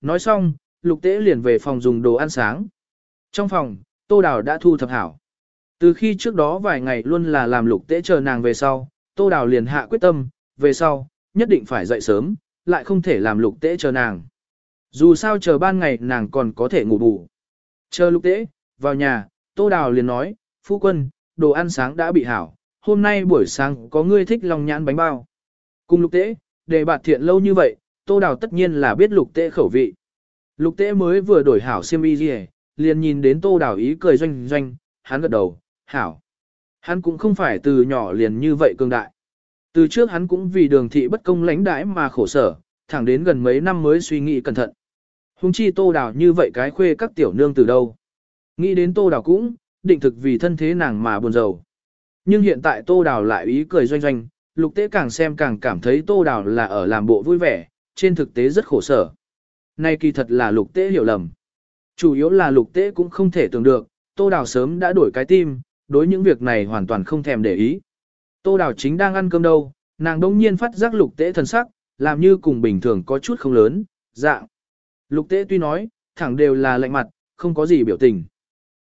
nói xong, lục tế liền về phòng dùng đồ ăn sáng. Trong phòng, tô đào đã thu thập hảo. Từ khi trước đó vài ngày luôn là làm lục tế chờ nàng về sau, tô đào liền hạ quyết tâm, về sau, nhất định phải dậy sớm, lại không thể làm lục tế chờ nàng. Dù sao chờ ban ngày nàng còn có thể ngủ bù. Chờ lục tế, vào nhà, tô đào liền nói, phu quân, đồ ăn sáng đã bị hảo, hôm nay buổi sáng có ngươi thích lòng nhãn bánh bao. Cùng lục tế, để bạt thiện lâu như vậy, tô đào tất nhiên là biết lục tế khẩu vị. Lục tế mới vừa đổi hảo xiêm y gì liền nhìn đến tô đào ý cười doanh doanh, hắn gật đầu, hảo. Hắn cũng không phải từ nhỏ liền như vậy cường đại. Từ trước hắn cũng vì đường thị bất công lãnh đãi mà khổ sở, thẳng đến gần mấy năm mới suy nghĩ cẩn thận. Hùng chi tô đào như vậy cái khuê các tiểu nương từ đâu. Nghĩ đến tô đào cũng, định thực vì thân thế nàng mà buồn rầu. Nhưng hiện tại tô đào lại ý cười doanh doanh, lục tế càng xem càng cảm thấy tô đào là ở làm bộ vui vẻ, trên thực tế rất khổ sở. Nay kỳ thật là lục tế hiểu lầm. Chủ yếu là lục tế cũng không thể tưởng được, tô đào sớm đã đổi cái tim, đối những việc này hoàn toàn không thèm để ý. Tô đào chính đang ăn cơm đâu, nàng đông nhiên phát giác lục tế thần sắc, làm như cùng bình thường có chút không lớn, dạng. Lục tế tuy nói, thẳng đều là lạnh mặt, không có gì biểu tình.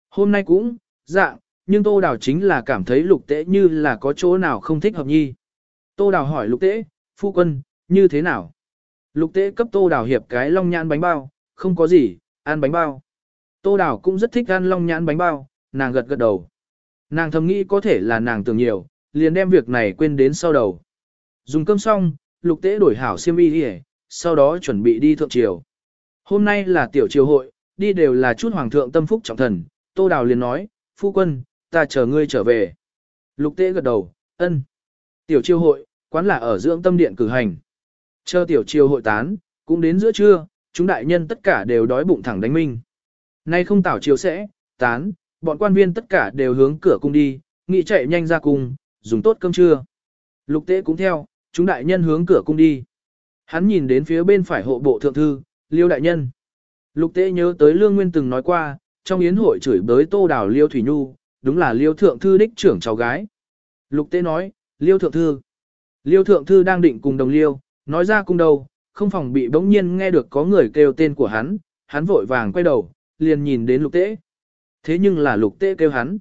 Hôm nay cũng, dạng, nhưng tô đào chính là cảm thấy lục tế như là có chỗ nào không thích hợp nhi. Tô đào hỏi lục tế, phu quân, như thế nào? Lục tế cấp tô đào hiệp cái long nhãn bánh bao, không có gì, ăn bánh bao. Tô đào cũng rất thích ăn long nhãn bánh bao, nàng gật gật đầu. Nàng thầm nghĩ có thể là nàng tưởng nhiều, liền đem việc này quên đến sau đầu. Dùng cơm xong, lục tế đổi hảo xiêm y đi sau đó chuẩn bị đi thượng triều. Hôm nay là tiểu triều hội, đi đều là chút hoàng thượng tâm phúc trọng thần, tô đào liền nói, phu quân, ta chờ ngươi trở về. Lục tế gật đầu, ân. Tiểu triều hội, quán là ở dưỡng tâm điện cử hành. Chờ tiểu triều hội tán, cũng đến giữa trưa, chúng đại nhân tất cả đều đói bụng thẳng đánh minh. Nay không tảo triều sẽ, tán, bọn quan viên tất cả đều hướng cửa cung đi, nghị chạy nhanh ra cung, dùng tốt cơm trưa. Lục tế cũng theo, chúng đại nhân hướng cửa cung đi. Hắn nhìn đến phía bên phải hộ bộ thượng thư, liêu đại nhân. Lục tế nhớ tới Lương Nguyên từng nói qua, trong yến hội chửi bới tô đảo liêu thủy nhu, đúng là liêu thượng thư đích trưởng cháu gái. Lục tế nói, liêu thượng thư. Liêu thượng thư đang định cùng đồng liêu, nói ra cung đâu, không phòng bị bỗng nhiên nghe được có người kêu tên của hắn, hắn vội vàng quay đầu, liền nhìn đến lục tế. Thế nhưng là lục tế kêu hắn.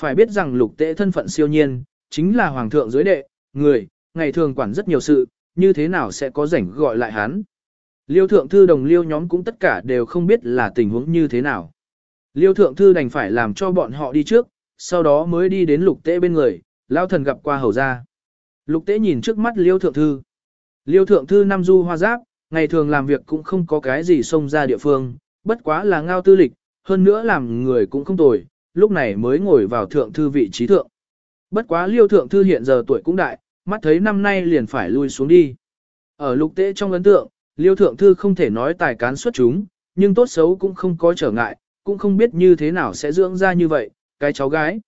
Phải biết rằng lục tế thân phận siêu nhiên, chính là hoàng thượng dưới đệ, người, ngày thường quản rất nhiều sự, như thế nào sẽ có rảnh gọi lại hắn. Liêu thượng thư đồng liêu nhóm cũng tất cả đều không biết là tình huống như thế nào. Liêu thượng thư đành phải làm cho bọn họ đi trước, sau đó mới đi đến lục tế bên người, lao thần gặp qua hầu ra. Lục tế nhìn trước mắt liêu thượng thư. Liêu thượng thư năm du hoa giáp, ngày thường làm việc cũng không có cái gì xông ra địa phương, bất quá là ngao tư lịch, hơn nữa làm người cũng không tồi, lúc này mới ngồi vào thượng thư vị trí thượng. Bất quá liêu thượng thư hiện giờ tuổi cũng đại, mắt thấy năm nay liền phải lui xuống đi. Ở lục tế trong ấn tượng, liêu thượng thư không thể nói tài cán xuất chúng, nhưng tốt xấu cũng không có trở ngại, cũng không biết như thế nào sẽ dưỡng ra như vậy, cái cháu gái.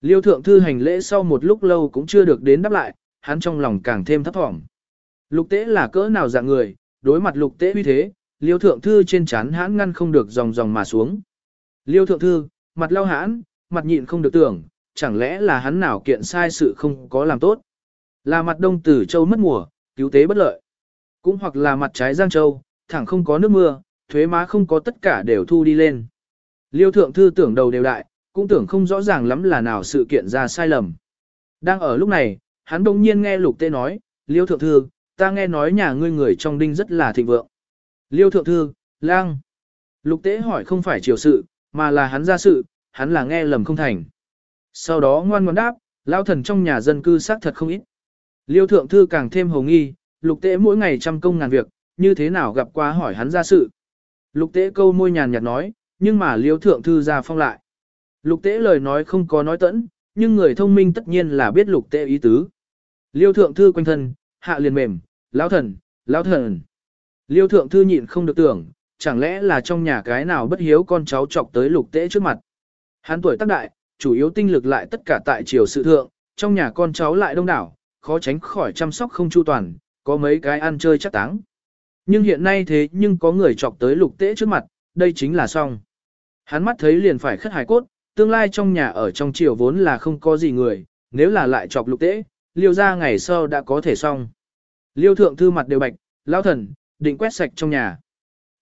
Liêu thượng thư hành lễ sau một lúc lâu cũng chưa được đến đáp lại, hắn trong lòng càng thêm thấp thỏm. Lục tế là cỡ nào dạng người, đối mặt lục tế uy thế, liêu thượng thư trên chán hãn ngăn không được dòng dòng mà xuống. Liêu thượng thư, mặt lao hãn, mặt nhịn không được tưởng, chẳng lẽ là hắn nào kiện sai sự không có làm tốt. Là mặt đông tử châu mất mùa, cứu tế bất lợi. Cũng hoặc là mặt trái Giang Châu, thẳng không có nước mưa, thuế má không có tất cả đều thu đi lên. Liêu thượng thư tưởng đầu đều đại, cũng tưởng không rõ ràng lắm là nào sự kiện ra sai lầm. Đang ở lúc này, hắn đông nhiên nghe lục tế nói, Liêu thượng thư, ta nghe nói nhà ngươi người trong đinh rất là thịnh vượng. Liêu thượng thư, lang. Lục tế hỏi không phải triều sự, mà là hắn ra sự, hắn là nghe lầm không thành. Sau đó ngoan ngoãn đáp, lao thần trong nhà dân cư xác thật không ít. Liêu thượng thư càng thêm hồ nghi, lục tế mỗi ngày trăm công ngàn việc, như thế nào gặp qua hỏi hắn ra sự. Lục tế câu môi nhàn nhạt nói, nhưng mà liêu thượng thư ra phong lại. Lục tế lời nói không có nói tẫn, nhưng người thông minh tất nhiên là biết lục tế ý tứ. Liêu thượng thư quanh thân, hạ liền mềm, lão thần, lão thần. Liêu thượng thư nhịn không được tưởng, chẳng lẽ là trong nhà cái nào bất hiếu con cháu chọc tới lục tế trước mặt. Hắn tuổi tác đại, chủ yếu tinh lực lại tất cả tại triều sự thượng, trong nhà con cháu lại đông đảo, khó tránh khỏi chăm sóc không chu toàn, có mấy cái ăn chơi chắc táng. Nhưng hiện nay thế nhưng có người chọc tới lục tế trước mặt, đây chính là xong. Hắn mắt thấy liền phải khất hài cốt, tương lai trong nhà ở trong triều vốn là không có gì người, nếu là lại chọc lục tế, liêu ra ngày sau đã có thể xong. Liêu thượng thư mặt đều bạch, lão thần, định quét sạch trong nhà.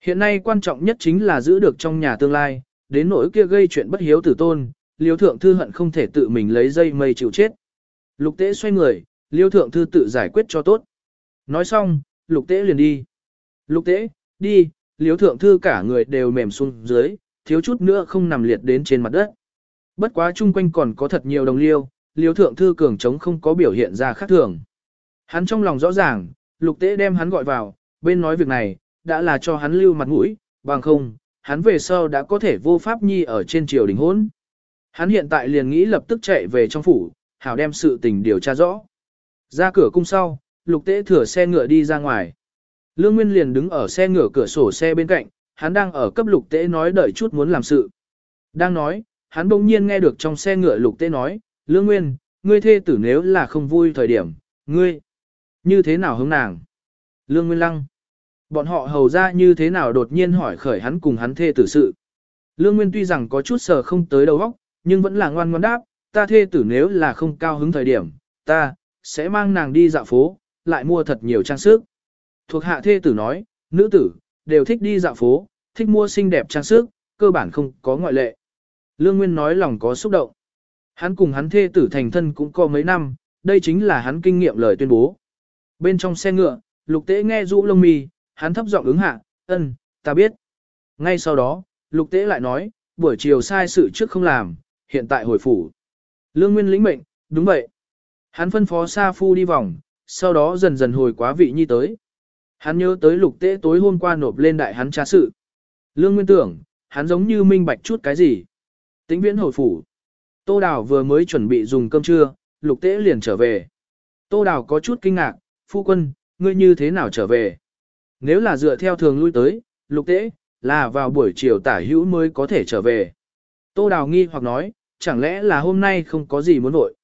Hiện nay quan trọng nhất chính là giữ được trong nhà tương lai, đến nỗi kia gây chuyện bất hiếu tử tôn, liêu thượng thư hận không thể tự mình lấy dây mây chịu chết. Lục tế xoay người, liêu thượng thư tự giải quyết cho tốt. Nói xong, lục tế liền đi. Lục tế, đi, liêu thượng thư cả người đều mềm xuống dưới, thiếu chút nữa không nằm liệt đến trên mặt đất. Bất quá chung quanh còn có thật nhiều đồng liêu, liêu thượng thư cường trống không có biểu hiện ra khác thường. Hắn trong lòng rõ ràng, lục tế đem hắn gọi vào, bên nói việc này, đã là cho hắn lưu mặt mũi, bằng không, hắn về sau đã có thể vô pháp nhi ở trên triều đình hôn. Hắn hiện tại liền nghĩ lập tức chạy về trong phủ, hảo đem sự tình điều tra rõ. Ra cửa cung sau, lục tế thừa xe ngựa đi ra ngoài. Lương Nguyên liền đứng ở xe ngựa cửa sổ xe bên cạnh, hắn đang ở cấp lục tế nói đợi chút muốn làm sự. Đang nói, hắn bỗng nhiên nghe được trong xe ngựa lục tế nói, Lương Nguyên, ngươi thê tử nếu là không vui thời điểm, ngươi, như thế nào hướng nàng? Lương Nguyên lăng. Bọn họ hầu ra như thế nào đột nhiên hỏi khởi hắn cùng hắn thê tử sự. Lương Nguyên tuy rằng có chút sờ không tới đầu óc, nhưng vẫn là ngoan ngoan đáp, ta thê tử nếu là không cao hứng thời điểm, ta, sẽ mang nàng đi dạo phố, lại mua thật nhiều trang sức. Thuộc hạ thê tử nói, nữ tử, đều thích đi dạo phố, thích mua xinh đẹp trang sức, cơ bản không có ngoại lệ. Lương Nguyên nói lòng có xúc động. Hắn cùng hắn thê tử thành thân cũng có mấy năm, đây chính là hắn kinh nghiệm lời tuyên bố. Bên trong xe ngựa, lục tế nghe rũ lông mi, hắn thấp giọng ứng hạ, ân, ta biết. Ngay sau đó, lục tế lại nói, buổi chiều sai sự trước không làm, hiện tại hồi phủ. Lương Nguyên lĩnh mệnh, đúng vậy. Hắn phân phó Sa Phu đi vòng, sau đó dần dần hồi quá vị nhi tới. Hắn nhớ tới lục tế tối hôm qua nộp lên đại hắn tra sự. Lương Nguyên tưởng, hắn giống như minh bạch chút cái gì. Tính viễn hồi phủ. Tô Đào vừa mới chuẩn bị dùng cơm trưa, lục tế liền trở về. Tô Đào có chút kinh ngạc, phu quân, ngươi như thế nào trở về? Nếu là dựa theo thường lui tới, lục tế, là vào buổi chiều tả hữu mới có thể trở về. Tô Đào nghi hoặc nói, chẳng lẽ là hôm nay không có gì muốn vội.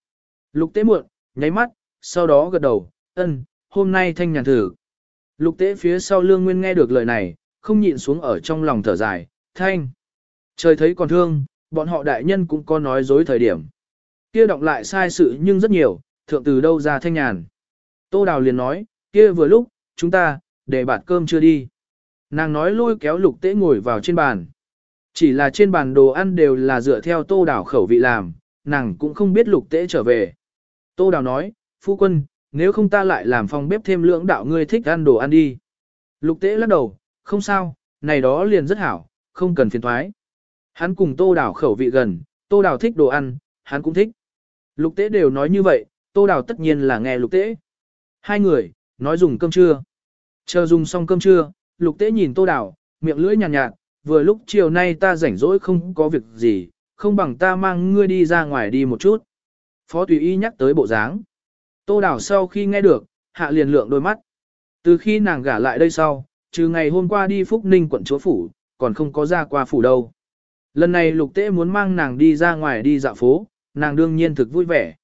Lục tế muộn, nháy mắt, sau đó gật đầu, ân, hôm nay thanh nhàn thử. Lục tế phía sau lương nguyên nghe được lời này, không nhịn xuống ở trong lòng thở dài, thanh. Trời thấy còn thương, bọn họ đại nhân cũng có nói dối thời điểm. Kia động lại sai sự nhưng rất nhiều, thượng từ đâu ra thanh nhàn. Tô Đào liền nói, kia vừa lúc, chúng ta, để bạt cơm chưa đi. Nàng nói lôi kéo lục tế ngồi vào trên bàn. Chỉ là trên bàn đồ ăn đều là dựa theo tô đào khẩu vị làm, nàng cũng không biết lục tế trở về. Tô đào nói, phu quân, nếu không ta lại làm phòng bếp thêm lưỡng đạo ngươi thích ăn đồ ăn đi. Lục tế lắc đầu, không sao, này đó liền rất hảo, không cần phiền thoái. Hắn cùng tô đào khẩu vị gần, tô đào thích đồ ăn, hắn cũng thích. Lục tế đều nói như vậy, tô đào tất nhiên là nghe lục tế. Hai người, nói dùng cơm trưa. Chờ dùng xong cơm trưa, lục tế nhìn tô đảo, miệng lưỡi nhàn nhạt, nhạt, vừa lúc chiều nay ta rảnh rỗi không có việc gì, không bằng ta mang ngươi đi ra ngoài đi một chút. Phó Tùy Y nhắc tới bộ dáng. Tô đảo sau khi nghe được, hạ liền lượng đôi mắt. Từ khi nàng gả lại đây sau, trừ ngày hôm qua đi Phúc Ninh quận chúa phủ, còn không có ra qua phủ đâu. Lần này lục tế muốn mang nàng đi ra ngoài đi dạo phố, nàng đương nhiên thực vui vẻ.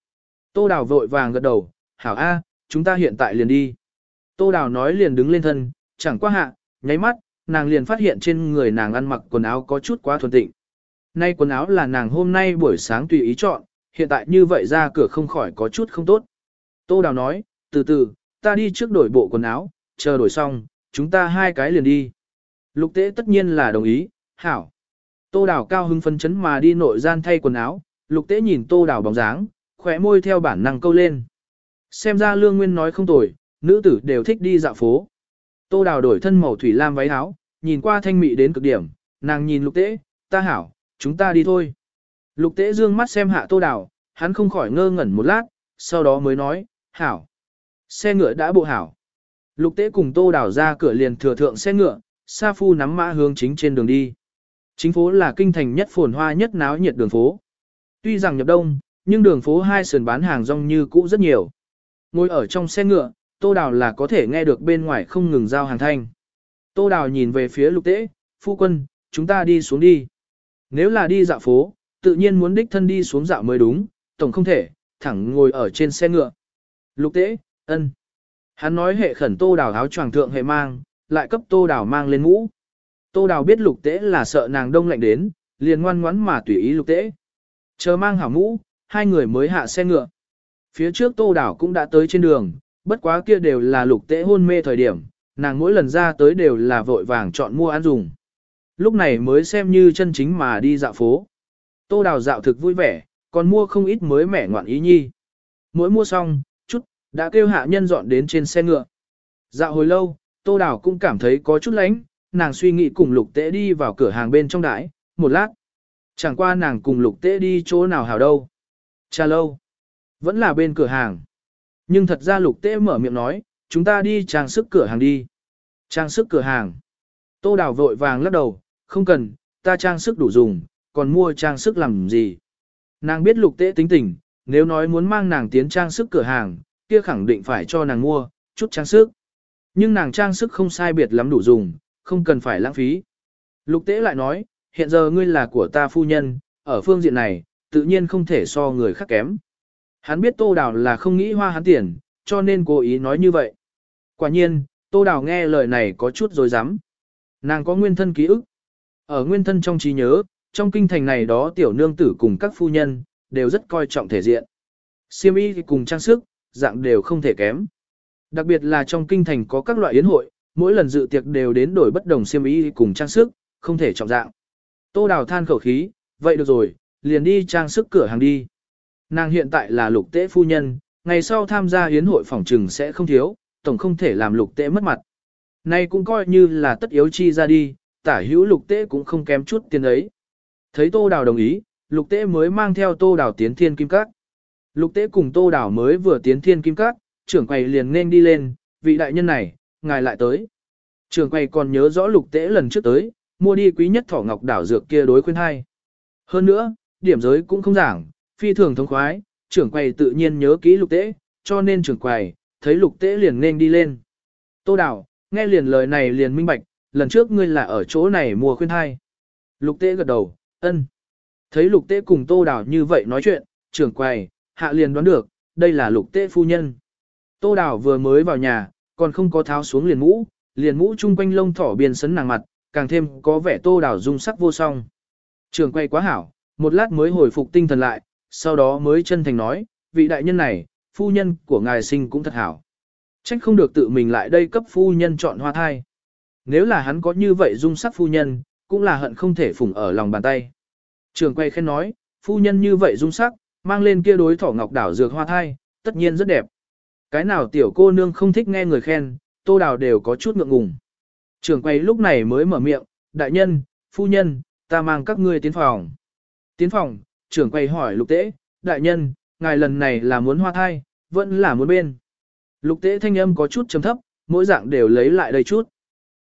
Tô đảo vội vàng gật đầu, hảo A, chúng ta hiện tại liền đi. Tô Đào nói liền đứng lên thân, chẳng qua hạ, nháy mắt, nàng liền phát hiện trên người nàng ăn mặc quần áo có chút quá thuần tịnh. Nay quần áo là nàng hôm nay buổi sáng tùy ý chọn, hiện tại như vậy ra cửa không khỏi có chút không tốt. Tô Đào nói, từ từ, ta đi trước đổi bộ quần áo, chờ đổi xong, chúng ta hai cái liền đi. Lục tế tất nhiên là đồng ý, hảo. Tô Đào cao hưng phấn chấn mà đi nội gian thay quần áo, lục tế nhìn Tô Đào bóng dáng, khỏe môi theo bản năng câu lên. Xem ra Lương Nguyên nói không tồi, nữ tử đều thích đi dạo phố. Tô Đào đổi thân màu thủy lam váy áo, nhìn qua thanh mị đến cực điểm, nàng nhìn lục tế, ta hảo, chúng ta đi thôi. Lục tế dương mắt xem hạ tô đào, hắn không khỏi ngơ ngẩn một lát, sau đó mới nói, hảo. Xe ngựa đã bộ hảo. Lục tế cùng tô đào ra cửa liền thừa thượng xe ngựa, Sa Phu nắm mã hướng chính trên đường đi. Chính phố là kinh thành nhất phồn hoa nhất náo nhiệt đường phố. Tuy rằng nhập đông, nhưng đường phố hai sườn bán hàng rong như cũ rất nhiều. Ngồi ở trong xe ngựa, tô đào là có thể nghe được bên ngoài không ngừng giao hàng thanh. Tô Đào nhìn về phía lục tế, phu quân, chúng ta đi xuống đi. Nếu là đi dạo phố, tự nhiên muốn đích thân đi xuống dạo mới đúng, tổng không thể, thẳng ngồi ở trên xe ngựa. Lục tế, ân. Hắn nói hệ khẩn Tô Đào áo choàng thượng hệ mang, lại cấp Tô Đào mang lên mũ. Tô Đào biết lục tế là sợ nàng đông lạnh đến, liền ngoan ngoắn mà tùy ý lục tế. Chờ mang hảo mũ, hai người mới hạ xe ngựa. Phía trước Tô đảo cũng đã tới trên đường, bất quá kia đều là lục tế hôn mê thời điểm, nàng mỗi lần ra tới đều là vội vàng chọn mua ăn dùng. Lúc này mới xem như chân chính mà đi dạo phố. Tô đào dạo thực vui vẻ, còn mua không ít mới mẻ ngoạn ý nhi. Mỗi mua xong, chút, đã kêu hạ nhân dọn đến trên xe ngựa. Dạo hồi lâu, tô đào cũng cảm thấy có chút lánh, nàng suy nghĩ cùng lục tế đi vào cửa hàng bên trong đãi, một lát. Chẳng qua nàng cùng lục tế đi chỗ nào hào đâu. Cha lâu. Vẫn là bên cửa hàng. Nhưng thật ra lục tế mở miệng nói, chúng ta đi trang sức cửa hàng đi. Trang sức cửa hàng. Tô đào vội vàng lắc đầu, không cần, ta trang sức đủ dùng, còn mua trang sức làm gì. Nàng biết lục tế tính tình, nếu nói muốn mang nàng tiến trang sức cửa hàng, kia khẳng định phải cho nàng mua, chút trang sức. Nhưng nàng trang sức không sai biệt lắm đủ dùng, không cần phải lãng phí. Lục tế lại nói, hiện giờ ngươi là của ta phu nhân, ở phương diện này, tự nhiên không thể so người khác kém. Hắn biết tô đào là không nghĩ hoa hắn tiền, cho nên cố ý nói như vậy. Quả nhiên, tô đào nghe lời này có chút rồi dám. Nàng có nguyên thân ký ức. Ở nguyên thân trong trí nhớ, trong kinh thành này đó tiểu nương tử cùng các phu nhân, đều rất coi trọng thể diện. Siêm y cùng trang sức, dạng đều không thể kém. Đặc biệt là trong kinh thành có các loại yến hội, mỗi lần dự tiệc đều đến đổi bất đồng xiêm y cùng trang sức, không thể trọng dạng. Tô Đào than khẩu khí, vậy được rồi, liền đi trang sức cửa hàng đi. Nàng hiện tại là lục tế phu nhân, ngày sau tham gia hiến hội phòng trừng sẽ không thiếu, tổng không thể làm lục tế mất mặt. Nay cũng coi như là tất yếu chi ra đi, tả hữu lục tế cũng không kém chút tiền ấy. Thấy Tô Đào đồng ý, lục tế mới mang theo Tô Đào tiến thiên kim các. Lục tế cùng Tô Đào mới vừa tiến thiên kim các, trưởng quầy liền nên đi lên, vị đại nhân này, ngài lại tới. Trưởng quầy còn nhớ rõ lục tế lần trước tới, mua đi quý nhất thỏ ngọc đảo dược kia đối khuyên hai. Hơn nữa, điểm giới cũng không giảng, phi thường thông khoái, trưởng quầy tự nhiên nhớ kỹ lục tế, cho nên trưởng quầy, thấy lục tế liền nên đi lên. Tô Đào, nghe liền lời này liền minh bạch, lần trước ngươi là ở chỗ này mua khuyên thai. Lục tế gật đầu, ân. Thấy lục tế cùng Tô Đào như vậy nói chuyện, trưởng quầy, hạ liền đoán được, đây là lục tế phu nhân. Tô Đào vừa mới vào nhà, còn không có tháo xuống liền mũ, liền mũ chung quanh lông thỏ biên sấn nàng mặt, càng thêm có vẻ Tô Đào dung sắc vô song. Trường quay quá hảo, một lát mới hồi phục tinh thần lại, sau đó mới chân thành nói, vị đại nhân này, phu nhân của ngài sinh cũng thật hảo. Trách không được tự mình lại đây cấp phu nhân chọn hoa thai. Nếu là hắn có như vậy dung sắc phu nhân, cũng là hận không thể phủng ở lòng bàn tay. Trường quay khen nói, phu nhân như vậy dung sắc, mang lên kia đối thỏ ngọc đảo dược hoa thai, tất nhiên rất đẹp. Cái nào tiểu cô nương không thích nghe người khen, tô đào đều có chút ngượng ngùng. Trường quay lúc này mới mở miệng, đại nhân, phu nhân, ta mang các ngươi tiến phòng. Tiến phòng, trưởng quay hỏi lục tế, đại nhân, ngài lần này là muốn hoa thai, vẫn là muốn bên. Lục tế thanh âm có chút trầm thấp, mỗi dạng đều lấy lại đây chút.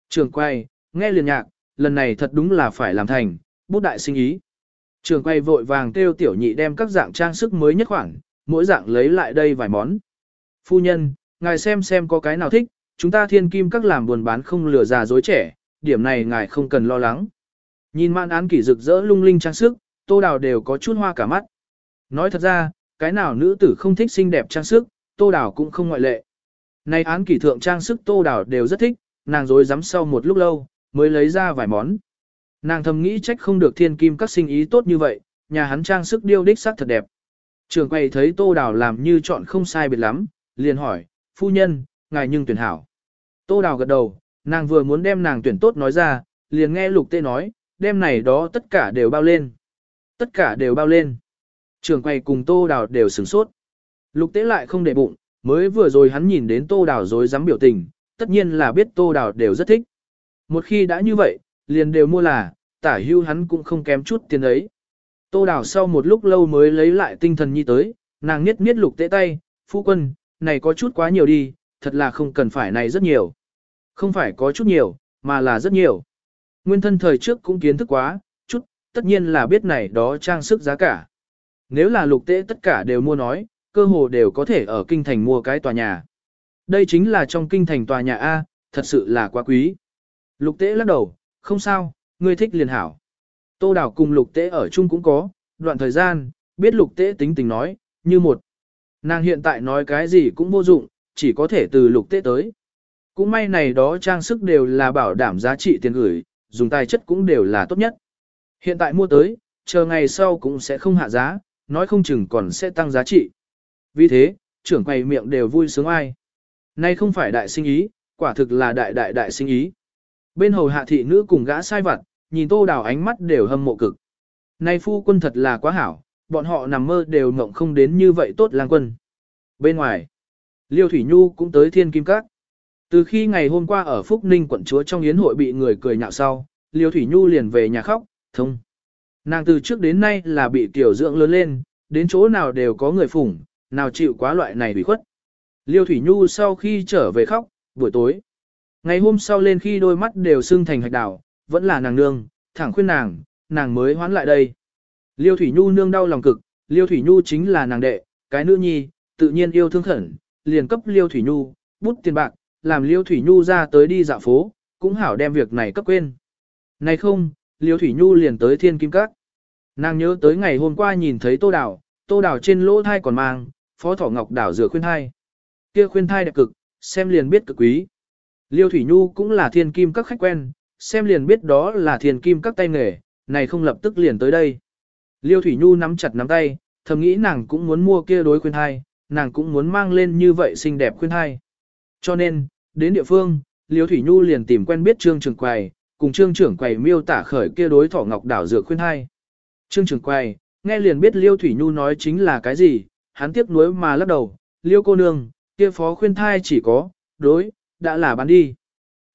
Trường quay, nghe liền nhạc, lần này thật đúng là phải làm thành, bút đại sinh ý. Trường quay vội vàng kêu tiểu nhị đem các dạng trang sức mới nhất khoảng, mỗi dạng lấy lại đây vài món. Phu nhân, ngài xem xem có cái nào thích, chúng ta thiên kim các làm buồn bán không lừa già dối trẻ, điểm này ngài không cần lo lắng. Nhìn mạn án kỷ rực rỡ lung linh trang sức, tô đào đều có chút hoa cả mắt. Nói thật ra, cái nào nữ tử không thích xinh đẹp trang sức, tô đào cũng không ngoại lệ. Này án kỷ thượng trang sức tô đào đều rất thích, nàng dối dám sau một lúc lâu, mới lấy ra vài món. Nàng thầm nghĩ trách không được thiên kim các sinh ý tốt như vậy, nhà hắn trang sức điêu đích sắc thật đẹp. Trường quay thấy tô đào làm như chọn không sai biệt lắm, liền hỏi, phu nhân, ngài nhưng tuyển hảo. Tô đào gật đầu, nàng vừa muốn đem nàng tuyển tốt nói ra, liền nghe lục tê nói, đem này đó tất cả đều bao lên. Tất cả đều bao lên. Trường quay cùng tô đào đều sửng sốt. Lục tế lại không để bụng, mới vừa rồi hắn nhìn đến tô đào rồi dám biểu tình, tất nhiên là biết tô đào đều rất thích. Một khi đã như vậy, liền đều mua là, tả hưu hắn cũng không kém chút tiền ấy. Tô đào sau một lúc lâu mới lấy lại tinh thần nhi tới, nàng niết niết lục tế tay, phu quân, này có chút quá nhiều đi, thật là không cần phải này rất nhiều. Không phải có chút nhiều, mà là rất nhiều. Nguyên thân thời trước cũng kiến thức quá, tất nhiên là biết này đó trang sức giá cả. Nếu là lục tế tất cả đều mua nói, cơ hồ đều có thể ở kinh thành mua cái tòa nhà. Đây chính là trong kinh thành tòa nhà A, thật sự là quá quý. Lục tế lắc đầu, không sao, ngươi thích liền hảo. Tô đảo cùng lục tế ở chung cũng có, đoạn thời gian, biết lục tế tính tình nói, như một. Nàng hiện tại nói cái gì cũng vô dụng, chỉ có thể từ lục tế tới. Cũng may này đó trang sức đều là bảo đảm giá trị tiền gửi, dùng tài chất cũng đều là tốt nhất. Hiện tại mua tới, chờ ngày sau cũng sẽ không hạ giá, nói không chừng còn sẽ tăng giá trị. Vì thế, trưởng quầy miệng đều vui sướng ai. Nay không phải đại sinh ý, Quả thực là đại đại đại sinh ý. Bên hầu hạ thị nữ cùng gã sai vặt, nhìn tô đào ánh mắt đều hâm mộ cực. nay phu quân thật là quá hảo, bọn họ nằm mơ đều ngộng không đến như vậy tốt lang quân. Bên ngoài, Liêu Thủy Nhu cũng tới thiên kim các. Từ khi ngày hôm qua ở Phúc Ninh quận chúa trong yến hội bị người cười nhạo sau, Liêu Thủy Nhu liền về nhà khóc, thông. Nàng từ trước đến nay là bị tiểu dưỡng lớn lên, đến chỗ nào đều có người phủng, nào chịu quá loại này bị khuất. Liêu Thủy Nhu sau khi trở về khóc, buổi tối. Ngày hôm sau lên khi đôi mắt đều sưng thành hạch đảo, vẫn là nàng nương, thẳng khuyên nàng, nàng mới hoán lại đây. Liêu Thủy Nhu nương đau lòng cực, Liêu Thủy Nhu chính là nàng đệ, cái nữ nhi, tự nhiên yêu thương khẩn, liền cấp Liêu Thủy Nhu, bút tiền bạc, làm Liêu Thủy Nhu ra tới đi dạo phố, cũng hảo đem việc này cấp quên. Này không, Liêu Thủy Nhu liền tới Thiên Kim Các. Nàng nhớ tới ngày hôm qua nhìn thấy Tô Đào, Tô Đào trên lỗ thai còn mang, Phó Thỏ Ngọc đảo rửa khuyên thai. Kia khuyên thai đẹp cực, xem liền biết cực quý. Liêu Thủy Nhu cũng là Thiên Kim Các khách quen, xem liền biết đó là Thiên Kim Các tay nghề, này không lập tức liền tới đây. Liêu Thủy Nhu nắm chặt nắm tay, thầm nghĩ nàng cũng muốn mua kia đối khuyên thai, nàng cũng muốn mang lên như vậy xinh đẹp khuyên thai. Cho nên, đến địa phương, Liêu Thủy Nhu liền tìm quen biết Trương Trường Quầy, cùng Trương Trưởng Quầy miêu tả khởi kia đối thỏ ngọc đảo dược khuyên thai. Trương trưởng Quầy, nghe liền biết Liêu Thủy Nhu nói chính là cái gì, hắn tiếc nuối mà lắc đầu, Liêu cô nương, kia phó khuyên thai chỉ có, đối, đã là bán đi.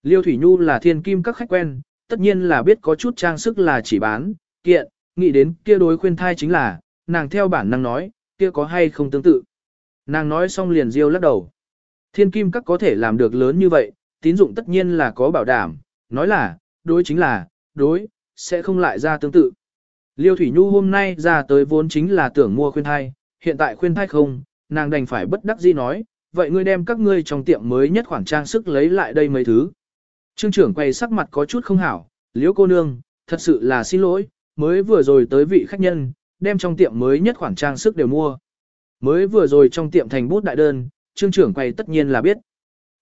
Liêu Thủy Nhu là thiên kim các khách quen, tất nhiên là biết có chút trang sức là chỉ bán, kiện, nghĩ đến kia đối khuyên thai chính là, nàng theo bản năng nói, kia có hay không tương tự. Nàng nói xong liền riêu lắc đầu. Thiên kim các có thể làm được lớn như vậy, tín dụng tất nhiên là có bảo đảm, nói là, đối chính là, đối, sẽ không lại ra tương tự. Liêu Thủy Nhu hôm nay ra tới vốn chính là tưởng mua khuyên thai, hiện tại khuyên thai không, nàng đành phải bất đắc dĩ nói, vậy ngươi đem các ngươi trong tiệm mới nhất khoảng trang sức lấy lại đây mấy thứ. Trương trưởng quay sắc mặt có chút không hảo, liễu cô nương, thật sự là xin lỗi, mới vừa rồi tới vị khách nhân, đem trong tiệm mới nhất khoảng trang sức đều mua. Mới vừa rồi trong tiệm thành bút đại đơn, trương trưởng quay tất nhiên là biết.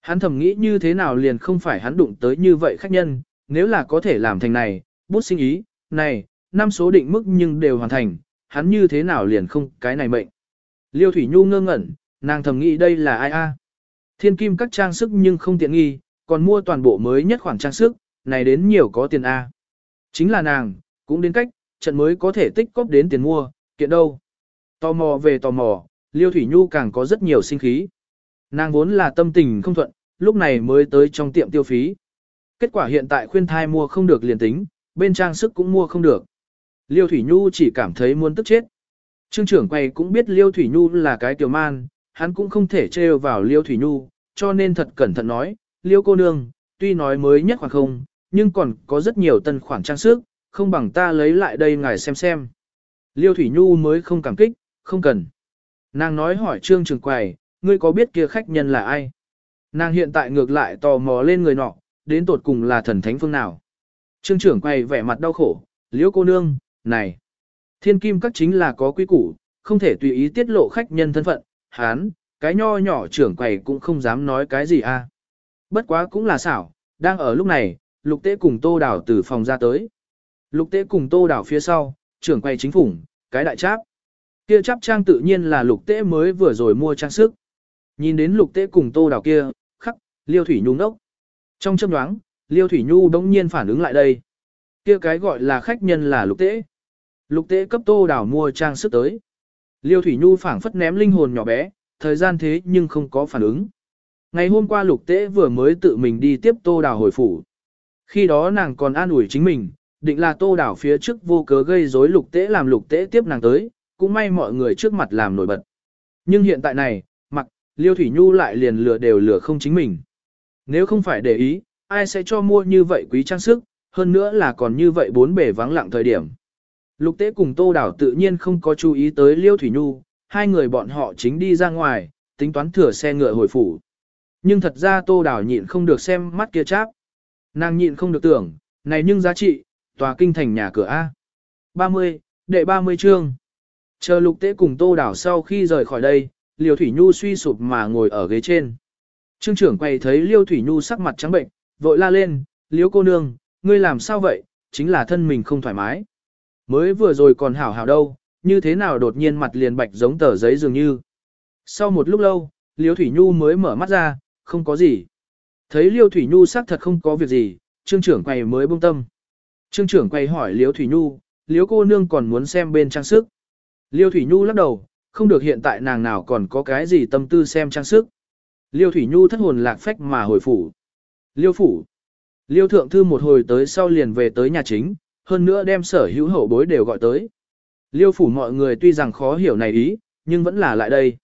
Hắn thầm nghĩ như thế nào liền không phải hắn đụng tới như vậy khách nhân, nếu là có thể làm thành này, bút sinh ý, này, năm số định mức nhưng đều hoàn thành, hắn như thế nào liền không cái này mệnh. Liêu Thủy Nhu ngơ ngẩn, nàng thầm nghĩ đây là ai a? À? Thiên kim các trang sức nhưng không tiện nghi, còn mua toàn bộ mới nhất khoản trang sức, này đến nhiều có tiền a. À? Chính là nàng, cũng đến cách, trận mới có thể tích cóp đến tiền mua, kiện đâu. Tò mò về tò mò, Liêu Thủy Nhu càng có rất nhiều sinh khí. Nàng vốn là tâm tình không thuận, lúc này mới tới trong tiệm tiêu phí. Kết quả hiện tại khuyên thai mua không được liền tính, bên trang sức cũng mua không được. Liêu Thủy Nhu chỉ cảm thấy muốn tức chết. Trương trưởng quay cũng biết Liêu Thủy Nhu là cái tiểu man, hắn cũng không thể trêu vào Liêu Thủy Nhu, cho nên thật cẩn thận nói, Liêu cô nương, tuy nói mới nhất khoảng không, nhưng còn có rất nhiều tân khoản trang sức, không bằng ta lấy lại đây ngài xem xem. Liêu Thủy Nhu mới không cảm kích, không cần. Nàng nói hỏi Trương Trường Quầy, ngươi có biết kia khách nhân là ai? Nàng hiện tại ngược lại tò mò lên người nọ, đến tột cùng là thần thánh phương nào? Trương trưởng quầy vẻ mặt đau khổ, liễu cô nương, này. Thiên kim các chính là có quy củ, không thể tùy ý tiết lộ khách nhân thân phận, hán, cái nho nhỏ trưởng quầy cũng không dám nói cái gì a. Bất quá cũng là xảo, đang ở lúc này, lục tế cùng tô đảo từ phòng ra tới. Lục tế cùng tô đảo phía sau, trưởng quầy chính phủ, cái đại cháp. Kia cháp trang tự nhiên là lục tế mới vừa rồi mua trang sức. Nhìn đến lục tế cùng tô đảo kia, khắc, liêu thủy nhung đốc. Trong chớp nhoáng, liêu thủy nhu đống nhiên phản ứng lại đây. Kia cái gọi là khách nhân là lục tế. Lục tế cấp tô đảo mua trang sức tới. Liêu thủy nhu phảng phất ném linh hồn nhỏ bé, thời gian thế nhưng không có phản ứng. Ngày hôm qua lục tế vừa mới tự mình đi tiếp tô đảo hồi phủ. Khi đó nàng còn an ủi chính mình, định là tô đảo phía trước vô cớ gây rối lục tế làm lục tế tiếp nàng tới, cũng may mọi người trước mặt làm nổi bật. Nhưng hiện tại này, mặc, Liêu Thủy Nhu lại liền lừa đều lừa không chính mình. Nếu không phải để ý, ai sẽ cho mua như vậy quý trang sức, hơn nữa là còn như vậy bốn bề vắng lặng thời điểm. Lục tế cùng Tô Đảo tự nhiên không có chú ý tới Liêu Thủy Nhu, hai người bọn họ chính đi ra ngoài, tính toán thừa xe ngựa hồi phủ. Nhưng thật ra Tô Đảo nhịn không được xem mắt kia cháp. Nàng nhịn không được tưởng, này nhưng giá trị, tòa kinh thành nhà cửa A. 30, đệ 30 chương. Chờ lục tế cùng tô đảo sau khi rời khỏi đây, liêu thủy nhu suy sụp mà ngồi ở ghế trên. Trương trưởng quay thấy liêu thủy nhu sắc mặt trắng bệnh, vội la lên, liêu cô nương, ngươi làm sao vậy, chính là thân mình không thoải mái. Mới vừa rồi còn hảo hảo đâu, như thế nào đột nhiên mặt liền bạch giống tờ giấy dường như. Sau một lúc lâu, liêu thủy nhu mới mở mắt ra, không có gì. Thấy Liêu Thủy Nhu xác thật không có việc gì, trương trưởng quay mới buông tâm. Trương trưởng quay hỏi Liêu Thủy Nhu, Liêu cô nương còn muốn xem bên trang sức. Liêu Thủy Nhu lắc đầu, không được hiện tại nàng nào còn có cái gì tâm tư xem trang sức. Liêu Thủy Nhu thất hồn lạc phách mà hồi phủ. Liêu phủ. Liêu thượng thư một hồi tới sau liền về tới nhà chính, hơn nữa đem sở hữu hậu bối đều gọi tới. Liêu phủ mọi người tuy rằng khó hiểu này ý, nhưng vẫn là lại đây.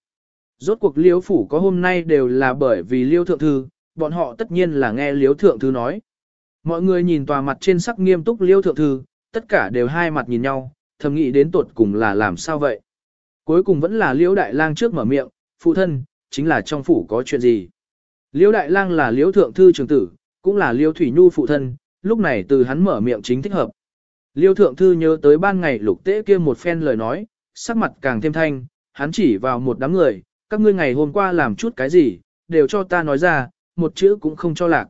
Rốt cuộc liêu phủ có hôm nay đều là bởi vì liêu thượng thư, bọn họ tất nhiên là nghe liêu thượng thư nói. Mọi người nhìn tòa mặt trên sắc nghiêm túc liêu thượng thư, tất cả đều hai mặt nhìn nhau, thầm nghĩ đến tuột cùng là làm sao vậy. Cuối cùng vẫn là liêu đại lang trước mở miệng, phụ thân, chính là trong phủ có chuyện gì. liễu đại lang là liễu thượng thư trường tử, cũng là liễu thủy nhu phụ thân, lúc này từ hắn mở miệng chính thích hợp. Liêu thượng thư nhớ tới ban ngày lục tế kia một phen lời nói, sắc mặt càng thêm thanh, hắn chỉ vào một đám người, các ngươi ngày hôm qua làm chút cái gì, đều cho ta nói ra, một chữ cũng không cho lạc.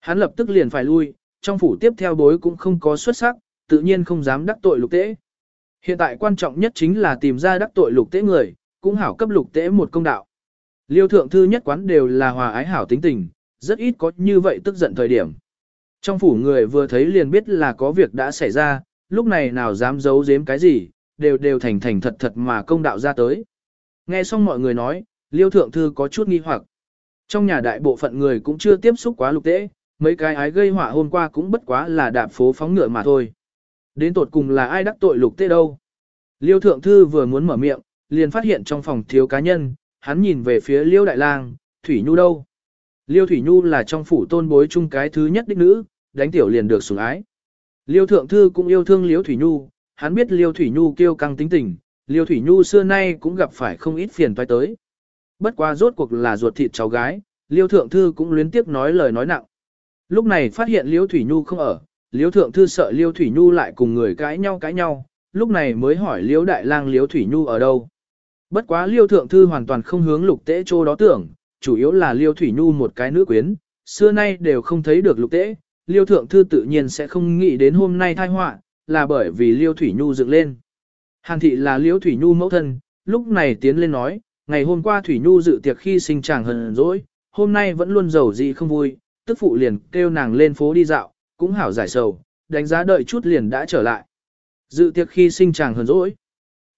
Hắn lập tức liền phải lui, trong phủ tiếp theo bối cũng không có xuất sắc, tự nhiên không dám đắc tội lục tế. Hiện tại quan trọng nhất chính là tìm ra đắc tội lục tế người, cũng hảo cấp lục tế một công đạo. Liêu thượng thư nhất quán đều là hòa ái hảo tính tình, rất ít có như vậy tức giận thời điểm. Trong phủ người vừa thấy liền biết là có việc đã xảy ra, lúc này nào dám giấu giếm cái gì, đều đều thành thành thật thật mà công đạo ra tới. Nghe xong mọi người nói, liêu thượng thư có chút nghi hoặc. Trong nhà đại bộ phận người cũng chưa tiếp xúc quá lục tế, mấy cái ái gây họa hôm qua cũng bất quá là đạp phố phóng ngựa mà thôi. Đến tột cùng là ai đắc tội lục tế đâu. Liêu thượng thư vừa muốn mở miệng, liền phát hiện trong phòng thiếu cá nhân, hắn nhìn về phía liêu đại lang, Thủy Nhu đâu. Liêu Thủy Nhu là trong phủ tôn bối chung cái thứ nhất đích nữ, đánh tiểu liền được sủng ái. Liêu Thượng Thư cũng yêu thương Liêu Thủy Nhu, hắn biết Liêu Thủy Nhu kiêu căng tính tình, Liêu Thủy Nhu xưa nay cũng gặp phải không ít phiền toái tới. Bất quá rốt cuộc là ruột thịt cháu gái, Liêu Thượng Thư cũng luyến tiếp nói lời nói nặng. Lúc này phát hiện Liêu Thủy Nhu không ở, Liêu Thượng Thư sợ Liêu Thủy Nhu lại cùng người cãi nhau cãi nhau, lúc này mới hỏi Liêu Đại Lang Liêu Thủy Nhu ở đâu. Bất quá Liêu Thượng Thư hoàn toàn không hướng lục tế chỗ đó tưởng, chủ yếu là Liêu Thủy Nhu một cái nữ quyến, xưa nay đều không thấy được lục tế, Liêu Thượng Thư tự nhiên sẽ không nghĩ đến hôm nay thai họa, là bởi vì Liêu Thủy Nhu dựng lên. Hàn thị là Liêu Thủy Nhu mẫu thân, lúc này tiến lên nói, ngày hôm qua Thủy Nhu dự tiệc khi sinh chàng hờn dỗi, hôm nay vẫn luôn giàu gì không vui, tức phụ liền kêu nàng lên phố đi dạo, cũng hảo giải sầu, đánh giá đợi chút liền đã trở lại. Dự tiệc khi sinh chàng hờn dỗi.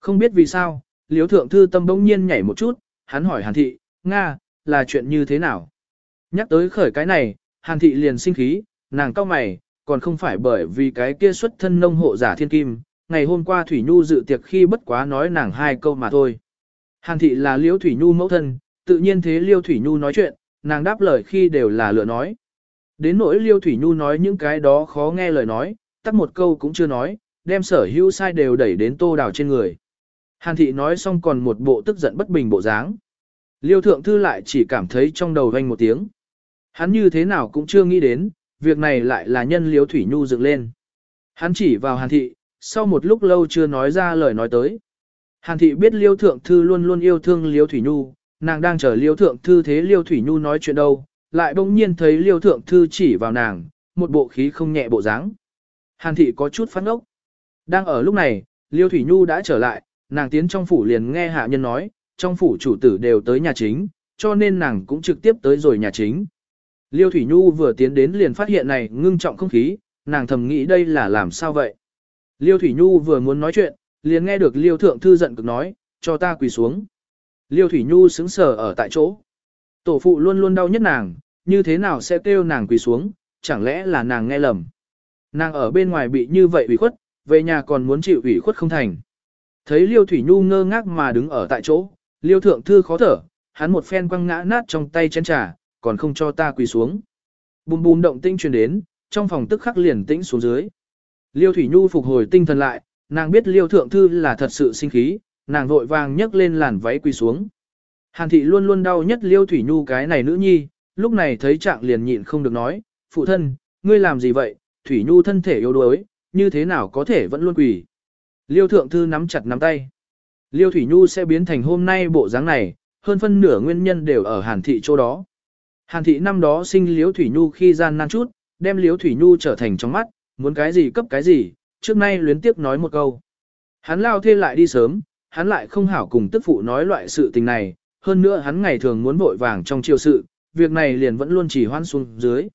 Không biết vì sao, Liễu Thượng Thư tâm bỗng nhiên nhảy một chút, hắn hỏi Hàn thị, Nga, là chuyện như thế nào? Nhắc tới khởi cái này, Hàn thị liền sinh khí, nàng cao mày, còn không phải bởi vì cái kia xuất thân nông hộ giả thiên kim, ngày hôm qua Thủy Nhu dự tiệc khi bất quá nói nàng hai câu mà thôi. Hàn thị là Liễu Thủy Nhu mẫu thân, tự nhiên thế Liêu Thủy Nhu nói chuyện, nàng đáp lời khi đều là lựa nói. Đến nỗi Liêu Thủy Nhu nói những cái đó khó nghe lời nói, tắt một câu cũng chưa nói, đem sở hữu sai đều đẩy đến tô đào trên người. Hàn thị nói xong còn một bộ tức giận bất bình bộ dáng. Liêu thượng thư lại chỉ cảm thấy trong đầu vang một tiếng. Hắn như thế nào cũng chưa nghĩ đến, việc này lại là nhân liêu thủy nhu dựng lên. Hắn chỉ vào hàn thị, sau một lúc lâu chưa nói ra lời nói tới. Hàn thị biết liêu thượng thư luôn luôn yêu thương liêu thủy nhu, nàng đang chờ liêu thượng thư thế liêu thủy nhu nói chuyện đâu, lại bỗng nhiên thấy liêu thượng thư chỉ vào nàng, một bộ khí không nhẹ bộ dáng. Hàn thị có chút phát ốc. Đang ở lúc này, liêu thủy nhu đã trở lại, nàng tiến trong phủ liền nghe hạ nhân nói, trong phủ chủ tử đều tới nhà chính, cho nên nàng cũng trực tiếp tới rồi nhà chính. Liêu Thủy Nhu vừa tiến đến liền phát hiện này ngưng trọng không khí, nàng thầm nghĩ đây là làm sao vậy. Liêu Thủy Nhu vừa muốn nói chuyện, liền nghe được Liêu Thượng Thư giận cực nói, cho ta quỳ xuống. Liêu Thủy Nhu sững sờ ở tại chỗ. Tổ phụ luôn luôn đau nhất nàng, như thế nào sẽ kêu nàng quỳ xuống, chẳng lẽ là nàng nghe lầm. Nàng ở bên ngoài bị như vậy ủy khuất, về nhà còn muốn chịu ủy khuất không thành. Thấy Liêu Thủy Nhu ngơ ngác mà đứng ở tại chỗ, Liêu thượng thư khó thở, hắn một phen quăng ngã nát trong tay chén trà, còn không cho ta quỳ xuống. Bùm bùm động tinh truyền đến, trong phòng tức khắc liền tĩnh xuống dưới. Liêu Thủy Nhu phục hồi tinh thần lại, nàng biết Liêu thượng thư là thật sự sinh khí, nàng vội vàng nhấc lên làn váy quỳ xuống. Hàn thị luôn luôn đau nhất Liêu Thủy Nhu cái này nữ nhi, lúc này thấy trạng liền nhịn không được nói, phụ thân, ngươi làm gì vậy, Thủy Nhu thân thể yếu đuối, như thế nào có thể vẫn luôn quỳ. Liêu thượng thư nắm chặt nắm tay. Liêu Thủy Nhu sẽ biến thành hôm nay bộ dáng này, hơn phân nửa nguyên nhân đều ở Hàn thị chỗ đó. Hàn thị năm đó sinh Liêu Thủy Nhu khi gian nan chút, đem Liêu Thủy Nhu trở thành trong mắt, muốn cái gì cấp cái gì, trước nay luyến tiếc nói một câu. Hắn lao thê lại đi sớm, hắn lại không hảo cùng tức phụ nói loại sự tình này, hơn nữa hắn ngày thường muốn vội vàng trong chiêu sự, việc này liền vẫn luôn chỉ hoan xuống dưới.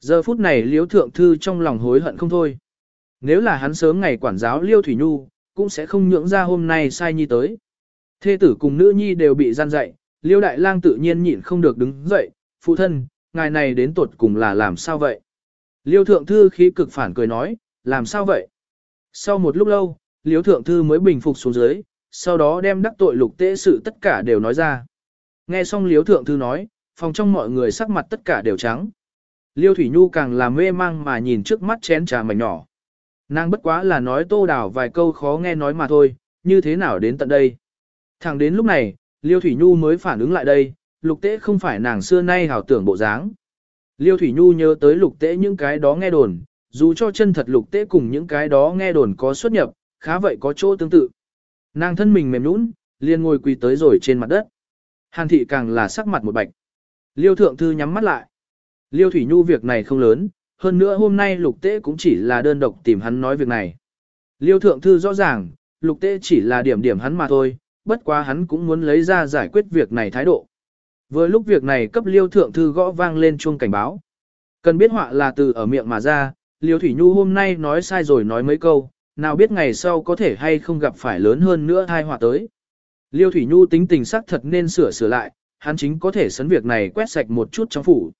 Giờ phút này Liêu thượng thư trong lòng hối hận không thôi. Nếu là hắn sớm ngày quản giáo liêu thủy nhu, cũng sẽ không nhượng ra hôm nay sai nhi tới. Thê tử cùng nữ nhi đều bị gian dạy, liêu đại lang tự nhiên nhịn không được đứng dậy, phụ thân, ngài này đến tuột cùng là làm sao vậy? Liêu thượng thư khí cực phản cười nói, làm sao vậy? Sau một lúc lâu, liêu thượng thư mới bình phục xuống dưới, sau đó đem đắc tội lục tế sự tất cả đều nói ra. Nghe xong liêu thượng thư nói, phòng trong mọi người sắc mặt tất cả đều trắng. Liêu Thủy Nhu càng là mê mang mà nhìn trước mắt chén trà mảnh nhỏ. Nàng bất quá là nói tô đảo vài câu khó nghe nói mà thôi, như thế nào đến tận đây. Thẳng đến lúc này, Liêu Thủy Nhu mới phản ứng lại đây, lục tế không phải nàng xưa nay hảo tưởng bộ dáng. Liêu Thủy Nhu nhớ tới lục tế những cái đó nghe đồn, dù cho chân thật lục tế cùng những cái đó nghe đồn có xuất nhập, khá vậy có chỗ tương tự. Nàng thân mình mềm nũng, liền ngồi quỳ tới rồi trên mặt đất. Hàn thị càng là sắc mặt một bạch. Liêu thượng thư nhắm mắt lại. Liêu Thủy Nhu việc này không lớn, hơn nữa hôm nay lục tế cũng chỉ là đơn độc tìm hắn nói việc này. Liêu thượng thư rõ ràng, lục tế chỉ là điểm điểm hắn mà thôi, bất quá hắn cũng muốn lấy ra giải quyết việc này thái độ. Vừa lúc việc này cấp liêu thượng thư gõ vang lên chuông cảnh báo. Cần biết họa là từ ở miệng mà ra, liêu thủy nhu hôm nay nói sai rồi nói mấy câu, nào biết ngày sau có thể hay không gặp phải lớn hơn nữa thai họa tới. Liêu thủy nhu tính tình sắc thật nên sửa sửa lại, hắn chính có thể sấn việc này quét sạch một chút trong phủ.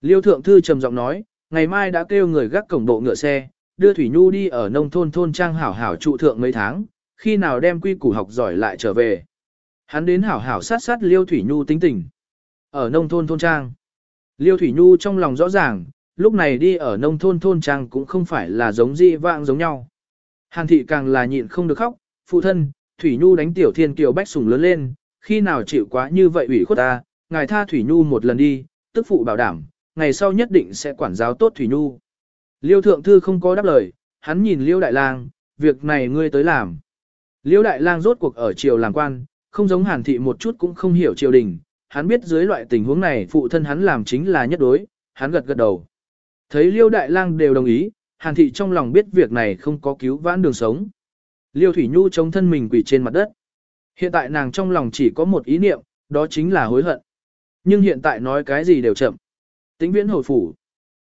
Liêu thượng thư trầm giọng nói, ngày mai đã kêu người gác cổng bộ ngựa xe, đưa Thủy Nhu đi ở nông thôn thôn trang hảo hảo trụ thượng mấy tháng, khi nào đem quy củ học giỏi lại trở về. Hắn đến hảo hảo sát sát Liêu Thủy Nhu tính tình. Ở nông thôn thôn trang. Liêu Thủy Nhu trong lòng rõ ràng, lúc này đi ở nông thôn thôn trang cũng không phải là giống dị vãng giống nhau. Hàn thị càng là nhịn không được khóc, phụ thân, Thủy Nhu đánh tiểu thiên kiều bách sủng lớn lên, khi nào chịu quá như vậy ủy khuất ta, ngài tha Thủy Nhu một lần đi, tức phụ bảo đảm, ngày sau nhất định sẽ quản giáo tốt Thủy Nhu. Liêu thượng thư không có đáp lời, hắn nhìn Liêu đại lang, việc này ngươi tới làm. Liêu đại lang rốt cuộc ở triều làm quan, không giống hàn thị một chút cũng không hiểu triều đình, hắn biết dưới loại tình huống này phụ thân hắn làm chính là nhất đối, hắn gật gật đầu. Thấy Liêu đại lang đều đồng ý, hàn thị trong lòng biết việc này không có cứu vãn đường sống. Liêu Thủy Nhu chống thân mình quỳ trên mặt đất. Hiện tại nàng trong lòng chỉ có một ý niệm, đó chính là hối hận. Nhưng hiện tại nói cái gì đều chậm. Tĩnh viễn hồi phủ.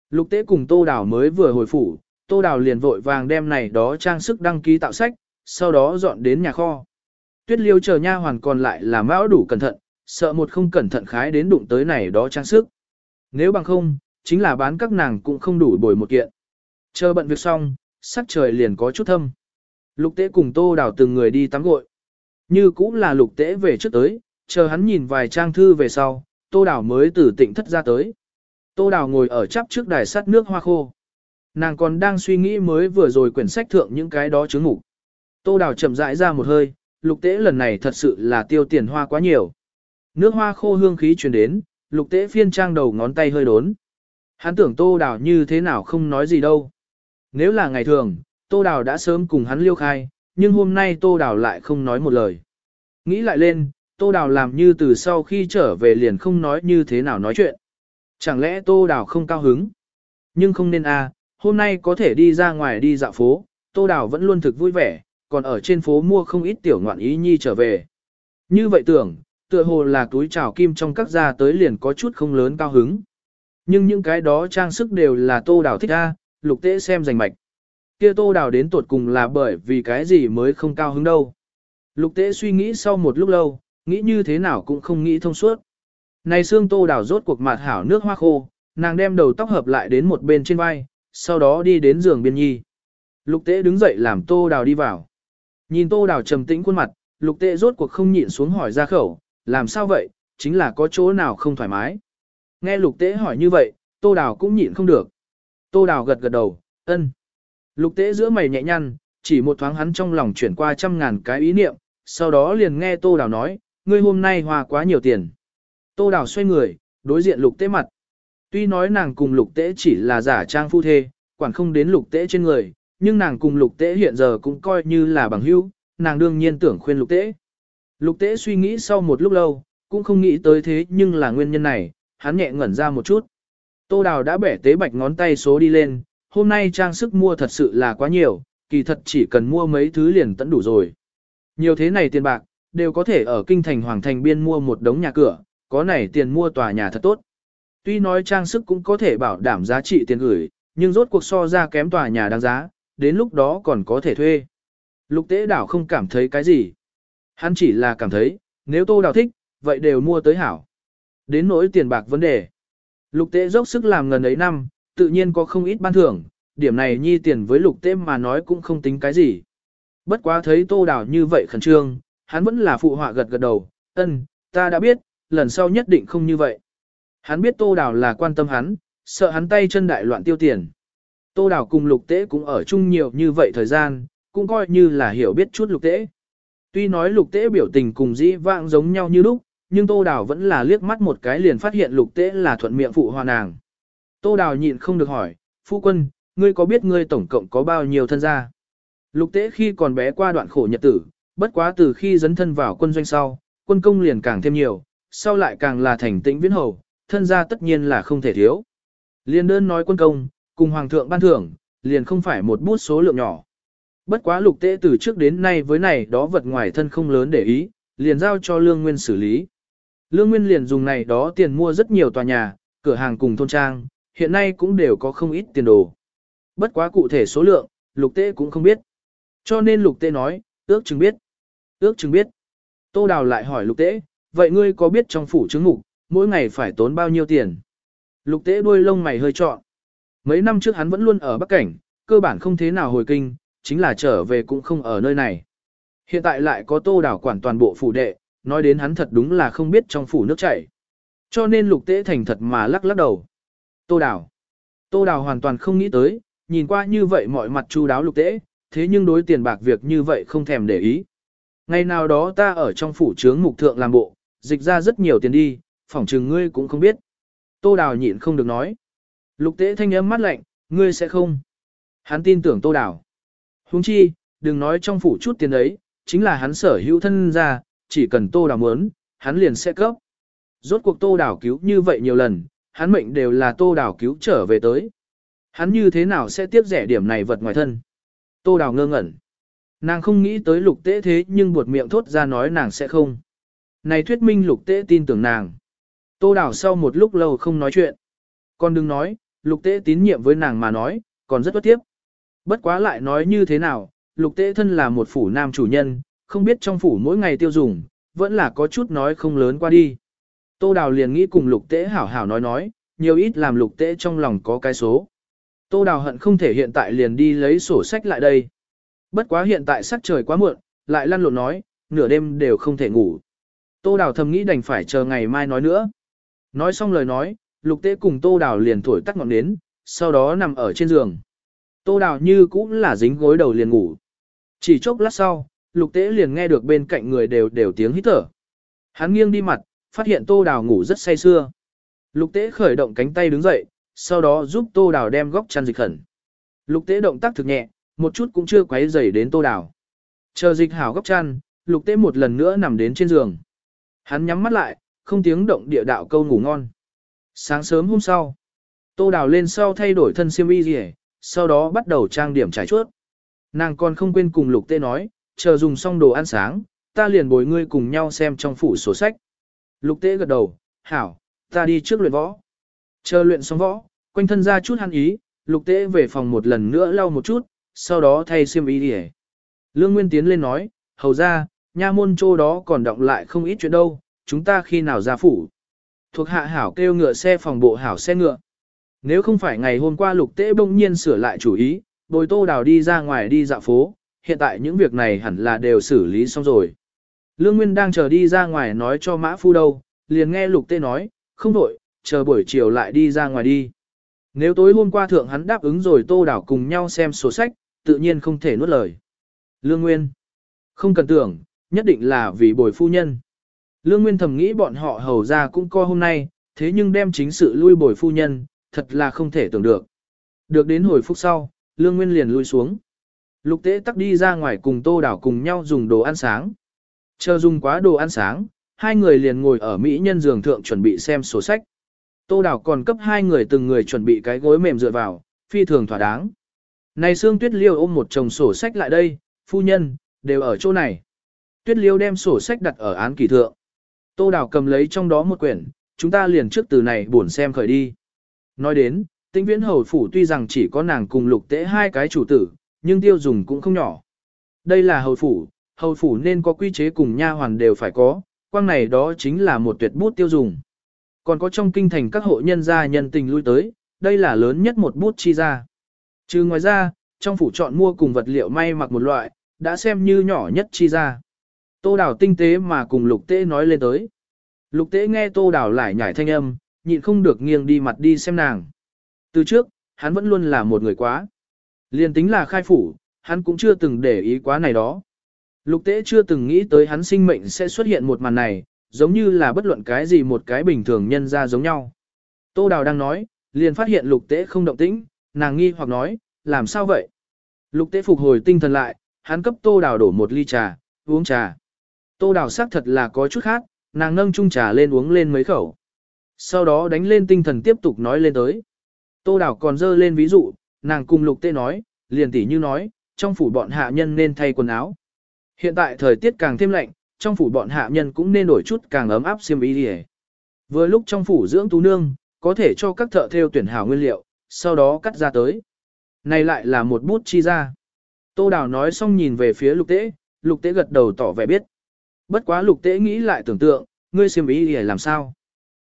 Lục tế cùng Tô Đào mới vừa hồi phủ, Tô Đào liền vội vàng đem này đó trang sức đăng ký tạo sách, sau đó dọn đến nhà kho. Tuyết liêu chờ nha hoàn còn lại là mão đủ cẩn thận, sợ một không cẩn thận khái đến đụng tới này đó trang sức. Nếu bằng không, chính là bán các nàng cũng không đủ bồi một kiện. Chờ bận việc xong, sắc trời liền có chút thâm. Lục tế cùng Tô Đào từng người đi tắm gội. Như cũng là lục tế về trước tới, chờ hắn nhìn vài trang thư về sau, Tô Đào mới từ tỉnh thất ra tới. Tô Đào ngồi ở chắp trước đài sắt nước hoa khô. Nàng còn đang suy nghĩ mới vừa rồi quyển sách thượng những cái đó chứng ngủ. Tô Đào chậm rãi ra một hơi, lục tế lần này thật sự là tiêu tiền hoa quá nhiều. Nước hoa khô hương khí truyền đến, lục tế phiên trang đầu ngón tay hơi đốn. Hắn tưởng Tô Đào như thế nào không nói gì đâu. Nếu là ngày thường, Tô Đào đã sớm cùng hắn liêu khai, nhưng hôm nay Tô Đào lại không nói một lời. Nghĩ lại lên, Tô Đào làm như từ sau khi trở về liền không nói như thế nào nói chuyện. Chẳng lẽ Tô Đào không cao hứng? Nhưng không nên a, à, hôm nay có thể đi ra ngoài đi dạo phố, Tô Đào vẫn luôn thực vui vẻ, còn ở trên phố mua không ít tiểu ngoạn ý nhi trở về. Như vậy tưởng, tựa hồ là túi trào kim trong các gia tới liền có chút không lớn cao hứng. Nhưng những cái đó trang sức đều là Tô Đào thích a, lục tế xem rành mạch. Kia Tô Đào đến tuột cùng là bởi vì cái gì mới không cao hứng đâu. Lục tế suy nghĩ sau một lúc lâu, nghĩ như thế nào cũng không nghĩ thông suốt. Này xương tô đào rốt cuộc mặt hảo nước hoa khô, nàng đem đầu tóc hợp lại đến một bên trên vai, sau đó đi đến giường biên nhi. Lục tế đứng dậy làm tô đào đi vào. Nhìn tô đào trầm tĩnh khuôn mặt, lục tế rốt cuộc không nhịn xuống hỏi ra khẩu, làm sao vậy, chính là có chỗ nào không thoải mái. Nghe lục tế hỏi như vậy, tô đào cũng nhịn không được. Tô đào gật gật đầu, ân. Lục tế giữa mày nhẹ nhăn, chỉ một thoáng hắn trong lòng chuyển qua trăm ngàn cái ý niệm, sau đó liền nghe tô đào nói, ngươi hôm nay hòa quá nhiều tiền. Tô Đào xoay người, đối diện lục tế mặt. Tuy nói nàng cùng lục tế chỉ là giả trang phu thê, quản không đến lục tế trên người, nhưng nàng cùng lục tế hiện giờ cũng coi như là bằng hữu, nàng đương nhiên tưởng khuyên lục tế. Lục tế suy nghĩ sau một lúc lâu, cũng không nghĩ tới thế nhưng là nguyên nhân này, hắn nhẹ ngẩn ra một chút. Tô Đào đã bẻ tế bạch ngón tay số đi lên, hôm nay trang sức mua thật sự là quá nhiều, kỳ thật chỉ cần mua mấy thứ liền tận đủ rồi. Nhiều thế này tiền bạc, đều có thể ở kinh thành hoàng thành biên mua một đống nhà cửa, có này tiền mua tòa nhà thật tốt. Tuy nói trang sức cũng có thể bảo đảm giá trị tiền gửi, nhưng rốt cuộc so ra kém tòa nhà đáng giá, đến lúc đó còn có thể thuê. Lục tế đảo không cảm thấy cái gì. Hắn chỉ là cảm thấy, nếu tô đào thích, vậy đều mua tới hảo. Đến nỗi tiền bạc vấn đề. Lục tế dốc sức làm ngần ấy năm, tự nhiên có không ít ban thưởng, điểm này nhi tiền với lục tế mà nói cũng không tính cái gì. Bất quá thấy tô đào như vậy khẩn trương, hắn vẫn là phụ họa gật gật đầu, ân, ta đã biết, lần sau nhất định không như vậy. Hắn biết tô đào là quan tâm hắn, sợ hắn tay chân đại loạn tiêu tiền. Tô đào cùng lục tế cũng ở chung nhiều như vậy thời gian, cũng coi như là hiểu biết chút lục tế. Tuy nói lục tế biểu tình cùng dĩ vãng giống nhau như lúc, nhưng tô đào vẫn là liếc mắt một cái liền phát hiện lục tế là thuận miệng phụ hòa nàng. Tô đào nhịn không được hỏi, phu quân, ngươi có biết ngươi tổng cộng có bao nhiêu thân gia? Lục tế khi còn bé qua đoạn khổ nhật tử, bất quá từ khi dấn thân vào quân doanh sau, quân công liền càng thêm nhiều, sau lại càng là thành tĩnh viễn hầu, thân gia tất nhiên là không thể thiếu. Liên đơn nói quân công, cùng hoàng thượng ban thưởng, liền không phải một bút số lượng nhỏ. Bất quá lục tế từ trước đến nay với này đó vật ngoài thân không lớn để ý, liền giao cho Lương Nguyên xử lý. Lương Nguyên liền dùng này đó tiền mua rất nhiều tòa nhà, cửa hàng cùng thôn trang, hiện nay cũng đều có không ít tiền đồ. Bất quá cụ thể số lượng, lục tế cũng không biết. Cho nên lục tế nói, ước chừng biết. Ước chừng biết. Tô Đào lại hỏi lục tế, vậy ngươi có biết trong phủ chứng ngục, mỗi ngày phải tốn bao nhiêu tiền? Lục tế đuôi lông mày hơi trọn. Mấy năm trước hắn vẫn luôn ở Bắc Cảnh, cơ bản không thế nào hồi kinh, chính là trở về cũng không ở nơi này. Hiện tại lại có tô đảo quản toàn bộ phủ đệ, nói đến hắn thật đúng là không biết trong phủ nước chảy. Cho nên lục tế thành thật mà lắc lắc đầu. Tô đảo. Tô đảo hoàn toàn không nghĩ tới, nhìn qua như vậy mọi mặt chu đáo lục tế, thế nhưng đối tiền bạc việc như vậy không thèm để ý. Ngày nào đó ta ở trong phủ trướng mục thượng làm bộ, dịch ra rất nhiều tiền đi, phỏng chừng ngươi cũng không biết. Tô đào nhịn không được nói. Lục tế thanh âm mắt lạnh, ngươi sẽ không. Hắn tin tưởng tô đào. Huống chi, đừng nói trong phủ chút tiền ấy, chính là hắn sở hữu thân ra, chỉ cần tô đào muốn, hắn liền sẽ cấp. Rốt cuộc tô đào cứu như vậy nhiều lần, hắn mệnh đều là tô đào cứu trở về tới. Hắn như thế nào sẽ tiếp rẻ điểm này vật ngoài thân? Tô đào ngơ ngẩn. Nàng không nghĩ tới lục tế thế nhưng buột miệng thốt ra nói nàng sẽ không. Này thuyết minh lục tế tin tưởng nàng. Tô đào sau một lúc lâu không nói chuyện. Còn đừng nói, lục tế tín nhiệm với nàng mà nói, còn rất bất tiếp. Bất quá lại nói như thế nào, lục tế thân là một phủ nam chủ nhân, không biết trong phủ mỗi ngày tiêu dùng, vẫn là có chút nói không lớn qua đi. Tô Đào liền nghĩ cùng lục tế hảo hảo nói nói, nhiều ít làm lục tế trong lòng có cái số. Tô Đào hận không thể hiện tại liền đi lấy sổ sách lại đây. Bất quá hiện tại sắc trời quá muộn, lại lăn lộn nói, nửa đêm đều không thể ngủ. Tô Đào thầm nghĩ đành phải chờ ngày mai nói nữa. Nói xong lời nói, lục tế cùng Tô Đào liền thổi tắt ngọn nến, sau đó nằm ở trên giường. Tô Đào như cũng là dính gối đầu liền ngủ. Chỉ chốc lát sau, lục tế liền nghe được bên cạnh người đều đều tiếng hít thở. Hắn nghiêng đi mặt, phát hiện Tô Đào ngủ rất say sưa. Lục tế khởi động cánh tay đứng dậy, sau đó giúp Tô Đào đem góc chăn dịch khẩn. Lục tế động tác thực nhẹ, một chút cũng chưa quấy rầy đến Tô Đào. Chờ dịch hảo góc chăn, lục tế một lần nữa nằm đến trên giường. Hắn nhắm mắt lại, không tiếng động địa đạo câu ngủ ngon. Sáng sớm hôm sau, Tô Đào lên sau thay đổi thân xiêm y gì, sau đó bắt đầu trang điểm trải chuốt. Nàng còn không quên cùng lục tê nói, chờ dùng xong đồ ăn sáng, ta liền bồi ngươi cùng nhau xem trong phủ sổ sách. Lục tê gật đầu, hảo, ta đi trước luyện võ. Chờ luyện xong võ, quanh thân ra chút hắn ý, lục tê về phòng một lần nữa lau một chút, sau đó thay xiêm y gì. Lương Nguyên tiến lên nói, hầu ra, nha môn chỗ đó còn động lại không ít chuyện đâu, chúng ta khi nào ra phủ. Thuộc hạ hảo kêu ngựa xe phòng bộ hảo xe ngựa. Nếu không phải ngày hôm qua lục tế bỗng nhiên sửa lại chủ ý, bồi tô đào đi ra ngoài đi dạo phố, hiện tại những việc này hẳn là đều xử lý xong rồi. Lương Nguyên đang chờ đi ra ngoài nói cho mã phu đâu, liền nghe lục tế nói, không đổi, chờ buổi chiều lại đi ra ngoài đi. Nếu tối hôm qua thượng hắn đáp ứng rồi tô đảo cùng nhau xem sổ sách, tự nhiên không thể nuốt lời. Lương Nguyên. Không cần tưởng, nhất định là vì bồi phu nhân. Lương Nguyên thầm nghĩ bọn họ hầu ra cũng co hôm nay, thế nhưng đem chính sự lui bồi phu nhân, thật là không thể tưởng được. Được đến hồi phút sau, Lương Nguyên liền lui xuống. Lục tế tắc đi ra ngoài cùng tô đảo cùng nhau dùng đồ ăn sáng. Chờ dùng quá đồ ăn sáng, hai người liền ngồi ở Mỹ nhân giường thượng chuẩn bị xem sổ sách. Tô đảo còn cấp hai người từng người chuẩn bị cái gối mềm dựa vào, phi thường thỏa đáng. Này Sương Tuyết Liêu ôm một chồng sổ sách lại đây, phu nhân, đều ở chỗ này. Tuyết Liêu đem sổ sách đặt ở án kỳ thượng. Tô Đào cầm lấy trong đó một quyển, chúng ta liền trước từ này buồn xem khởi đi. Nói đến, tinh viễn hầu phủ tuy rằng chỉ có nàng cùng lục tế hai cái chủ tử, nhưng tiêu dùng cũng không nhỏ. Đây là hầu phủ, hầu phủ nên có quy chế cùng nha hoàn đều phải có, quang này đó chính là một tuyệt bút tiêu dùng. Còn có trong kinh thành các hộ nhân gia nhân tình lui tới, đây là lớn nhất một bút chi ra. Trừ ngoài ra, trong phủ chọn mua cùng vật liệu may mặc một loại, đã xem như nhỏ nhất chi ra. Tô Đào tinh tế mà cùng lục tế nói lên tới. Lục tế nghe tô Đào lại nhảy thanh âm, nhịn không được nghiêng đi mặt đi xem nàng. Từ trước, hắn vẫn luôn là một người quá. Liên tính là khai phủ, hắn cũng chưa từng để ý quá này đó. Lục tế chưa từng nghĩ tới hắn sinh mệnh sẽ xuất hiện một màn này, giống như là bất luận cái gì một cái bình thường nhân ra giống nhau. Tô Đào đang nói, liền phát hiện lục tế không động tĩnh, nàng nghi hoặc nói, làm sao vậy? Lục tế phục hồi tinh thần lại, hắn cấp Tô Đào đổ một ly trà, uống trà. Tô Đào xác thật là có chút khác, nàng nâng chung trà lên uống lên mấy khẩu. Sau đó đánh lên tinh thần tiếp tục nói lên tới. Tô Đào còn dơ lên ví dụ, nàng cùng lục Tê nói, liền tỉ như nói, trong phủ bọn hạ nhân nên thay quần áo. Hiện tại thời tiết càng thêm lạnh, trong phủ bọn hạ nhân cũng nên đổi chút càng ấm áp xiêm y đi Vừa lúc trong phủ dưỡng tú nương, có thể cho các thợ theo tuyển hảo nguyên liệu, sau đó cắt ra tới. Này lại là một bút chi ra. Tô Đào nói xong nhìn về phía lục tế, lục tế gật đầu tỏ vẻ biết. Bất quá lục tế nghĩ lại tưởng tượng, ngươi xiêm y để làm sao?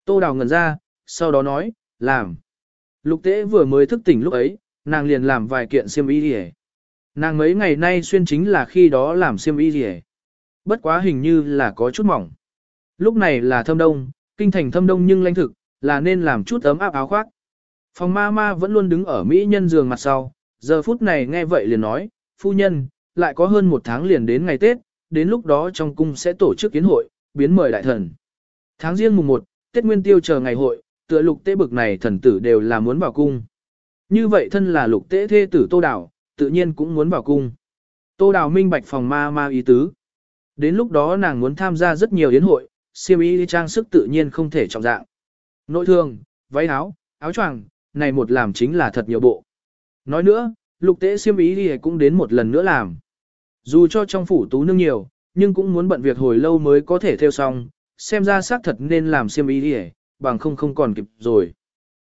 Tô Đào ngần ra, sau đó nói, làm. Lục tế vừa mới thức tỉnh lúc ấy, nàng liền làm vài kiện xiêm y để. Nàng mấy ngày nay xuyên chính là khi đó làm xiêm y để. Bất quá hình như là có chút mỏng. Lúc này là thâm đông, kinh thành thâm đông nhưng lãnh thực, là nên làm chút ấm áp áo khoác. Phòng ma ma vẫn luôn đứng ở Mỹ nhân giường mặt sau, giờ phút này nghe vậy liền nói, phu nhân, lại có hơn một tháng liền đến ngày Tết, đến lúc đó trong cung sẽ tổ chức kiến hội, biến mời đại thần. Tháng riêng mùng 1, Tết Nguyên Tiêu chờ ngày hội, tựa lục tế bực này thần tử đều là muốn vào cung. Như vậy thân là lục tế thê tử tô Đào, tự nhiên cũng muốn vào cung. Tô Đào minh bạch phòng ma ma ý tứ. Đến lúc đó nàng muốn tham gia rất nhiều yến hội, siêm y trang sức tự nhiên không thể trọng dạng. Nội thường, váy áo, áo choàng, này một làm chính là thật nhiều bộ. Nói nữa, lục tế siêm y thì cũng đến một lần nữa làm. Dù cho trong phủ tú nương nhiều, nhưng cũng muốn bận việc hồi lâu mới có thể theo xong, xem ra xác thật nên làm xiêm y đi bằng không không còn kịp rồi.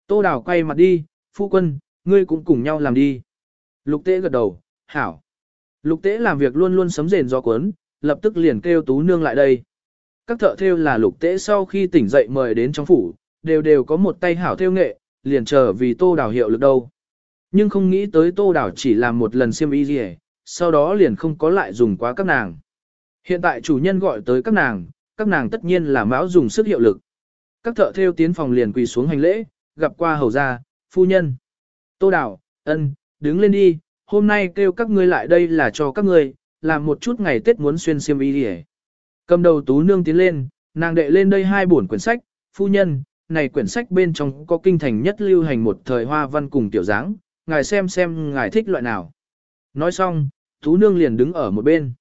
Tô Đào quay mặt đi, phu quân, ngươi cũng cùng nhau làm đi. Lục tế gật đầu, hảo. Lục tế làm việc luôn luôn sấm rền do cuốn, lập tức liền kêu tú nương lại đây. Các thợ theo là lục tế sau khi tỉnh dậy mời đến trong phủ, đều đều có một tay hảo theo nghệ, liền chờ vì tô đào hiệu lực đâu. Nhưng không nghĩ tới tô đào chỉ làm một lần xiêm y gì sau đó liền không có lại dùng quá các nàng. Hiện tại chủ nhân gọi tới các nàng, các nàng tất nhiên là mão dùng sức hiệu lực. Các thợ theo tiến phòng liền quỳ xuống hành lễ, gặp qua hầu gia, phu nhân. Tô đảo, ân, đứng lên đi, hôm nay kêu các ngươi lại đây là cho các ngươi, làm một chút ngày Tết muốn xuyên xiêm y đi Cầm đầu tú nương tiến lên, nàng đệ lên đây hai bổn quyển sách, phu nhân, này quyển sách bên trong có kinh thành nhất lưu hành một thời hoa văn cùng tiểu dáng, ngài xem xem ngài thích loại nào. Nói xong, tú nương liền đứng ở một bên.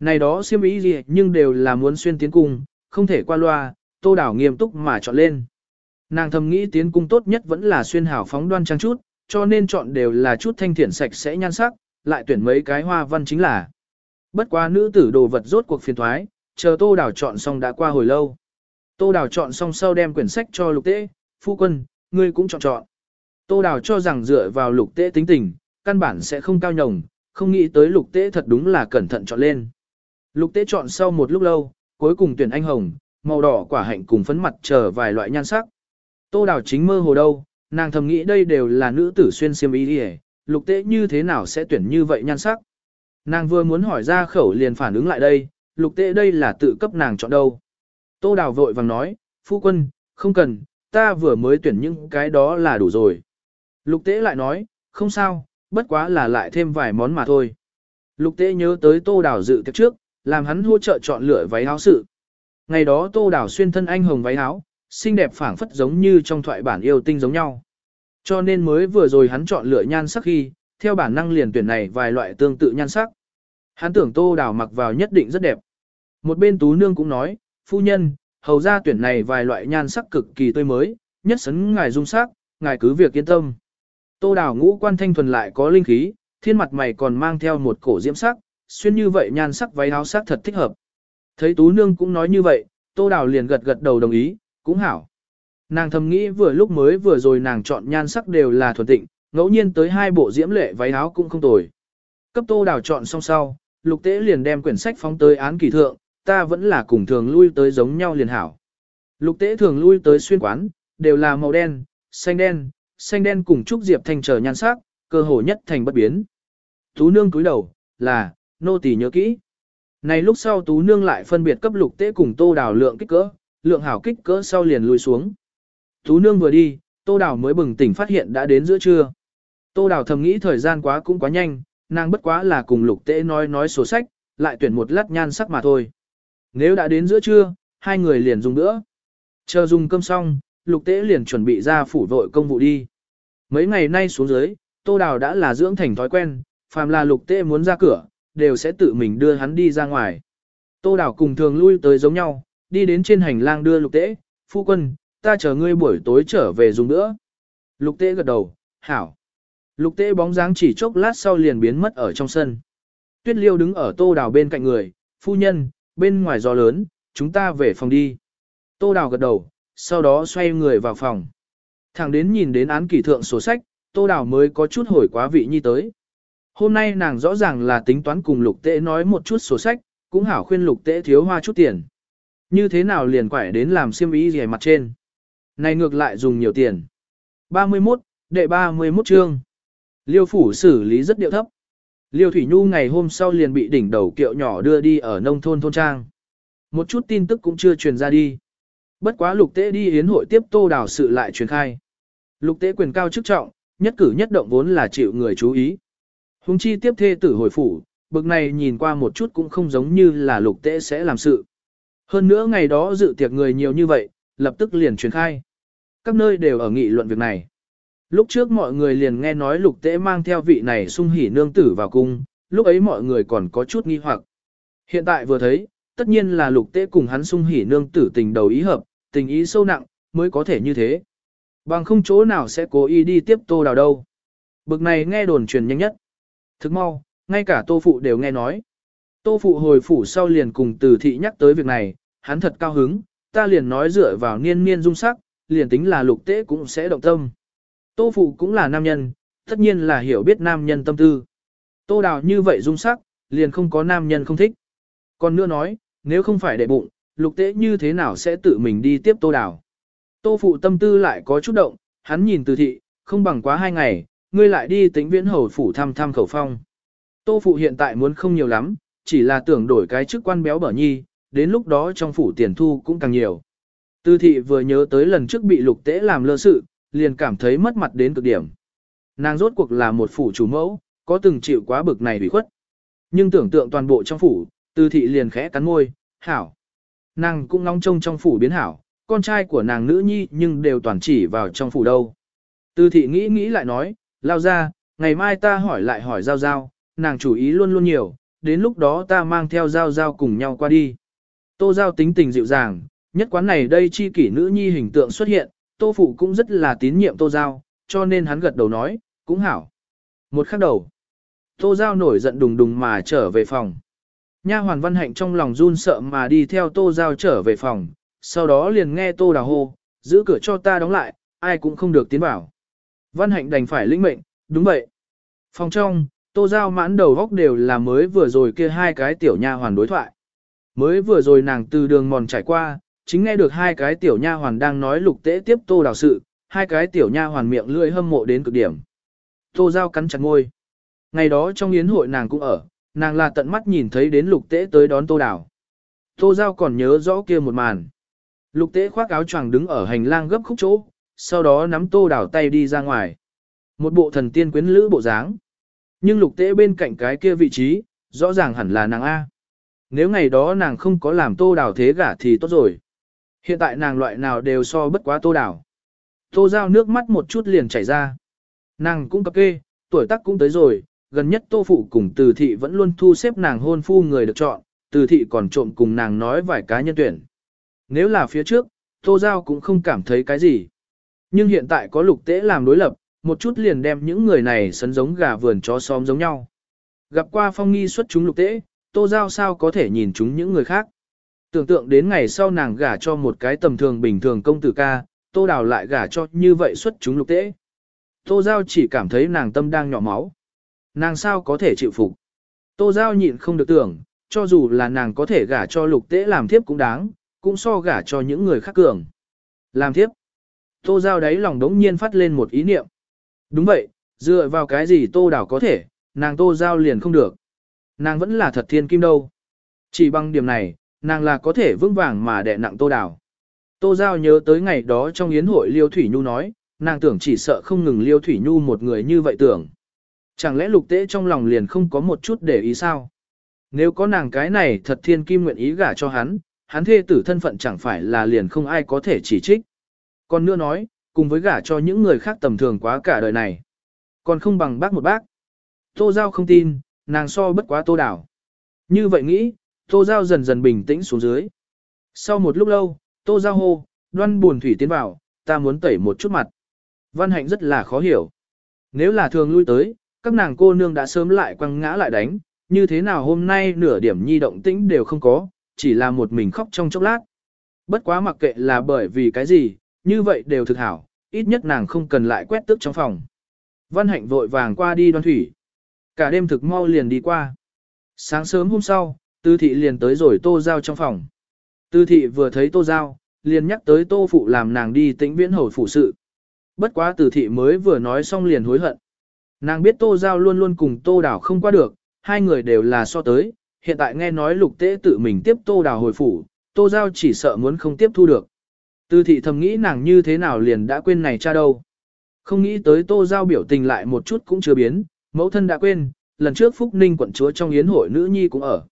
Này đó xiêm ý gì nhưng đều là muốn xuyên tiến cung, không thể qua loa, tô đảo nghiêm túc mà chọn lên. Nàng thầm nghĩ tiến cung tốt nhất vẫn là xuyên hảo phóng đoan trang chút, cho nên chọn đều là chút thanh thiện sạch sẽ nhan sắc, lại tuyển mấy cái hoa văn chính là. Bất quá nữ tử đồ vật rốt cuộc phiền thoái, chờ tô Đảo chọn xong đã qua hồi lâu. Tô đào chọn xong sau đem quyển sách cho lục tế, phu quân, ngươi cũng chọn chọn. Tô đào cho rằng dựa vào lục tế tính tình, căn bản sẽ không cao nhồng, không nghĩ tới lục tế thật đúng là cẩn thận chọn lên. Lục tế chọn sau một lúc lâu, cuối cùng tuyển anh hồng, màu đỏ quả hạnh cùng phấn mặt chờ vài loại nhan sắc. Tô đào chính mơ hồ đâu, nàng thầm nghĩ đây đều là nữ tử xuyên xiêm y đi lục tế như thế nào sẽ tuyển như vậy nhan sắc. Nàng vừa muốn hỏi ra khẩu liền phản ứng lại đây, lục tế đây là tự cấp nàng chọn đâu. Tô đào vội vàng nói, phu quân, không cần, ta vừa mới tuyển những cái đó là đủ rồi. Lục tế lại nói, không sao, bất quá là lại thêm vài món mà thôi. Lục tế nhớ tới tô đào dự tiệc trước, làm hắn hỗ trợ chọn lựa váy áo sự. Ngày đó tô đào xuyên thân anh hồng váy áo, xinh đẹp phảng phất giống như trong thoại bản yêu tinh giống nhau. Cho nên mới vừa rồi hắn chọn lựa nhan sắc khi, theo bản năng liền tuyển này vài loại tương tự nhan sắc. Hắn tưởng tô đào mặc vào nhất định rất đẹp. Một bên tú nương cũng nói, phu nhân, hầu ra tuyển này vài loại nhan sắc cực kỳ tươi mới, nhất sấn ngài dung sắc, ngài cứ việc yên tâm. Tô đào ngũ quan thanh thuần lại có linh khí, thiên mặt mày còn mang theo một cổ diễm sắc, xuyên như vậy nhan sắc váy áo sắc thật thích hợp. Thấy tú nương cũng nói như vậy, tô đào liền gật gật đầu đồng ý, cũng hảo. Nàng thầm nghĩ vừa lúc mới vừa rồi nàng chọn nhan sắc đều là thuần tịnh, ngẫu nhiên tới hai bộ diễm lệ váy áo cũng không tồi. Cấp tô đào chọn xong sau, lục tế liền đem quyển sách phóng tới án kỳ thượng, ta vẫn là cùng thường lui tới giống nhau liền hảo. Lục tế thường lui tới xuyên quán, đều là màu đen, xanh đen, xanh đen cùng trúc diệp thanh trở nhan sắc, cơ hồ nhất thành bất biến. Tú nương cúi đầu, là, nô tỳ nhớ kỹ. Này lúc sau tú nương lại phân biệt cấp lục tế cùng tô đào lượng kích cỡ, lượng hảo kích cỡ sau liền lùi xuống. Tú nương vừa đi, tô đào mới bừng tỉnh phát hiện đã đến giữa trưa. Tô đào thầm nghĩ thời gian quá cũng quá nhanh, nàng bất quá là cùng lục tế nói nói sổ sách, lại tuyển một lát nhan sắc mà thôi. Nếu đã đến giữa trưa, hai người liền dùng nữa. Chờ dùng cơm xong, lục tế liền chuẩn bị ra phủ vội công vụ đi. Mấy ngày nay xuống dưới, tô đào đã là dưỡng thành thói quen, phàm là lục tế muốn ra cửa, đều sẽ tự mình đưa hắn đi ra ngoài. Tô đào cùng thường lui tới giống nhau, đi đến trên hành lang đưa lục tế, phu quân, ta chờ ngươi buổi tối trở về dùng nữa. Lục tế gật đầu, hảo. Lục tế bóng dáng chỉ chốc lát sau liền biến mất ở trong sân. Tuyết liêu đứng ở tô đào bên cạnh người, phu nhân, bên ngoài gió lớn, chúng ta về phòng đi. Tô đào gật đầu, sau đó xoay người vào phòng. Thẳng đến nhìn đến án kỷ thượng sổ sách, tô đào mới có chút hồi quá vị nhi tới. Hôm nay nàng rõ ràng là tính toán cùng lục tễ nói một chút sổ sách, cũng hảo khuyên lục tễ thiếu hoa chút tiền. Như thế nào liền quải đến làm xiêm ý gì mặt trên. Này ngược lại dùng nhiều tiền. 31, đệ 31 chương. Liêu phủ xử lý rất điệu thấp. Liêu Thủy Nhu ngày hôm sau liền bị đỉnh đầu kiệu nhỏ đưa đi ở nông thôn thôn trang. Một chút tin tức cũng chưa truyền ra đi. Bất quá lục tế đi yến hội tiếp tô đào sự lại truyền khai. Lục tế quyền cao chức trọng, nhất cử nhất động vốn là chịu người chú ý. Hùng chi tiếp thê tử hồi phủ, bực này nhìn qua một chút cũng không giống như là lục tế sẽ làm sự. Hơn nữa ngày đó dự tiệc người nhiều như vậy, lập tức liền truyền khai. Các nơi đều ở nghị luận việc này. Lúc trước mọi người liền nghe nói lục tế mang theo vị này sung hỉ nương tử vào cung, lúc ấy mọi người còn có chút nghi hoặc. Hiện tại vừa thấy, tất nhiên là lục tế cùng hắn sung hỉ nương tử tình đầu ý hợp, tình ý sâu nặng, mới có thể như thế. Bằng không chỗ nào sẽ cố ý đi tiếp tô đào đâu. Bực này nghe đồn truyền nhanh nhất. Thức mau, ngay cả tô phụ đều nghe nói. Tô phụ hồi phủ sau liền cùng từ thị nhắc tới việc này, hắn thật cao hứng, ta liền nói dựa vào niên niên dung sắc, liền tính là lục tế cũng sẽ động tâm. Tô phụ cũng là nam nhân, tất nhiên là hiểu biết nam nhân tâm tư. Tô đào như vậy dung sắc, liền không có nam nhân không thích. Còn nữa nói, nếu không phải để bụng, lục tế như thế nào sẽ tự mình đi tiếp tô đào. Tô phụ tâm tư lại có chút động, hắn nhìn từ thị, không bằng quá hai ngày, ngươi lại đi tính viễn hầu phủ thăm thăm khẩu phong. Tô phụ hiện tại muốn không nhiều lắm, chỉ là tưởng đổi cái chức quan béo bở nhi, đến lúc đó trong phủ tiền thu cũng càng nhiều. Từ thị vừa nhớ tới lần trước bị lục tế làm lơ sự, liền cảm thấy mất mặt đến cực điểm. Nàng rốt cuộc là một phủ chủ mẫu, có từng chịu quá bực này bị khuất. Nhưng tưởng tượng toàn bộ trong phủ, từ thị liền khẽ cắn môi, hảo. Nàng cũng nóng trông trong phủ biến hảo, con trai của nàng nữ nhi nhưng đều toàn chỉ vào trong phủ đâu. Từ thị nghĩ nghĩ lại nói, lao ra, ngày mai ta hỏi lại hỏi giao giao, nàng chủ ý luôn luôn nhiều, đến lúc đó ta mang theo giao giao cùng nhau qua đi. Tô giao tính tình dịu dàng, nhất quán này đây chi kỷ nữ nhi hình tượng xuất hiện, tô phụ cũng rất là tín nhiệm tô giao, cho nên hắn gật đầu nói, cũng hảo. Một khắc đầu, tô giao nổi giận đùng đùng mà trở về phòng. Nha hoàn văn hạnh trong lòng run sợ mà đi theo tô giao trở về phòng, sau đó liền nghe tô đào hô, giữ cửa cho ta đóng lại, ai cũng không được tiến vào. Văn hạnh đành phải lĩnh mệnh, đúng vậy. Phòng trong, tô giao mãn đầu góc đều là mới vừa rồi kia hai cái tiểu nha hoàn đối thoại. Mới vừa rồi nàng từ đường mòn trải qua, chính nghe được hai cái tiểu nha hoàn đang nói lục tế tiếp tô đào sự, hai cái tiểu nha hoàn miệng lưỡi hâm mộ đến cực điểm. Tô giao cắn chặt ngôi. Ngày đó trong yến hội nàng cũng ở, nàng là tận mắt nhìn thấy đến lục tế tới đón tô đào. Tô giao còn nhớ rõ kia một màn. Lục tế khoác áo choàng đứng ở hành lang gấp khúc chỗ, sau đó nắm tô đào tay đi ra ngoài. Một bộ thần tiên quyến lữ bộ dáng. Nhưng lục tế bên cạnh cái kia vị trí, rõ ràng hẳn là nàng A. Nếu ngày đó nàng không có làm tô đào thế gả thì tốt rồi. Hiện tại nàng loại nào đều so bất quá tô đào. Tô giao nước mắt một chút liền chảy ra. Nàng cũng cập kê, tuổi tác cũng tới rồi, gần nhất tô phụ cùng từ thị vẫn luôn thu xếp nàng hôn phu người được chọn, từ thị còn trộm cùng nàng nói vài cá nhân tuyển. Nếu là phía trước, tô giao cũng không cảm thấy cái gì. Nhưng hiện tại có lục tế làm đối lập, một chút liền đem những người này sấn giống gà vườn chó xóm giống nhau. Gặp qua phong nghi xuất chúng lục tế, tô giao sao có thể nhìn chúng những người khác. Tưởng tượng đến ngày sau nàng gả cho một cái tầm thường bình thường công tử ca, tô đào lại gả cho như vậy xuất chúng lục tế. Tô Giao chỉ cảm thấy nàng tâm đang nhỏ máu. Nàng sao có thể chịu phục. Tô Giao nhịn không được tưởng, cho dù là nàng có thể gả cho lục tế làm thiếp cũng đáng, cũng so gả cho những người khác cường. Làm thiếp. Tô Giao đáy lòng đống nhiên phát lên một ý niệm. Đúng vậy, dựa vào cái gì Tô Đảo có thể, nàng Tô Giao liền không được. Nàng vẫn là thật thiên kim đâu. Chỉ bằng điểm này, nàng là có thể vững vàng mà đè nặng Tô Đảo. Tô Giao nhớ tới ngày đó trong yến hội Liêu Thủy Nhu nói, nàng tưởng chỉ sợ không ngừng Liêu Thủy Nhu một người như vậy tưởng. Chẳng lẽ lục tế trong lòng liền không có một chút để ý sao? Nếu có nàng cái này thật thiên kim nguyện ý gả cho hắn, hắn thê tử thân phận chẳng phải là liền không ai có thể chỉ trích. Còn nữa nói, cùng với gả cho những người khác tầm thường quá cả đời này. Còn không bằng bác một bác. Tô Giao không tin, nàng so bất quá tô đảo. Như vậy nghĩ, tô Giao dần dần bình tĩnh xuống dưới. Sau một lúc lâu, tô Giao hô, đoan buồn thủy tiến vào, ta muốn tẩy một chút mặt. Văn hạnh rất là khó hiểu. Nếu là thường lui tới, các nàng cô nương đã sớm lại quăng ngã lại đánh, như thế nào hôm nay nửa điểm nhi động tĩnh đều không có, chỉ là một mình khóc trong chốc lát. Bất quá mặc kệ là bởi vì cái gì, như vậy đều thực hảo, ít nhất nàng không cần lại quét tước trong phòng. Văn hạnh vội vàng qua đi đoan thủy. Cả đêm thực mau liền đi qua. Sáng sớm hôm sau, tư thị liền tới rồi tô giao trong phòng. Tư thị vừa thấy tô giao, liền nhắc tới tô phụ làm nàng đi tĩnh viễn hồi phụ sự. Bất quá tư thị mới vừa nói xong liền hối hận. Nàng biết tô giao luôn luôn cùng tô đảo không qua được, hai người đều là so tới, hiện tại nghe nói lục tế tự mình tiếp tô đảo hồi phủ, tô giao chỉ sợ muốn không tiếp thu được. Tư thị thầm nghĩ nàng như thế nào liền đã quên này cha đâu. Không nghĩ tới tô giao biểu tình lại một chút cũng chưa biến, mẫu thân đã quên, lần trước Phúc Ninh quận chúa trong yến hội nữ nhi cũng ở.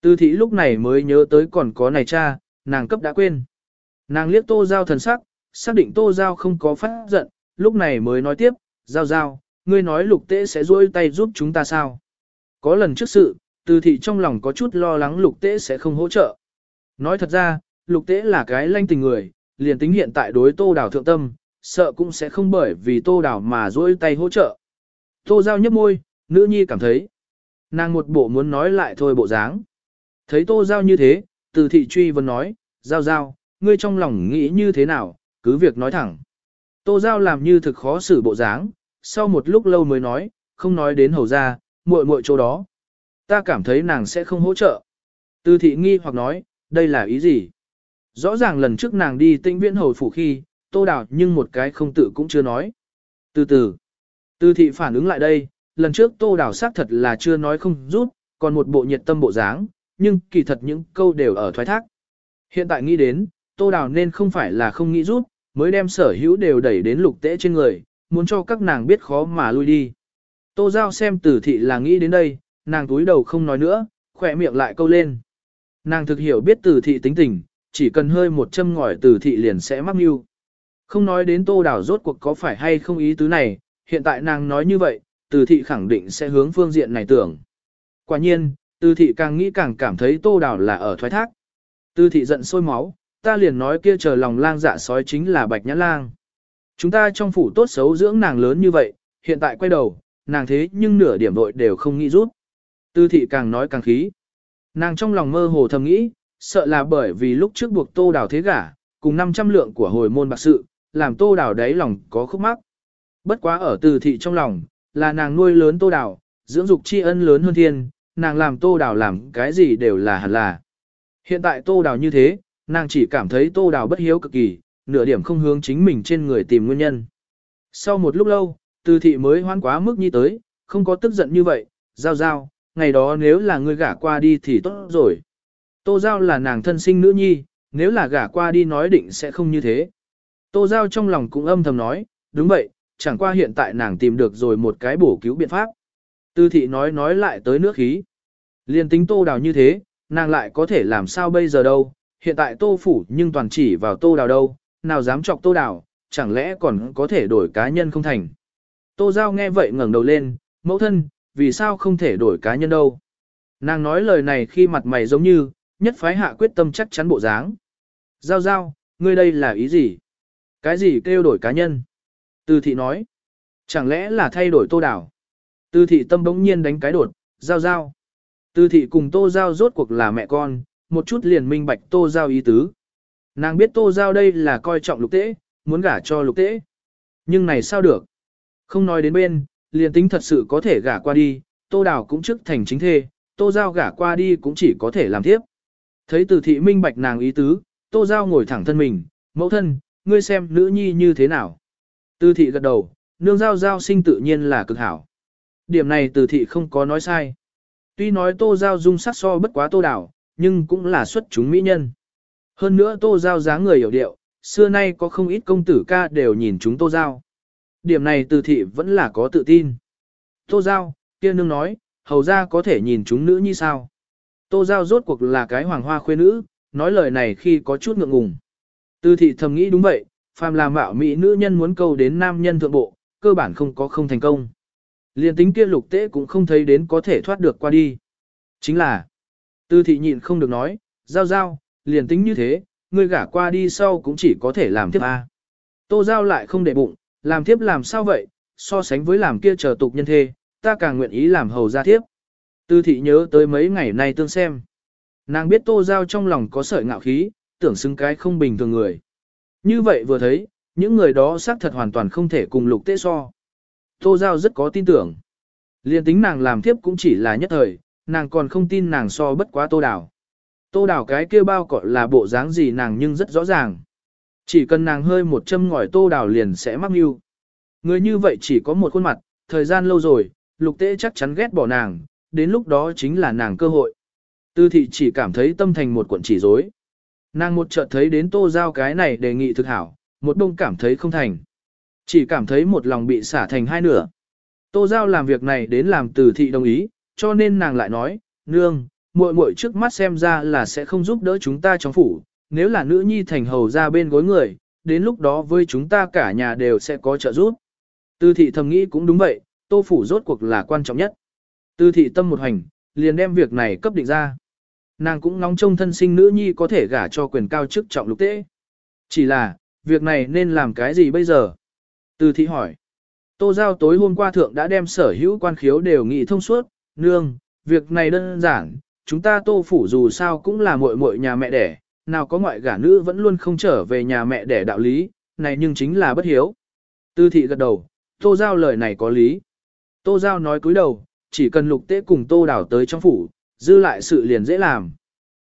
Tư thị lúc này mới nhớ tới còn có này cha, nàng cấp đã quên. Nàng liếc tô giao thần sắc, xác định tô giao không có phát giận, lúc này mới nói tiếp, giao giao, ngươi nói lục tế sẽ duỗi tay giúp chúng ta sao? Có lần trước sự, từ thị trong lòng có chút lo lắng lục tế sẽ không hỗ trợ. Nói thật ra, lục tế là cái lanh tình người, liền tính hiện tại đối tô đào thượng tâm, sợ cũng sẽ không bởi vì tô đào mà duỗi tay hỗ trợ. Tô giao nhấp môi, nữ nhi cảm thấy. Nàng một bộ muốn nói lại thôi bộ dáng. Thấy tô giao như thế, từ thị truy vấn nói, giao giao, ngươi trong lòng nghĩ như thế nào, cứ việc nói thẳng. Tô giao làm như thực khó xử bộ dáng, sau một lúc lâu mới nói, không nói đến hầu ra, muội muội chỗ đó. Ta cảm thấy nàng sẽ không hỗ trợ. Từ thị nghi hoặc nói, đây là ý gì? Rõ ràng lần trước nàng đi tinh viễn hầu phủ khi, tô đào nhưng một cái không tự cũng chưa nói. Từ từ, từ thị phản ứng lại đây, lần trước tô đào xác thật là chưa nói không rút, còn một bộ nhiệt tâm bộ dáng, nhưng kỳ thật những câu đều ở thoái thác. Hiện tại nghĩ đến, tô đào nên không phải là không nghĩ rút, mới đem sở hữu đều đẩy đến lục tễ trên người, muốn cho các nàng biết khó mà lui đi. Tô Giao xem tử thị là nghĩ đến đây, nàng túi đầu không nói nữa, khỏe miệng lại câu lên. Nàng thực hiểu biết tử thị tính tình, chỉ cần hơi một châm ngòi tử thị liền sẽ mắc mưu. Không nói đến tô đảo rốt cuộc có phải hay không ý tứ này, hiện tại nàng nói như vậy, tử thị khẳng định sẽ hướng phương diện này tưởng. Quả nhiên, tử thị càng nghĩ càng cảm thấy tô đảo là ở thoái thác. Tử thị giận sôi máu, ta liền nói kia chờ lòng lang dạ sói chính là bạch nhã lang. Chúng ta trong phủ tốt xấu dưỡng nàng lớn như vậy, hiện tại quay đầu, nàng thế nhưng nửa điểm vội đều không nghĩ rút. Tư thị càng nói càng khí. Nàng trong lòng mơ hồ thầm nghĩ, sợ là bởi vì lúc trước buộc tô đào thế gả, cùng 500 lượng của hồi môn bạc sự, làm tô đào đáy lòng có khúc mắc. Bất quá ở từ thị trong lòng, là nàng nuôi lớn tô đào, dưỡng dục tri ân lớn hơn thiên, nàng làm tô đào làm cái gì đều là hẳn là. Hiện tại tô đào như thế, nàng chỉ cảm thấy tô đào bất hiếu cực kỳ, nửa điểm không hướng chính mình trên người tìm nguyên nhân. Sau một lúc lâu, từ thị mới hoan quá mức như tới, không có tức giận như vậy, giao giao, ngày đó nếu là ngươi gả qua đi thì tốt rồi. Tô giao là nàng thân sinh nữ nhi, nếu là gả qua đi nói định sẽ không như thế. Tô giao trong lòng cũng âm thầm nói, đúng vậy, chẳng qua hiện tại nàng tìm được rồi một cái bổ cứu biện pháp. Tư thị nói nói lại tới nước khí. Liên tính tô đào như thế, nàng lại có thể làm sao bây giờ đâu, hiện tại tô phủ nhưng toàn chỉ vào tô đào đâu, nào dám chọc tô đào, chẳng lẽ còn có thể đổi cá nhân không thành. Tô Giao nghe vậy ngẩng đầu lên, mẫu thân, vì sao không thể đổi cá nhân đâu. Nàng nói lời này khi mặt mày giống như, nhất phái hạ quyết tâm chắc chắn bộ dáng. Giao Giao, ngươi đây là ý gì? Cái gì kêu đổi cá nhân? Từ thị nói. Chẳng lẽ là thay đổi tô đảo? Từ thị tâm bỗng nhiên đánh cái đột, Giao Giao. Từ thị cùng tô Giao rốt cuộc là mẹ con, một chút liền minh bạch tô Giao ý tứ. Nàng biết tô Giao đây là coi trọng lục tế, muốn gả cho lục tế. Nhưng này sao được? Không nói đến bên, liền tính thật sự có thể gả qua đi, tô đào cũng trước thành chính thê, tô giao gả qua đi cũng chỉ có thể làm tiếp. Thấy từ thị minh bạch nàng ý tứ, tô giao ngồi thẳng thân mình, mẫu thân, ngươi xem nữ nhi như thế nào. Từ thị gật đầu, nương giao giao sinh tự nhiên là cực hảo. Điểm này từ thị không có nói sai. Tuy nói tô giao dung sắc so bất quá tô đảo, nhưng cũng là xuất chúng mỹ nhân. Hơn nữa tô giao dáng người hiểu điệu, xưa nay có không ít công tử ca đều nhìn chúng tô giao. Điểm này từ thị vẫn là có tự tin. Tô giao, kia nương nói, hầu ra có thể nhìn chúng nữ như sao. Tô giao rốt cuộc là cái hoàng hoa khuê nữ, nói lời này khi có chút ngượng ngùng. Từ thị thầm nghĩ đúng vậy, phàm là mạo mỹ nữ nhân muốn câu đến nam nhân thượng bộ, cơ bản không có không thành công. Liên tính kia lục tế cũng không thấy đến có thể thoát được qua đi. Chính là, tư thị nhịn không được nói, giao giao, liền tính như thế, ngươi gả qua đi sau cũng chỉ có thể làm tiếp A. Tô giao lại không để bụng, làm tiếp làm sao vậy, so sánh với làm kia chờ tục nhân thê, ta càng nguyện ý làm hầu gia tiếp. Tư thị nhớ tới mấy ngày nay tương xem. Nàng biết tô giao trong lòng có sợi ngạo khí, tưởng xứng cái không bình thường người. Như vậy vừa thấy, những người đó xác thật hoàn toàn không thể cùng lục tế so. Tô Giao rất có tin tưởng. Liên tính nàng làm tiếp cũng chỉ là nhất thời, nàng còn không tin nàng so bất quá tô đảo. Tô đảo cái kia bao cọ là bộ dáng gì nàng nhưng rất rõ ràng. Chỉ cần nàng hơi một châm ngòi tô đảo liền sẽ mắc mưu. Người như vậy chỉ có một khuôn mặt, thời gian lâu rồi, lục tế chắc chắn ghét bỏ nàng, đến lúc đó chính là nàng cơ hội. Tư thị chỉ cảm thấy tâm thành một cuộn chỉ rối. Nàng một chợt thấy đến tô giao cái này đề nghị thực hảo, một đông cảm thấy không thành. Chỉ cảm thấy một lòng bị xả thành hai nửa. Tô giao làm việc này đến làm từ thị đồng ý, cho nên nàng lại nói, nương, muội muội trước mắt xem ra là sẽ không giúp đỡ chúng ta trong phủ, nếu là nữ nhi thành hầu ra bên gối người, đến lúc đó với chúng ta cả nhà đều sẽ có trợ giúp. Từ thị thầm nghĩ cũng đúng vậy, tô phủ rốt cuộc là quan trọng nhất. Từ thị tâm một hành, liền đem việc này cấp định ra. Nàng cũng ngóng trông thân sinh nữ nhi có thể gả cho quyền cao chức trọng lục tế. Chỉ là, việc này nên làm cái gì bây giờ? Từ thị hỏi. Tô Giao tối hôm qua thượng đã đem sở hữu quan khiếu đều nghị thông suốt, nương, việc này đơn giản, chúng ta tô phủ dù sao cũng là muội muội nhà mẹ đẻ, nào có ngoại gả nữ vẫn luôn không trở về nhà mẹ đẻ đạo lý, này nhưng chính là bất hiếu. Tư thị gật đầu, Tô Giao lời này có lý. Tô Giao nói cúi đầu, chỉ cần lục tế cùng Tô Đảo tới trong phủ, dư lại sự liền dễ làm.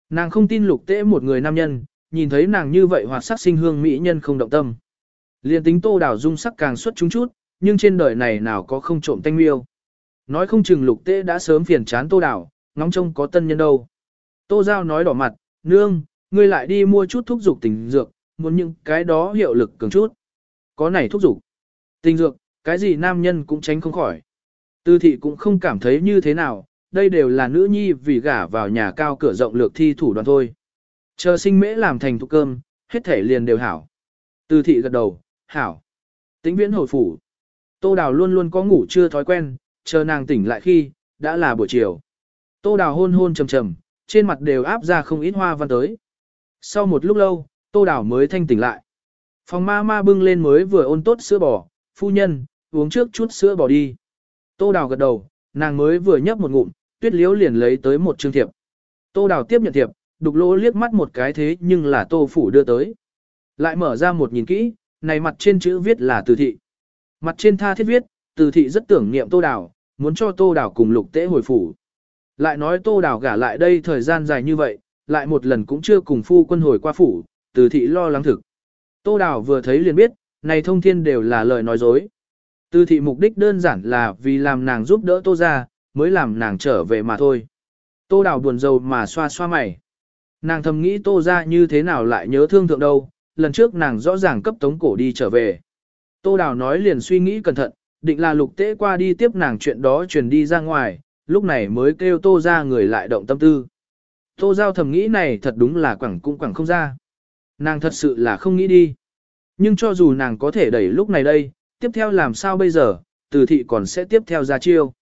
Nàng không tin lục tế một người nam nhân, nhìn thấy nàng như vậy hoạt sắc sinh hương mỹ nhân không động tâm. liền tính tô đảo dung sắc càng xuất chúng chút, nhưng trên đời này nào có không trộm tanh miêu. Nói không chừng lục tế đã sớm phiền chán tô đảo, ngóng trông có tân nhân đâu. Tô giao nói đỏ mặt, nương, ngươi lại đi mua chút thuốc dục tình dược, muốn những cái đó hiệu lực cường chút. Có này thuốc dục tình dược, cái gì nam nhân cũng tránh không khỏi. Tư thị cũng không cảm thấy như thế nào, đây đều là nữ nhi vì gả vào nhà cao cửa rộng lược thi thủ đoàn thôi. Chờ sinh mễ làm thành thuốc cơm, hết thể liền đều hảo. Từ thị gật đầu, hảo. Tĩnh viễn hồi phủ. Tô Đào luôn luôn có ngủ chưa thói quen, chờ nàng tỉnh lại khi, đã là buổi chiều. Tô Đào hôn hôn trầm trầm, trên mặt đều áp ra không ít hoa văn tới. Sau một lúc lâu, Tô Đào mới thanh tỉnh lại. Phòng ma ma bưng lên mới vừa ôn tốt sữa bò, phu nhân, uống trước chút sữa bò đi. Tô Đào gật đầu, nàng mới vừa nhấp một ngụm, tuyết liễu liền lấy tới một chương thiệp. Tô Đào tiếp nhận thiệp, đục lỗ liếc mắt một cái thế nhưng là Tô Phủ đưa tới. Lại mở ra một nhìn kỹ, này mặt trên chữ viết là từ thị. Mặt trên tha thiết viết, từ thị rất tưởng niệm Tô Đào, muốn cho Tô Đào cùng lục tế hồi phủ. Lại nói Tô Đào gả lại đây thời gian dài như vậy, lại một lần cũng chưa cùng phu quân hồi qua phủ, từ thị lo lắng thực. Tô Đào vừa thấy liền biết, này thông thiên đều là lời nói dối. Từ thị mục đích đơn giản là vì làm nàng giúp đỡ Tô ra, mới làm nàng trở về mà thôi. Tô Đào buồn rầu mà xoa xoa mày. Nàng thầm nghĩ Tô ra như thế nào lại nhớ thương thượng đâu, lần trước nàng rõ ràng cấp tống cổ đi trở về. Tô Đào nói liền suy nghĩ cẩn thận, định là lục tế qua đi tiếp nàng chuyện đó truyền đi ra ngoài, lúc này mới kêu Tô ra người lại động tâm tư. Tô Giao thầm nghĩ này thật đúng là quẳng cũng quẳng không ra. Nàng thật sự là không nghĩ đi. Nhưng cho dù nàng có thể đẩy lúc này đây, tiếp theo làm sao bây giờ, từ thị còn sẽ tiếp theo ra chiêu.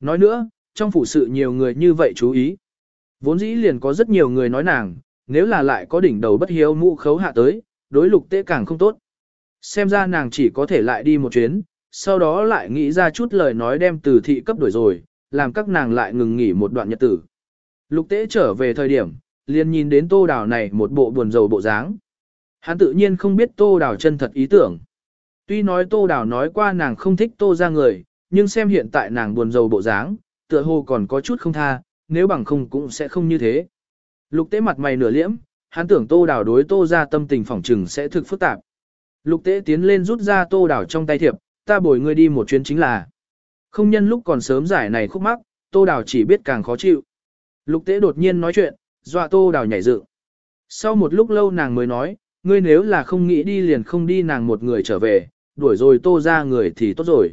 Nói nữa, trong phủ sự nhiều người như vậy chú ý. Vốn dĩ liền có rất nhiều người nói nàng, nếu là lại có đỉnh đầu bất hiếu mũ khấu hạ tới, đối lục tế càng không tốt. Xem ra nàng chỉ có thể lại đi một chuyến, sau đó lại nghĩ ra chút lời nói đem từ thị cấp đổi rồi, làm các nàng lại ngừng nghỉ một đoạn nhật tử. Lục tế trở về thời điểm, liền nhìn đến tô đào này một bộ buồn rầu bộ dáng. Hắn tự nhiên không biết tô đào chân thật ý tưởng. Tuy nói tô đào nói qua nàng không thích tô ra người, nhưng xem hiện tại nàng buồn rầu bộ dáng, tựa hồ còn có chút không tha, nếu bằng không cũng sẽ không như thế. Lục tế mặt mày nửa liễm, hắn tưởng tô đào đối tô ra tâm tình phỏng trừng sẽ thực phức tạp. Lục tế tiến lên rút ra tô đào trong tay thiệp, ta bồi ngươi đi một chuyến chính là. Không nhân lúc còn sớm giải này khúc mắc, tô đào chỉ biết càng khó chịu. Lục tế đột nhiên nói chuyện, dọa tô đào nhảy dựng. Sau một lúc lâu nàng mới nói, ngươi nếu là không nghĩ đi liền không đi nàng một người trở về, đuổi rồi tô ra người thì tốt rồi.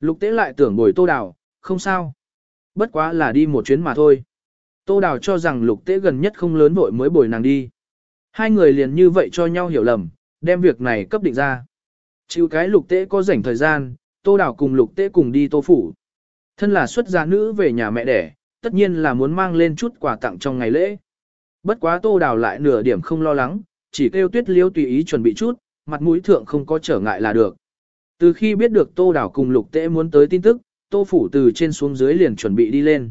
Lục tế lại tưởng bồi tô đào, không sao. Bất quá là đi một chuyến mà thôi. Tô đào cho rằng lục tế gần nhất không lớn vội mới bồi nàng đi. Hai người liền như vậy cho nhau hiểu lầm, đem việc này cấp định ra. Chịu cái lục tế có rảnh thời gian, tô đào cùng lục tế cùng đi tô phủ. Thân là xuất gia nữ về nhà mẹ đẻ, tất nhiên là muốn mang lên chút quà tặng trong ngày lễ. Bất quá tô đào lại nửa điểm không lo lắng, chỉ kêu tuyết liêu tùy ý chuẩn bị chút, mặt mũi thượng không có trở ngại là được. Từ khi biết được tô đào cùng lục tế muốn tới tin tức, tô phủ từ trên xuống dưới liền chuẩn bị đi lên.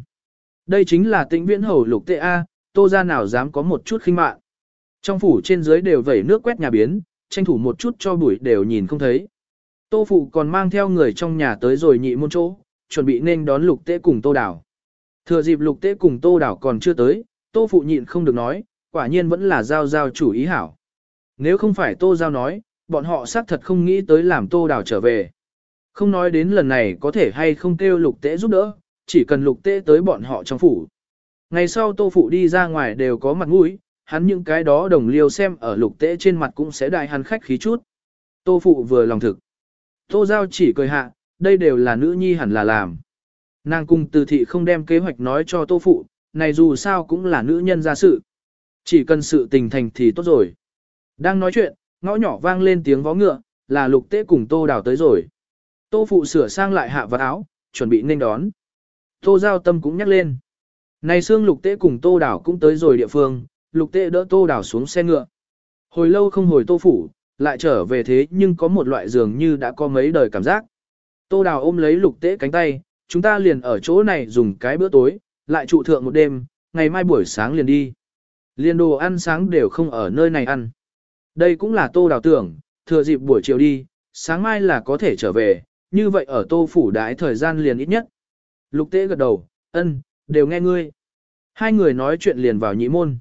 Đây chính là tĩnh viễn hầu lục tế A, tô ra nào dám có một chút khinh mạn. Trong phủ trên dưới đều vẩy nước quét nhà biến, tranh thủ một chút cho bụi đều nhìn không thấy. Tô phụ còn mang theo người trong nhà tới rồi nhị môn chỗ, chuẩn bị nên đón lục tế cùng tô đảo. Thừa dịp lục tế cùng tô đảo còn chưa tới, tô phụ nhịn không được nói, quả nhiên vẫn là giao giao chủ ý hảo. Nếu không phải tô giao nói, bọn họ xác thật không nghĩ tới làm tô đảo trở về. Không nói đến lần này có thể hay không kêu lục tế giúp đỡ, chỉ cần lục tế tới bọn họ trong phủ. Ngày sau tô phụ đi ra ngoài đều có mặt mũi, hắn những cái đó đồng liêu xem ở lục tế trên mặt cũng sẽ đại hắn khách khí chút. Tô phụ vừa lòng thực. Tô giao chỉ cười hạ, đây đều là nữ nhi hẳn là làm. Nàng cùng từ thị không đem kế hoạch nói cho tô phụ, này dù sao cũng là nữ nhân ra sự. Chỉ cần sự tình thành thì tốt rồi. Đang nói chuyện, ngõ nhỏ vang lên tiếng vó ngựa, là lục tế cùng tô đào tới rồi. Tô phụ sửa sang lại hạ vật áo, chuẩn bị nên đón. Tô giao tâm cũng nhắc lên. Này xương lục tế cùng tô đảo cũng tới rồi địa phương, lục tế đỡ tô đảo xuống xe ngựa. Hồi lâu không hồi tô phủ, lại trở về thế nhưng có một loại dường như đã có mấy đời cảm giác. Tô đào ôm lấy lục tế cánh tay, chúng ta liền ở chỗ này dùng cái bữa tối, lại trụ thượng một đêm, ngày mai buổi sáng liền đi. liền đồ ăn sáng đều không ở nơi này ăn. Đây cũng là tô đào tưởng, thừa dịp buổi chiều đi, sáng mai là có thể trở về, như vậy ở tô phủ đái thời gian liền ít nhất. Lục tế gật đầu, ân, đều nghe ngươi. Hai người nói chuyện liền vào nhị môn.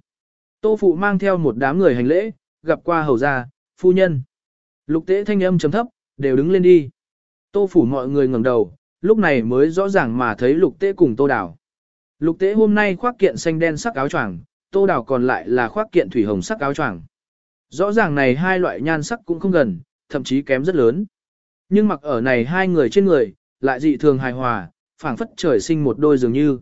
Tô phụ mang theo một đám người hành lễ, gặp qua hầu gia, phu nhân. Lục tế thanh âm chấm thấp, đều đứng lên đi. Tô phủ mọi người ngẩng đầu, lúc này mới rõ ràng mà thấy lục tế cùng tô đảo. Lục tế hôm nay khoác kiện xanh đen sắc áo choàng, tô đảo còn lại là khoác kiện thủy hồng sắc áo choàng. Rõ ràng này hai loại nhan sắc cũng không gần, thậm chí kém rất lớn. Nhưng mặc ở này hai người trên người, lại dị thường hài hòa, phảng phất trời sinh một đôi dường như.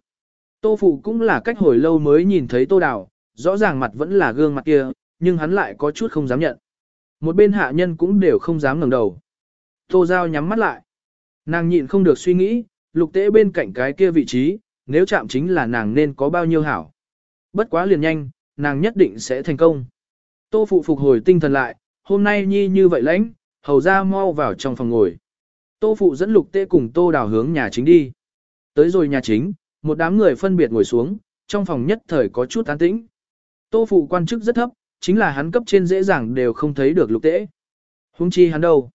Tô phụ cũng là cách hồi lâu mới nhìn thấy tô đảo, rõ ràng mặt vẫn là gương mặt kia, nhưng hắn lại có chút không dám nhận. Một bên hạ nhân cũng đều không dám ngẩng đầu. Tô Giao nhắm mắt lại. Nàng nhịn không được suy nghĩ, lục tế bên cạnh cái kia vị trí, nếu chạm chính là nàng nên có bao nhiêu hảo. Bất quá liền nhanh, nàng nhất định sẽ thành công. Tô phụ phục hồi tinh thần lại, hôm nay nhi như vậy lãnh, hầu ra mau vào trong phòng ngồi. Tô phụ dẫn lục tế cùng tô đào hướng nhà chính đi. Tới rồi nhà chính, một đám người phân biệt ngồi xuống, trong phòng nhất thời có chút an tĩnh. Tô phụ quan chức rất thấp, chính là hắn cấp trên dễ dàng đều không thấy được lục tế. Hung chi hắn đâu.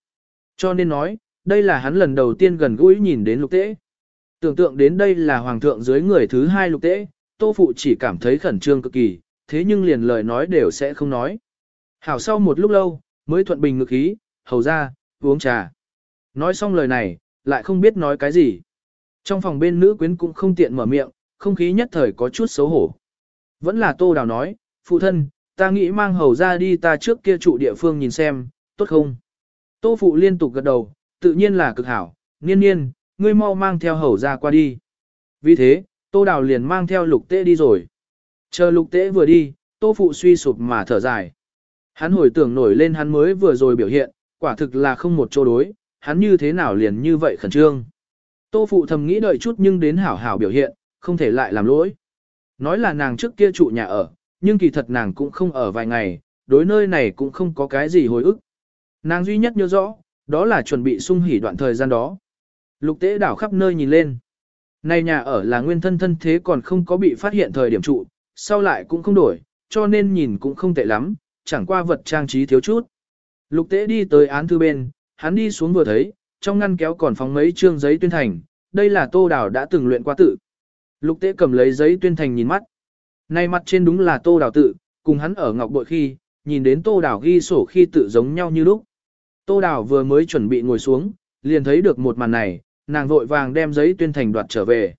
Cho nên nói, đây là hắn lần đầu tiên gần gũi nhìn đến lục tế. Tưởng tượng đến đây là hoàng thượng dưới người thứ hai lục tế, tô phụ chỉ cảm thấy khẩn trương cực kỳ, thế nhưng liền lời nói đều sẽ không nói. Hảo sau một lúc lâu, mới thuận bình ngực ý, hầu ra, uống trà. Nói xong lời này, lại không biết nói cái gì. Trong phòng bên nữ quyến cũng không tiện mở miệng, không khí nhất thời có chút xấu hổ. Vẫn là tô đào nói, phụ thân, ta nghĩ mang hầu ra đi ta trước kia trụ địa phương nhìn xem, tốt không? Tô phụ liên tục gật đầu, tự nhiên là cực hảo, niên niên, ngươi mau mang theo hầu ra qua đi. Vì thế, tô đào liền mang theo lục tế đi rồi. Chờ lục tế vừa đi, tô phụ suy sụp mà thở dài. Hắn hồi tưởng nổi lên hắn mới vừa rồi biểu hiện, quả thực là không một chỗ đối, hắn như thế nào liền như vậy khẩn trương. Tô phụ thầm nghĩ đợi chút nhưng đến hảo hảo biểu hiện, không thể lại làm lỗi. Nói là nàng trước kia trụ nhà ở, nhưng kỳ thật nàng cũng không ở vài ngày, đối nơi này cũng không có cái gì hồi ức. Nàng duy nhất nhớ rõ, đó là chuẩn bị sung hỉ đoạn thời gian đó. Lục tế đảo khắp nơi nhìn lên. Này nhà ở là nguyên thân thân thế còn không có bị phát hiện thời điểm trụ, sau lại cũng không đổi, cho nên nhìn cũng không tệ lắm, chẳng qua vật trang trí thiếu chút. Lục tế đi tới án thư bên, hắn đi xuống vừa thấy, trong ngăn kéo còn phóng mấy chương giấy tuyên thành, đây là tô đảo đã từng luyện qua tự. Lục tế cầm lấy giấy tuyên thành nhìn mắt. Này mặt trên đúng là tô đào tự, cùng hắn ở ngọc bội khi, nhìn đến tô đào ghi sổ khi tự giống nhau như lúc. Tô đào vừa mới chuẩn bị ngồi xuống, liền thấy được một màn này, nàng vội vàng đem giấy tuyên thành đoạt trở về.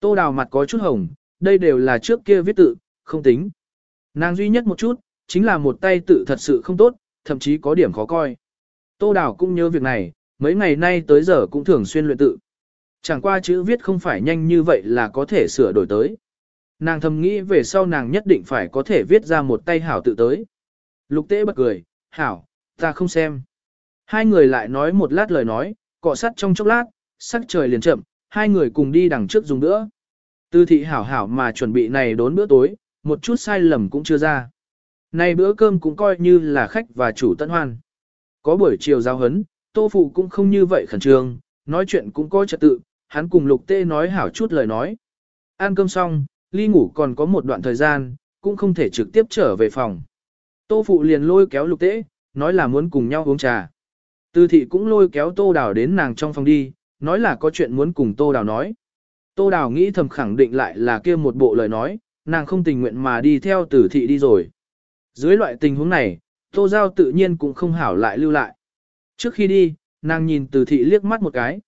Tô đào mặt có chút hồng, đây đều là trước kia viết tự, không tính. Nàng duy nhất một chút, chính là một tay tự thật sự không tốt, thậm chí có điểm khó coi. Tô đào cũng nhớ việc này, mấy ngày nay tới giờ cũng thường xuyên luyện tự. Chẳng qua chữ viết không phải nhanh như vậy là có thể sửa đổi tới. Nàng thầm nghĩ về sau nàng nhất định phải có thể viết ra một tay hảo tự tới. Lục tế bật cười, hảo, ta không xem. Hai người lại nói một lát lời nói, cọ sắt trong chốc lát, sắc trời liền chậm, hai người cùng đi đằng trước dùng nữa. Tư thị hảo hảo mà chuẩn bị này đốn bữa tối, một chút sai lầm cũng chưa ra. Này bữa cơm cũng coi như là khách và chủ tận hoan. Có buổi chiều giao hấn, tô phụ cũng không như vậy khẩn trương, nói chuyện cũng có trật tự, hắn cùng lục tê nói hảo chút lời nói. Ăn cơm xong, ly ngủ còn có một đoạn thời gian, cũng không thể trực tiếp trở về phòng. Tô phụ liền lôi kéo lục tê, nói là muốn cùng nhau uống trà. Tư thị cũng lôi kéo tô đào đến nàng trong phòng đi, nói là có chuyện muốn cùng tô đào nói. Tô đào nghĩ thầm khẳng định lại là kia một bộ lời nói, nàng không tình nguyện mà đi theo tử thị đi rồi. Dưới loại tình huống này, tô giao tự nhiên cũng không hảo lại lưu lại. Trước khi đi, nàng nhìn tử thị liếc mắt một cái.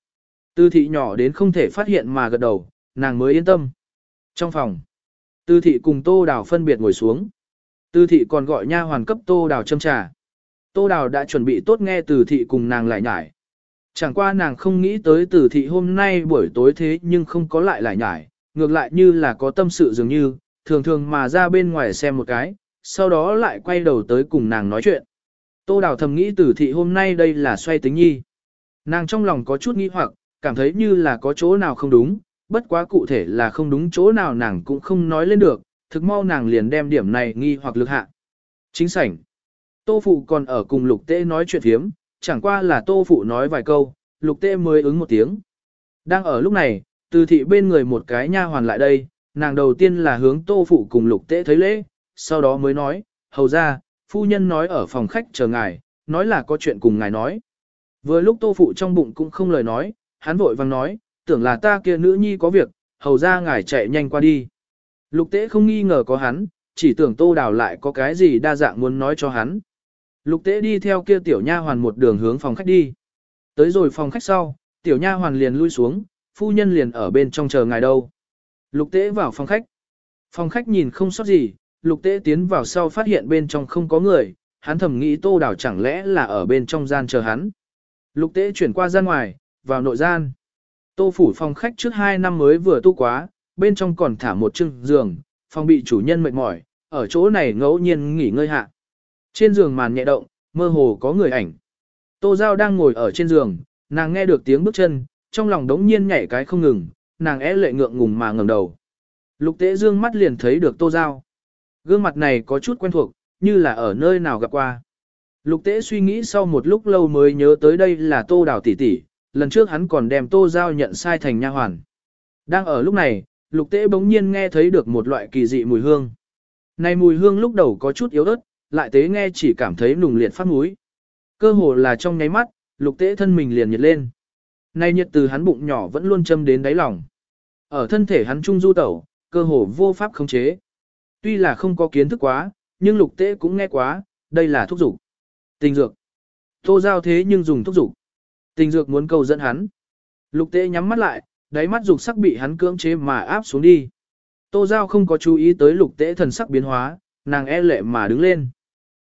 Tử thị nhỏ đến không thể phát hiện mà gật đầu, nàng mới yên tâm. Trong phòng, tư thị cùng tô đào phân biệt ngồi xuống. Tư thị còn gọi nha hoàn cấp tô đào châm trà. Tô đào đã chuẩn bị tốt nghe từ thị cùng nàng lại nhải. Chẳng qua nàng không nghĩ tới từ thị hôm nay buổi tối thế nhưng không có lại lại nhải, ngược lại như là có tâm sự dường như, thường thường mà ra bên ngoài xem một cái, sau đó lại quay đầu tới cùng nàng nói chuyện. Tô đào thầm nghĩ từ thị hôm nay đây là xoay tính nhi. Nàng trong lòng có chút nghi hoặc, cảm thấy như là có chỗ nào không đúng, bất quá cụ thể là không đúng chỗ nào nàng cũng không nói lên được, thực mau nàng liền đem điểm này nghi hoặc lực hạ. Chính sảnh. Tô Phụ còn ở cùng Lục Tế nói chuyện thiếm, chẳng qua là Tô Phụ nói vài câu, Lục Tế mới ứng một tiếng. Đang ở lúc này, từ thị bên người một cái nha hoàn lại đây, nàng đầu tiên là hướng Tô Phụ cùng Lục Tế thấy lễ, sau đó mới nói, hầu ra, phu nhân nói ở phòng khách chờ ngài, nói là có chuyện cùng ngài nói. Vừa lúc Tô Phụ trong bụng cũng không lời nói, hắn vội vang nói, tưởng là ta kia nữ nhi có việc, hầu ra ngài chạy nhanh qua đi. Lục Tế không nghi ngờ có hắn, chỉ tưởng Tô Đào lại có cái gì đa dạng muốn nói cho hắn. Lục tế đi theo kia tiểu nha hoàn một đường hướng phòng khách đi. Tới rồi phòng khách sau, tiểu nha hoàn liền lui xuống, phu nhân liền ở bên trong chờ ngài đâu. Lục tế vào phòng khách. Phòng khách nhìn không sót gì, lục tế tiến vào sau phát hiện bên trong không có người, hắn thầm nghĩ tô đảo chẳng lẽ là ở bên trong gian chờ hắn. Lục tế chuyển qua gian ngoài, vào nội gian. Tô phủ phòng khách trước hai năm mới vừa tu quá, bên trong còn thả một chiếc giường, phòng bị chủ nhân mệt mỏi, ở chỗ này ngẫu nhiên nghỉ ngơi hạ. Trên giường màn nhẹ động, mơ hồ có người ảnh. Tô Giao đang ngồi ở trên giường, nàng nghe được tiếng bước chân, trong lòng đống nhiên nhảy cái không ngừng, nàng é lệ ngượng ngùng mà ngẩng đầu. Lục tế dương mắt liền thấy được Tô Giao. Gương mặt này có chút quen thuộc, như là ở nơi nào gặp qua. Lục tế suy nghĩ sau một lúc lâu mới nhớ tới đây là Tô Đào tỷ tỷ, lần trước hắn còn đem Tô Giao nhận sai thành nha hoàn. Đang ở lúc này, lục tế bỗng nhiên nghe thấy được một loại kỳ dị mùi hương. Này mùi hương lúc đầu có chút yếu ớt, lại tế nghe chỉ cảm thấy nùng liệt phát mũi. Cơ hồ là trong nháy mắt, lục tế thân mình liền nhiệt lên. Này nhiệt từ hắn bụng nhỏ vẫn luôn châm đến đáy lòng. Ở thân thể hắn trung du tẩu, cơ hồ vô pháp khống chế. Tuy là không có kiến thức quá, nhưng lục tế cũng nghe quá, đây là thuốc dục. Tình dược. Tô giao thế nhưng dùng thuốc dục. Tình dược muốn cầu dẫn hắn. Lục tế nhắm mắt lại, đáy mắt dục sắc bị hắn cưỡng chế mà áp xuống đi. Tô giao không có chú ý tới lục tế thần sắc biến hóa, nàng e lệ mà đứng lên.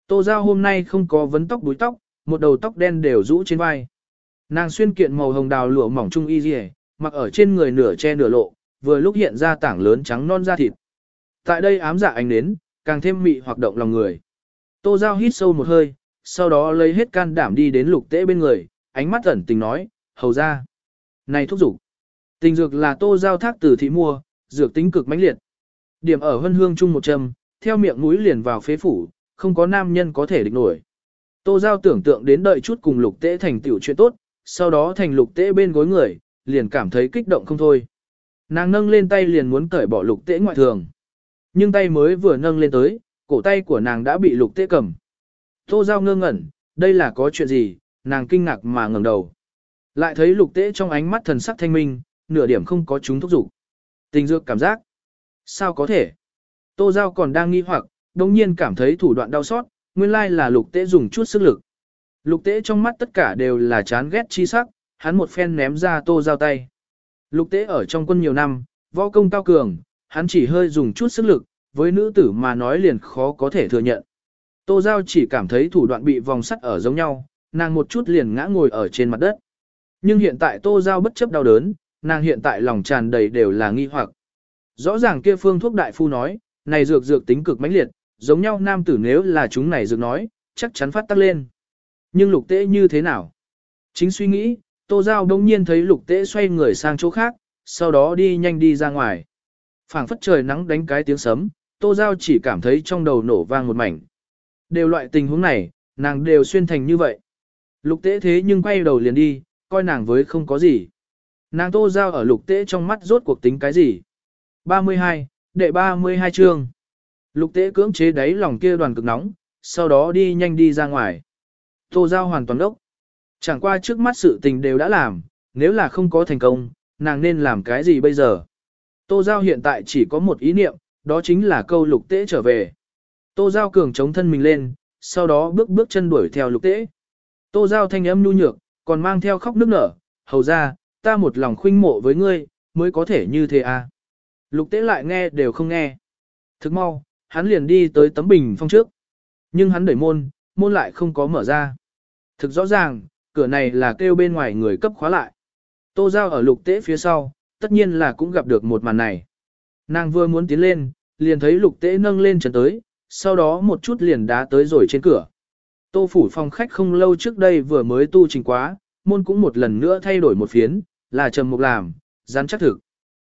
Tô Giao hôm nay không có vấn tóc đuôi tóc, một đầu tóc đen đều rũ trên vai. Nàng xuyên kiện màu hồng đào lụa mỏng trung y dì mặc ở trên người nửa che nửa lộ, vừa lúc hiện ra tảng lớn trắng non da thịt. Tại đây ám dạ ánh đến, càng thêm mị hoạt động lòng người. Tô Giao hít sâu một hơi, sau đó lấy hết can đảm đi đến lục tế bên người, ánh mắt ẩn tình nói, hầu ra. Này thúc dục Tình dược là tô giao thác từ thị mua, dược tính cực mãnh liệt. Điểm ở hân hương chung một châm, theo miệng mũi liền vào phế phủ, không có nam nhân có thể địch nổi. Tô Giao tưởng tượng đến đợi chút cùng lục tế thành tiểu chuyện tốt, sau đó thành lục tế bên gối người, liền cảm thấy kích động không thôi. Nàng nâng lên tay liền muốn cởi bỏ lục tế ngoại thường. Nhưng tay mới vừa nâng lên tới, cổ tay của nàng đã bị lục tế cầm, Tô Giao ngơ ngẩn, đây là có chuyện gì, nàng kinh ngạc mà ngẩng đầu. Lại thấy lục tế trong ánh mắt thần sắc thanh minh, nửa điểm không có chúng thúc dục Tình dược cảm giác. Sao có thể? Tô Giao còn đang nghi hoặc, đồng nhiên cảm thấy thủ đoạn đau xót, nguyên lai là lục tế dùng chút sức lực. Lục tế trong mắt tất cả đều là chán ghét chi sắc, hắn một phen ném ra Tô Giao tay. Lục tế ở trong quân nhiều năm, võ công cao cường, hắn chỉ hơi dùng chút sức lực, với nữ tử mà nói liền khó có thể thừa nhận. Tô Giao chỉ cảm thấy thủ đoạn bị vòng sắt ở giống nhau, nàng một chút liền ngã ngồi ở trên mặt đất. Nhưng hiện tại Tô Giao bất chấp đau đớn, nàng hiện tại lòng tràn đầy đều là nghi hoặc. Rõ ràng kia phương thuốc đại phu nói, này dược dược tính cực mãnh liệt, giống nhau nam tử nếu là chúng này dược nói, chắc chắn phát tắc lên. Nhưng lục tế như thế nào? Chính suy nghĩ, Tô Giao đông nhiên thấy lục tế xoay người sang chỗ khác, sau đó đi nhanh đi ra ngoài. phảng phất trời nắng đánh cái tiếng sấm, Tô Giao chỉ cảm thấy trong đầu nổ vang một mảnh. Đều loại tình huống này, nàng đều xuyên thành như vậy. Lục tế thế nhưng quay đầu liền đi, coi nàng với không có gì. Nàng Tô Giao ở lục tế trong mắt rốt cuộc tính cái gì? 32, đệ 32 chương. Lục tế cưỡng chế đáy lòng kia đoàn cực nóng, sau đó đi nhanh đi ra ngoài. Tô Giao hoàn toàn đốc. Chẳng qua trước mắt sự tình đều đã làm, nếu là không có thành công, nàng nên làm cái gì bây giờ? Tô Giao hiện tại chỉ có một ý niệm, đó chính là câu lục tế trở về. Tô Giao cường chống thân mình lên, sau đó bước bước chân đuổi theo lục tế. Tô Giao thanh âm nhu nhược, còn mang theo khóc nước nở, hầu ra, ta một lòng khuynh mộ với ngươi, mới có thể như thế à. Lục tế lại nghe đều không nghe. Thức mau, hắn liền đi tới tấm bình phong trước. Nhưng hắn đẩy môn, môn lại không có mở ra. Thực rõ ràng, cửa này là kêu bên ngoài người cấp khóa lại. Tô Giao ở lục tế phía sau, tất nhiên là cũng gặp được một màn này. Nàng vừa muốn tiến lên, liền thấy lục tế nâng lên chân tới, sau đó một chút liền đá tới rồi trên cửa. Tô phủ phòng khách không lâu trước đây vừa mới tu trình quá, môn cũng một lần nữa thay đổi một phiến, là trầm mục làm, rắn chắc thực.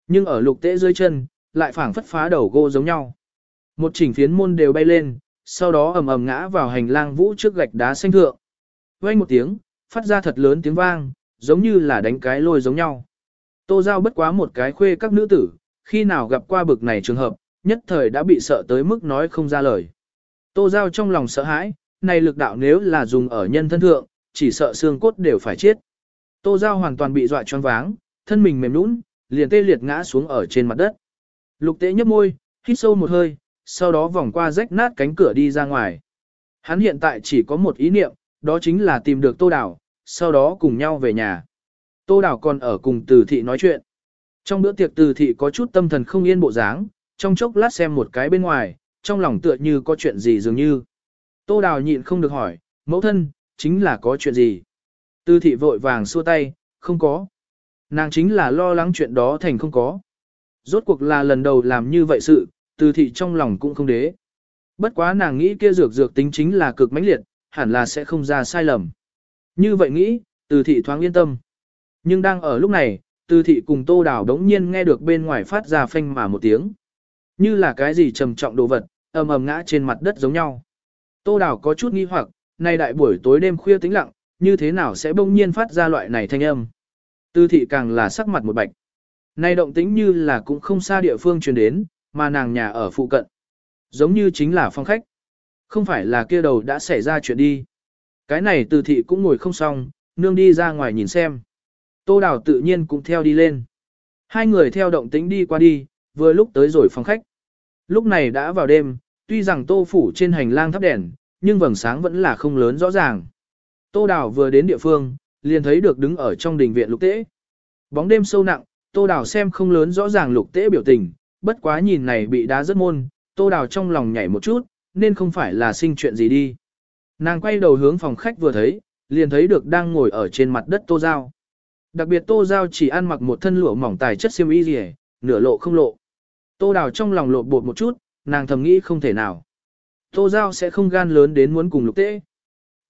Nhưng ở lục tế dưới chân, lại phảng phất phá đầu gỗ giống nhau. Một chỉnh phiến môn đều bay lên, sau đó ầm ầm ngã vào hành lang vũ trước gạch đá xanh thượng. Vang một tiếng, phát ra thật lớn tiếng vang, giống như là đánh cái lôi giống nhau. Tô Giao bất quá một cái khuê các nữ tử, khi nào gặp qua bực này trường hợp, nhất thời đã bị sợ tới mức nói không ra lời. Tô Giao trong lòng sợ hãi, này lực đạo nếu là dùng ở nhân thân thượng, chỉ sợ xương cốt đều phải chết. Tô Giao hoàn toàn bị dọa choáng váng, thân mình mềm nũng, liền tê liệt ngã xuống ở trên mặt đất. Lục tế nhấp môi, hít sâu một hơi, sau đó vòng qua rách nát cánh cửa đi ra ngoài. Hắn hiện tại chỉ có một ý niệm, đó chính là tìm được Tô Đào, sau đó cùng nhau về nhà. Tô Đào còn ở cùng Từ Thị nói chuyện. Trong bữa tiệc Từ Thị có chút tâm thần không yên bộ dáng, trong chốc lát xem một cái bên ngoài, trong lòng tựa như có chuyện gì dường như. Tô Đào nhịn không được hỏi, mẫu thân, chính là có chuyện gì? Từ Thị vội vàng xua tay, không có. Nàng chính là lo lắng chuyện đó thành không có. Rốt cuộc là lần đầu làm như vậy sự, Từ Thị trong lòng cũng không đế. Bất quá nàng nghĩ kia dược dược tính chính là cực mãnh liệt, hẳn là sẽ không ra sai lầm. Như vậy nghĩ, từ thị thoáng yên tâm. Nhưng đang ở lúc này, từ thị cùng tô đào đống nhiên nghe được bên ngoài phát ra phanh mà một tiếng. Như là cái gì trầm trọng đồ vật, ầm ầm ngã trên mặt đất giống nhau. Tô đào có chút nghi hoặc, nay đại buổi tối đêm khuya tĩnh lặng, như thế nào sẽ bỗng nhiên phát ra loại này thanh âm. Từ thị càng là sắc mặt một bạch. Nay động tĩnh như là cũng không xa địa phương truyền đến, mà nàng nhà ở phụ cận. Giống như chính là phong khách. Không phải là kia đầu đã xảy ra chuyện đi. Cái này từ thị cũng ngồi không xong, nương đi ra ngoài nhìn xem. Tô Đào tự nhiên cũng theo đi lên. Hai người theo động tĩnh đi qua đi, vừa lúc tới rồi phòng khách. Lúc này đã vào đêm, tuy rằng tô phủ trên hành lang thắp đèn, nhưng vầng sáng vẫn là không lớn rõ ràng. Tô Đào vừa đến địa phương, liền thấy được đứng ở trong đình viện lục tế. Bóng đêm sâu nặng, Tô Đào xem không lớn rõ ràng lục tế biểu tình, bất quá nhìn này bị đá rất môn, Tô Đào trong lòng nhảy một chút, nên không phải là sinh chuyện gì đi. Nàng quay đầu hướng phòng khách vừa thấy, liền thấy được đang ngồi ở trên mặt đất Tô Giao. Đặc biệt Tô Giao chỉ ăn mặc một thân lụa mỏng tài chất xiêm y gì nửa lộ không lộ. Tô Đào trong lòng lộ bột một chút, nàng thầm nghĩ không thể nào. Tô Giao sẽ không gan lớn đến muốn cùng lục tế.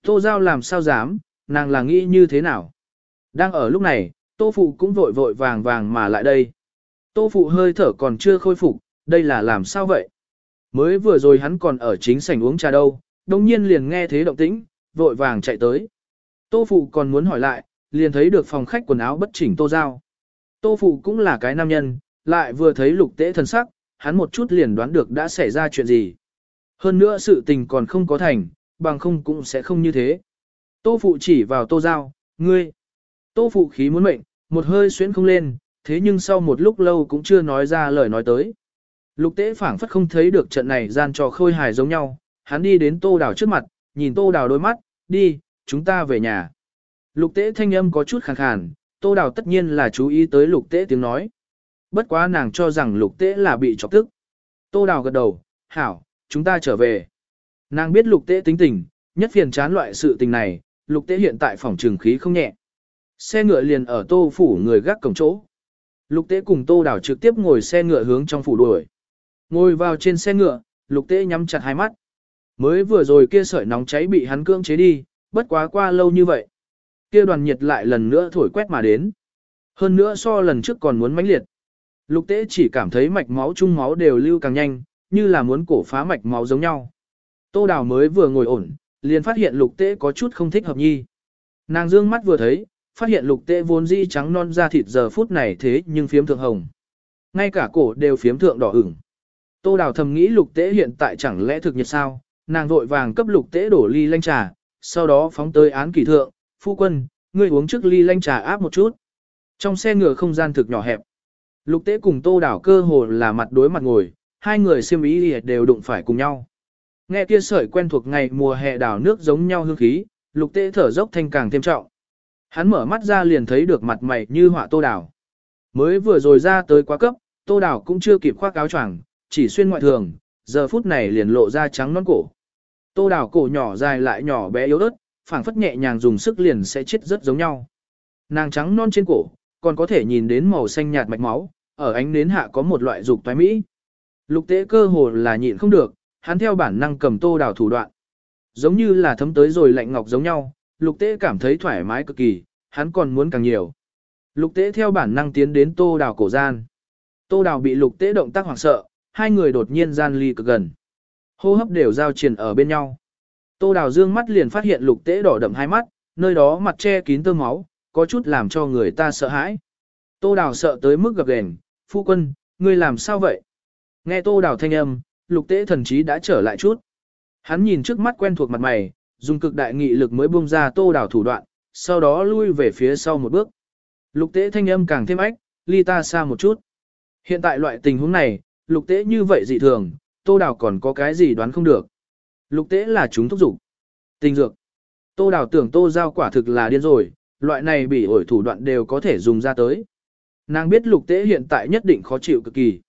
Tô Giao làm sao dám, nàng là nghĩ như thế nào. Đang ở lúc này, Tô Phụ cũng vội vội vàng vàng mà lại đây. Tô Phụ hơi thở còn chưa khôi phục, đây là làm sao vậy? Mới vừa rồi hắn còn ở chính sảnh uống trà đâu, đồng nhiên liền nghe thế động tĩnh, vội vàng chạy tới. Tô Phụ còn muốn hỏi lại, liền thấy được phòng khách quần áo bất chỉnh Tô Giao. Tô Phụ cũng là cái nam nhân, lại vừa thấy lục tế thần sắc, hắn một chút liền đoán được đã xảy ra chuyện gì. Hơn nữa sự tình còn không có thành, bằng không cũng sẽ không như thế. Tô phụ chỉ vào tô giao, ngươi. Tô phụ khí muốn mệnh, một hơi xuyến không lên, thế nhưng sau một lúc lâu cũng chưa nói ra lời nói tới. Lục tế phảng phất không thấy được trận này gian trò khôi hài giống nhau, hắn đi đến tô đào trước mặt, nhìn tô đào đôi mắt, đi, chúng ta về nhà. Lục tế thanh âm có chút khàn khàn, tô đào tất nhiên là chú ý tới lục tế tiếng nói. Bất quá nàng cho rằng lục tế là bị chọc tức. Tô đào gật đầu, hảo, chúng ta trở về. Nàng biết lục tế tính tình, nhất phiền chán loại sự tình này, lục tế hiện tại phòng trường khí không nhẹ. Xe ngựa liền ở tô phủ người gác cổng chỗ. Lục tế cùng tô đảo trực tiếp ngồi xe ngựa hướng trong phủ đuổi. Ngồi vào trên xe ngựa, lục tế nhắm chặt hai mắt. Mới vừa rồi kia sợi nóng cháy bị hắn cưỡng chế đi, bất quá qua lâu như vậy. Kia đoàn nhiệt lại lần nữa thổi quét mà đến. Hơn nữa so lần trước còn muốn mãnh liệt. Lục tế chỉ cảm thấy mạch máu trung máu đều lưu càng nhanh, như là muốn cổ phá mạch máu giống nhau. Tô đào mới vừa ngồi ổn, liền phát hiện lục tế có chút không thích hợp nhi. Nàng dương mắt vừa thấy, phát hiện lục tế vốn di trắng non da thịt giờ phút này thế nhưng phiếm thượng hồng. Ngay cả cổ đều phiếm thượng đỏ ửng. Tô đào thầm nghĩ lục tế hiện tại chẳng lẽ thực nhiệt sao, nàng vội vàng cấp lục tế đổ ly lanh trà, sau đó phóng tới án kỳ thượng, phu quân, ngươi uống trước ly lanh trà áp một chút. Trong xe ngựa không gian thực nhỏ hẹp. Lục tế cùng tô đảo cơ hồ là mặt đối mặt ngồi, hai người siêm ý đều đụng phải cùng nhau. Nghe kia sợi quen thuộc ngày mùa hè đảo nước giống nhau hương khí, lục tế thở dốc thanh càng thêm trọng. Hắn mở mắt ra liền thấy được mặt mày như họa tô đảo. Mới vừa rồi ra tới quá cấp, tô đảo cũng chưa kịp khoác áo choàng, chỉ xuyên ngoại thường, giờ phút này liền lộ ra trắng non cổ. Tô đảo cổ nhỏ dài lại nhỏ bé yếu ớt, phảng phất nhẹ nhàng dùng sức liền sẽ chết rất giống nhau. Nàng trắng non trên cổ, còn có thể nhìn đến màu xanh nhạt mạch máu, ở ánh nến hạ có một loại dục toái mỹ. Lục tế cơ hồ là nhịn không được, hắn theo bản năng cầm tô đào thủ đoạn. Giống như là thấm tới rồi lạnh ngọc giống nhau, lục tế cảm thấy thoải mái cực kỳ, hắn còn muốn càng nhiều. Lục tế theo bản năng tiến đến tô đào cổ gian. Tô đào bị lục tế động tác hoảng sợ, hai người đột nhiên gian ly cực gần. Hô hấp đều giao triền ở bên nhau. Tô đào dương mắt liền phát hiện lục tế đỏ đậm hai mắt, nơi đó mặt che kín tơ máu, có chút làm cho người ta sợ hãi. Tô đào sợ tới mức gập gền, phu quân, ngươi làm sao vậy? Nghe tô đào thanh âm, lục tế thần trí đã trở lại chút. Hắn nhìn trước mắt quen thuộc mặt mày, dùng cực đại nghị lực mới buông ra tô đào thủ đoạn, sau đó lui về phía sau một bước. Lục tế thanh âm càng thêm ách, ly ta xa một chút. Hiện tại loại tình huống này, lục tế như vậy dị thường, tô đào còn có cái gì đoán không được. Lục tế là chúng thúc dục Tình dược. Tô đào tưởng tô giao quả thực là điên rồi, loại này bị ổi thủ đoạn đều có thể dùng ra tới. Nàng biết lục tế hiện tại nhất định khó chịu cực kỳ.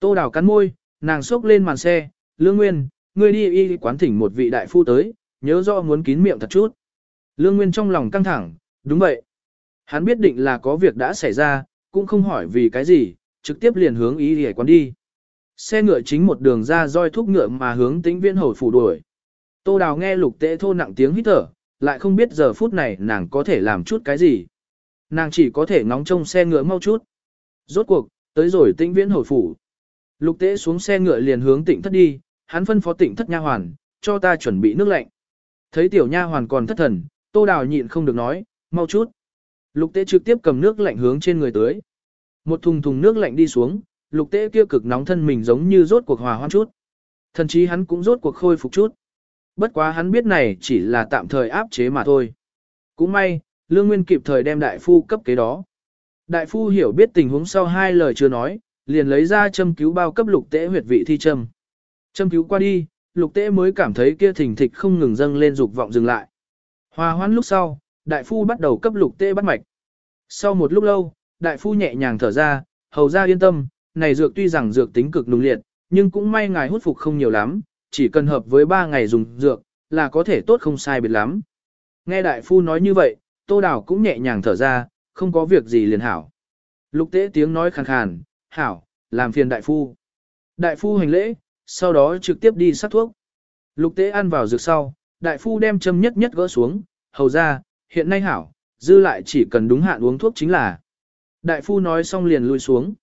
Tô Đào cắn môi, nàng xốc lên màn xe, lương nguyên, ngươi đi y quán thỉnh một vị đại phu tới, nhớ rõ muốn kín miệng thật chút. Lương Nguyên trong lòng căng thẳng, đúng vậy. Hắn biết định là có việc đã xảy ra, cũng không hỏi vì cái gì, trực tiếp liền hướng y y quán đi. Xe ngựa chính một đường ra roi thúc ngựa mà hướng tĩnh viên hầu phủ đuổi. Tô Đào nghe lục tế thô nặng tiếng hít thở, lại không biết giờ phút này nàng có thể làm chút cái gì. Nàng chỉ có thể ngóng trông xe ngựa mau chút. Rốt cuộc, tới rồi tĩnh viễn hồi phủ. Lục tế xuống xe ngựa liền hướng tịnh thất đi, hắn phân phó tịnh thất nha hoàn, cho ta chuẩn bị nước lạnh. Thấy tiểu nha hoàn còn thất thần, tô đào nhịn không được nói, mau chút. Lục tế trực tiếp cầm nước lạnh hướng trên người tới. Một thùng thùng nước lạnh đi xuống, lục tế kia cực nóng thân mình giống như rốt cuộc hòa hoan chút. Thần chí hắn cũng rốt cuộc khôi phục chút. Bất quá hắn biết này chỉ là tạm thời áp chế mà thôi. Cũng may, Lương Nguyên kịp thời đem đại phu cấp kế đó. Đại phu hiểu biết tình huống sau hai lời chưa nói, liền lấy ra châm cứu bao cấp lục tế huyệt vị thi châm. Châm cứu qua đi, lục tế mới cảm thấy kia thình thịch không ngừng dâng lên dục vọng dừng lại. Hòa hoãn lúc sau, đại phu bắt đầu cấp lục tế bắt mạch. Sau một lúc lâu, đại phu nhẹ nhàng thở ra, hầu ra yên tâm, này dược tuy rằng dược tính cực nung liệt, nhưng cũng may ngài hút phục không nhiều lắm, chỉ cần hợp với 3 ngày dùng dược, là có thể tốt không sai biệt lắm. Nghe đại phu nói như vậy, tô đào cũng nhẹ nhàng thở ra, không có việc gì liền hảo. Lục tế tiếng nói khàn khàn, hảo, làm phiền đại phu. Đại phu hành lễ, sau đó trực tiếp đi sát thuốc. Lục tế ăn vào dược sau, đại phu đem châm nhất nhất gỡ xuống, hầu ra, hiện nay hảo, dư lại chỉ cần đúng hạn uống thuốc chính là. Đại phu nói xong liền lui xuống.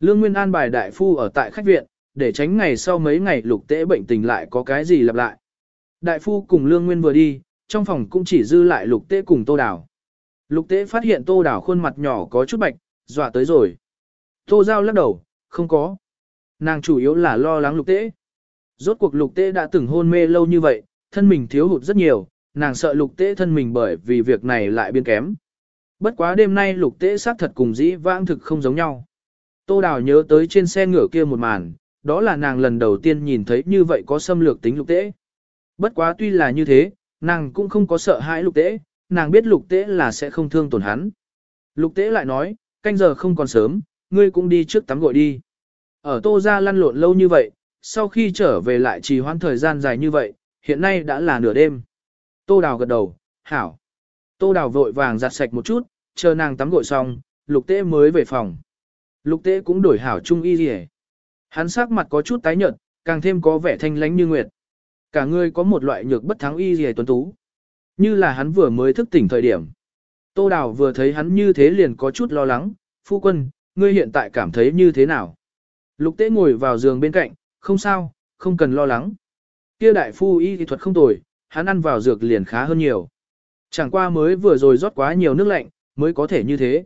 Lương Nguyên an bài đại phu ở tại khách viện, để tránh ngày sau mấy ngày lục tế bệnh tình lại có cái gì lặp lại. Đại phu cùng Lương Nguyên vừa đi, trong phòng cũng chỉ dư lại lục tế cùng tô đảo. Lục tế phát hiện tô đảo khuôn mặt nhỏ có chút bạch, dọa tới rồi. Tô giao lắc đầu, không có. Nàng chủ yếu là lo lắng lục tế. Rốt cuộc lục tế đã từng hôn mê lâu như vậy, thân mình thiếu hụt rất nhiều, nàng sợ lục tế thân mình bởi vì việc này lại biến kém. Bất quá đêm nay lục tế xác thật cùng dĩ vãng thực không giống nhau. Tô Đào nhớ tới trên xe ngựa kia một màn, đó là nàng lần đầu tiên nhìn thấy như vậy có xâm lược tính lục tế. Bất quá tuy là như thế, nàng cũng không có sợ hãi lục tế, nàng biết lục tế là sẽ không thương tổn hắn. Lục tế lại nói, canh giờ không còn sớm, ngươi cũng đi trước tắm gội đi. Ở tô ra lăn lộn lâu như vậy, sau khi trở về lại trì hoãn thời gian dài như vậy, hiện nay đã là nửa đêm. Tô đào gật đầu, hảo. Tô đào vội vàng giặt sạch một chút, chờ nàng tắm gội xong, lục tế mới về phòng. Lục tế cũng đổi hảo trung y rỉ. Hắn sắc mặt có chút tái nhợt, càng thêm có vẻ thanh lánh như nguyệt. Cả người có một loại nhược bất thắng y gì tuấn tú. Như là hắn vừa mới thức tỉnh thời điểm. Tô Đào vừa thấy hắn như thế liền có chút lo lắng, phu quân, ngươi hiện tại cảm thấy như thế nào? Lục tế ngồi vào giường bên cạnh, không sao, không cần lo lắng. Kia đại phu y thì thuật không tồi, hắn ăn vào dược liền khá hơn nhiều. Chẳng qua mới vừa rồi rót quá nhiều nước lạnh, mới có thể như thế.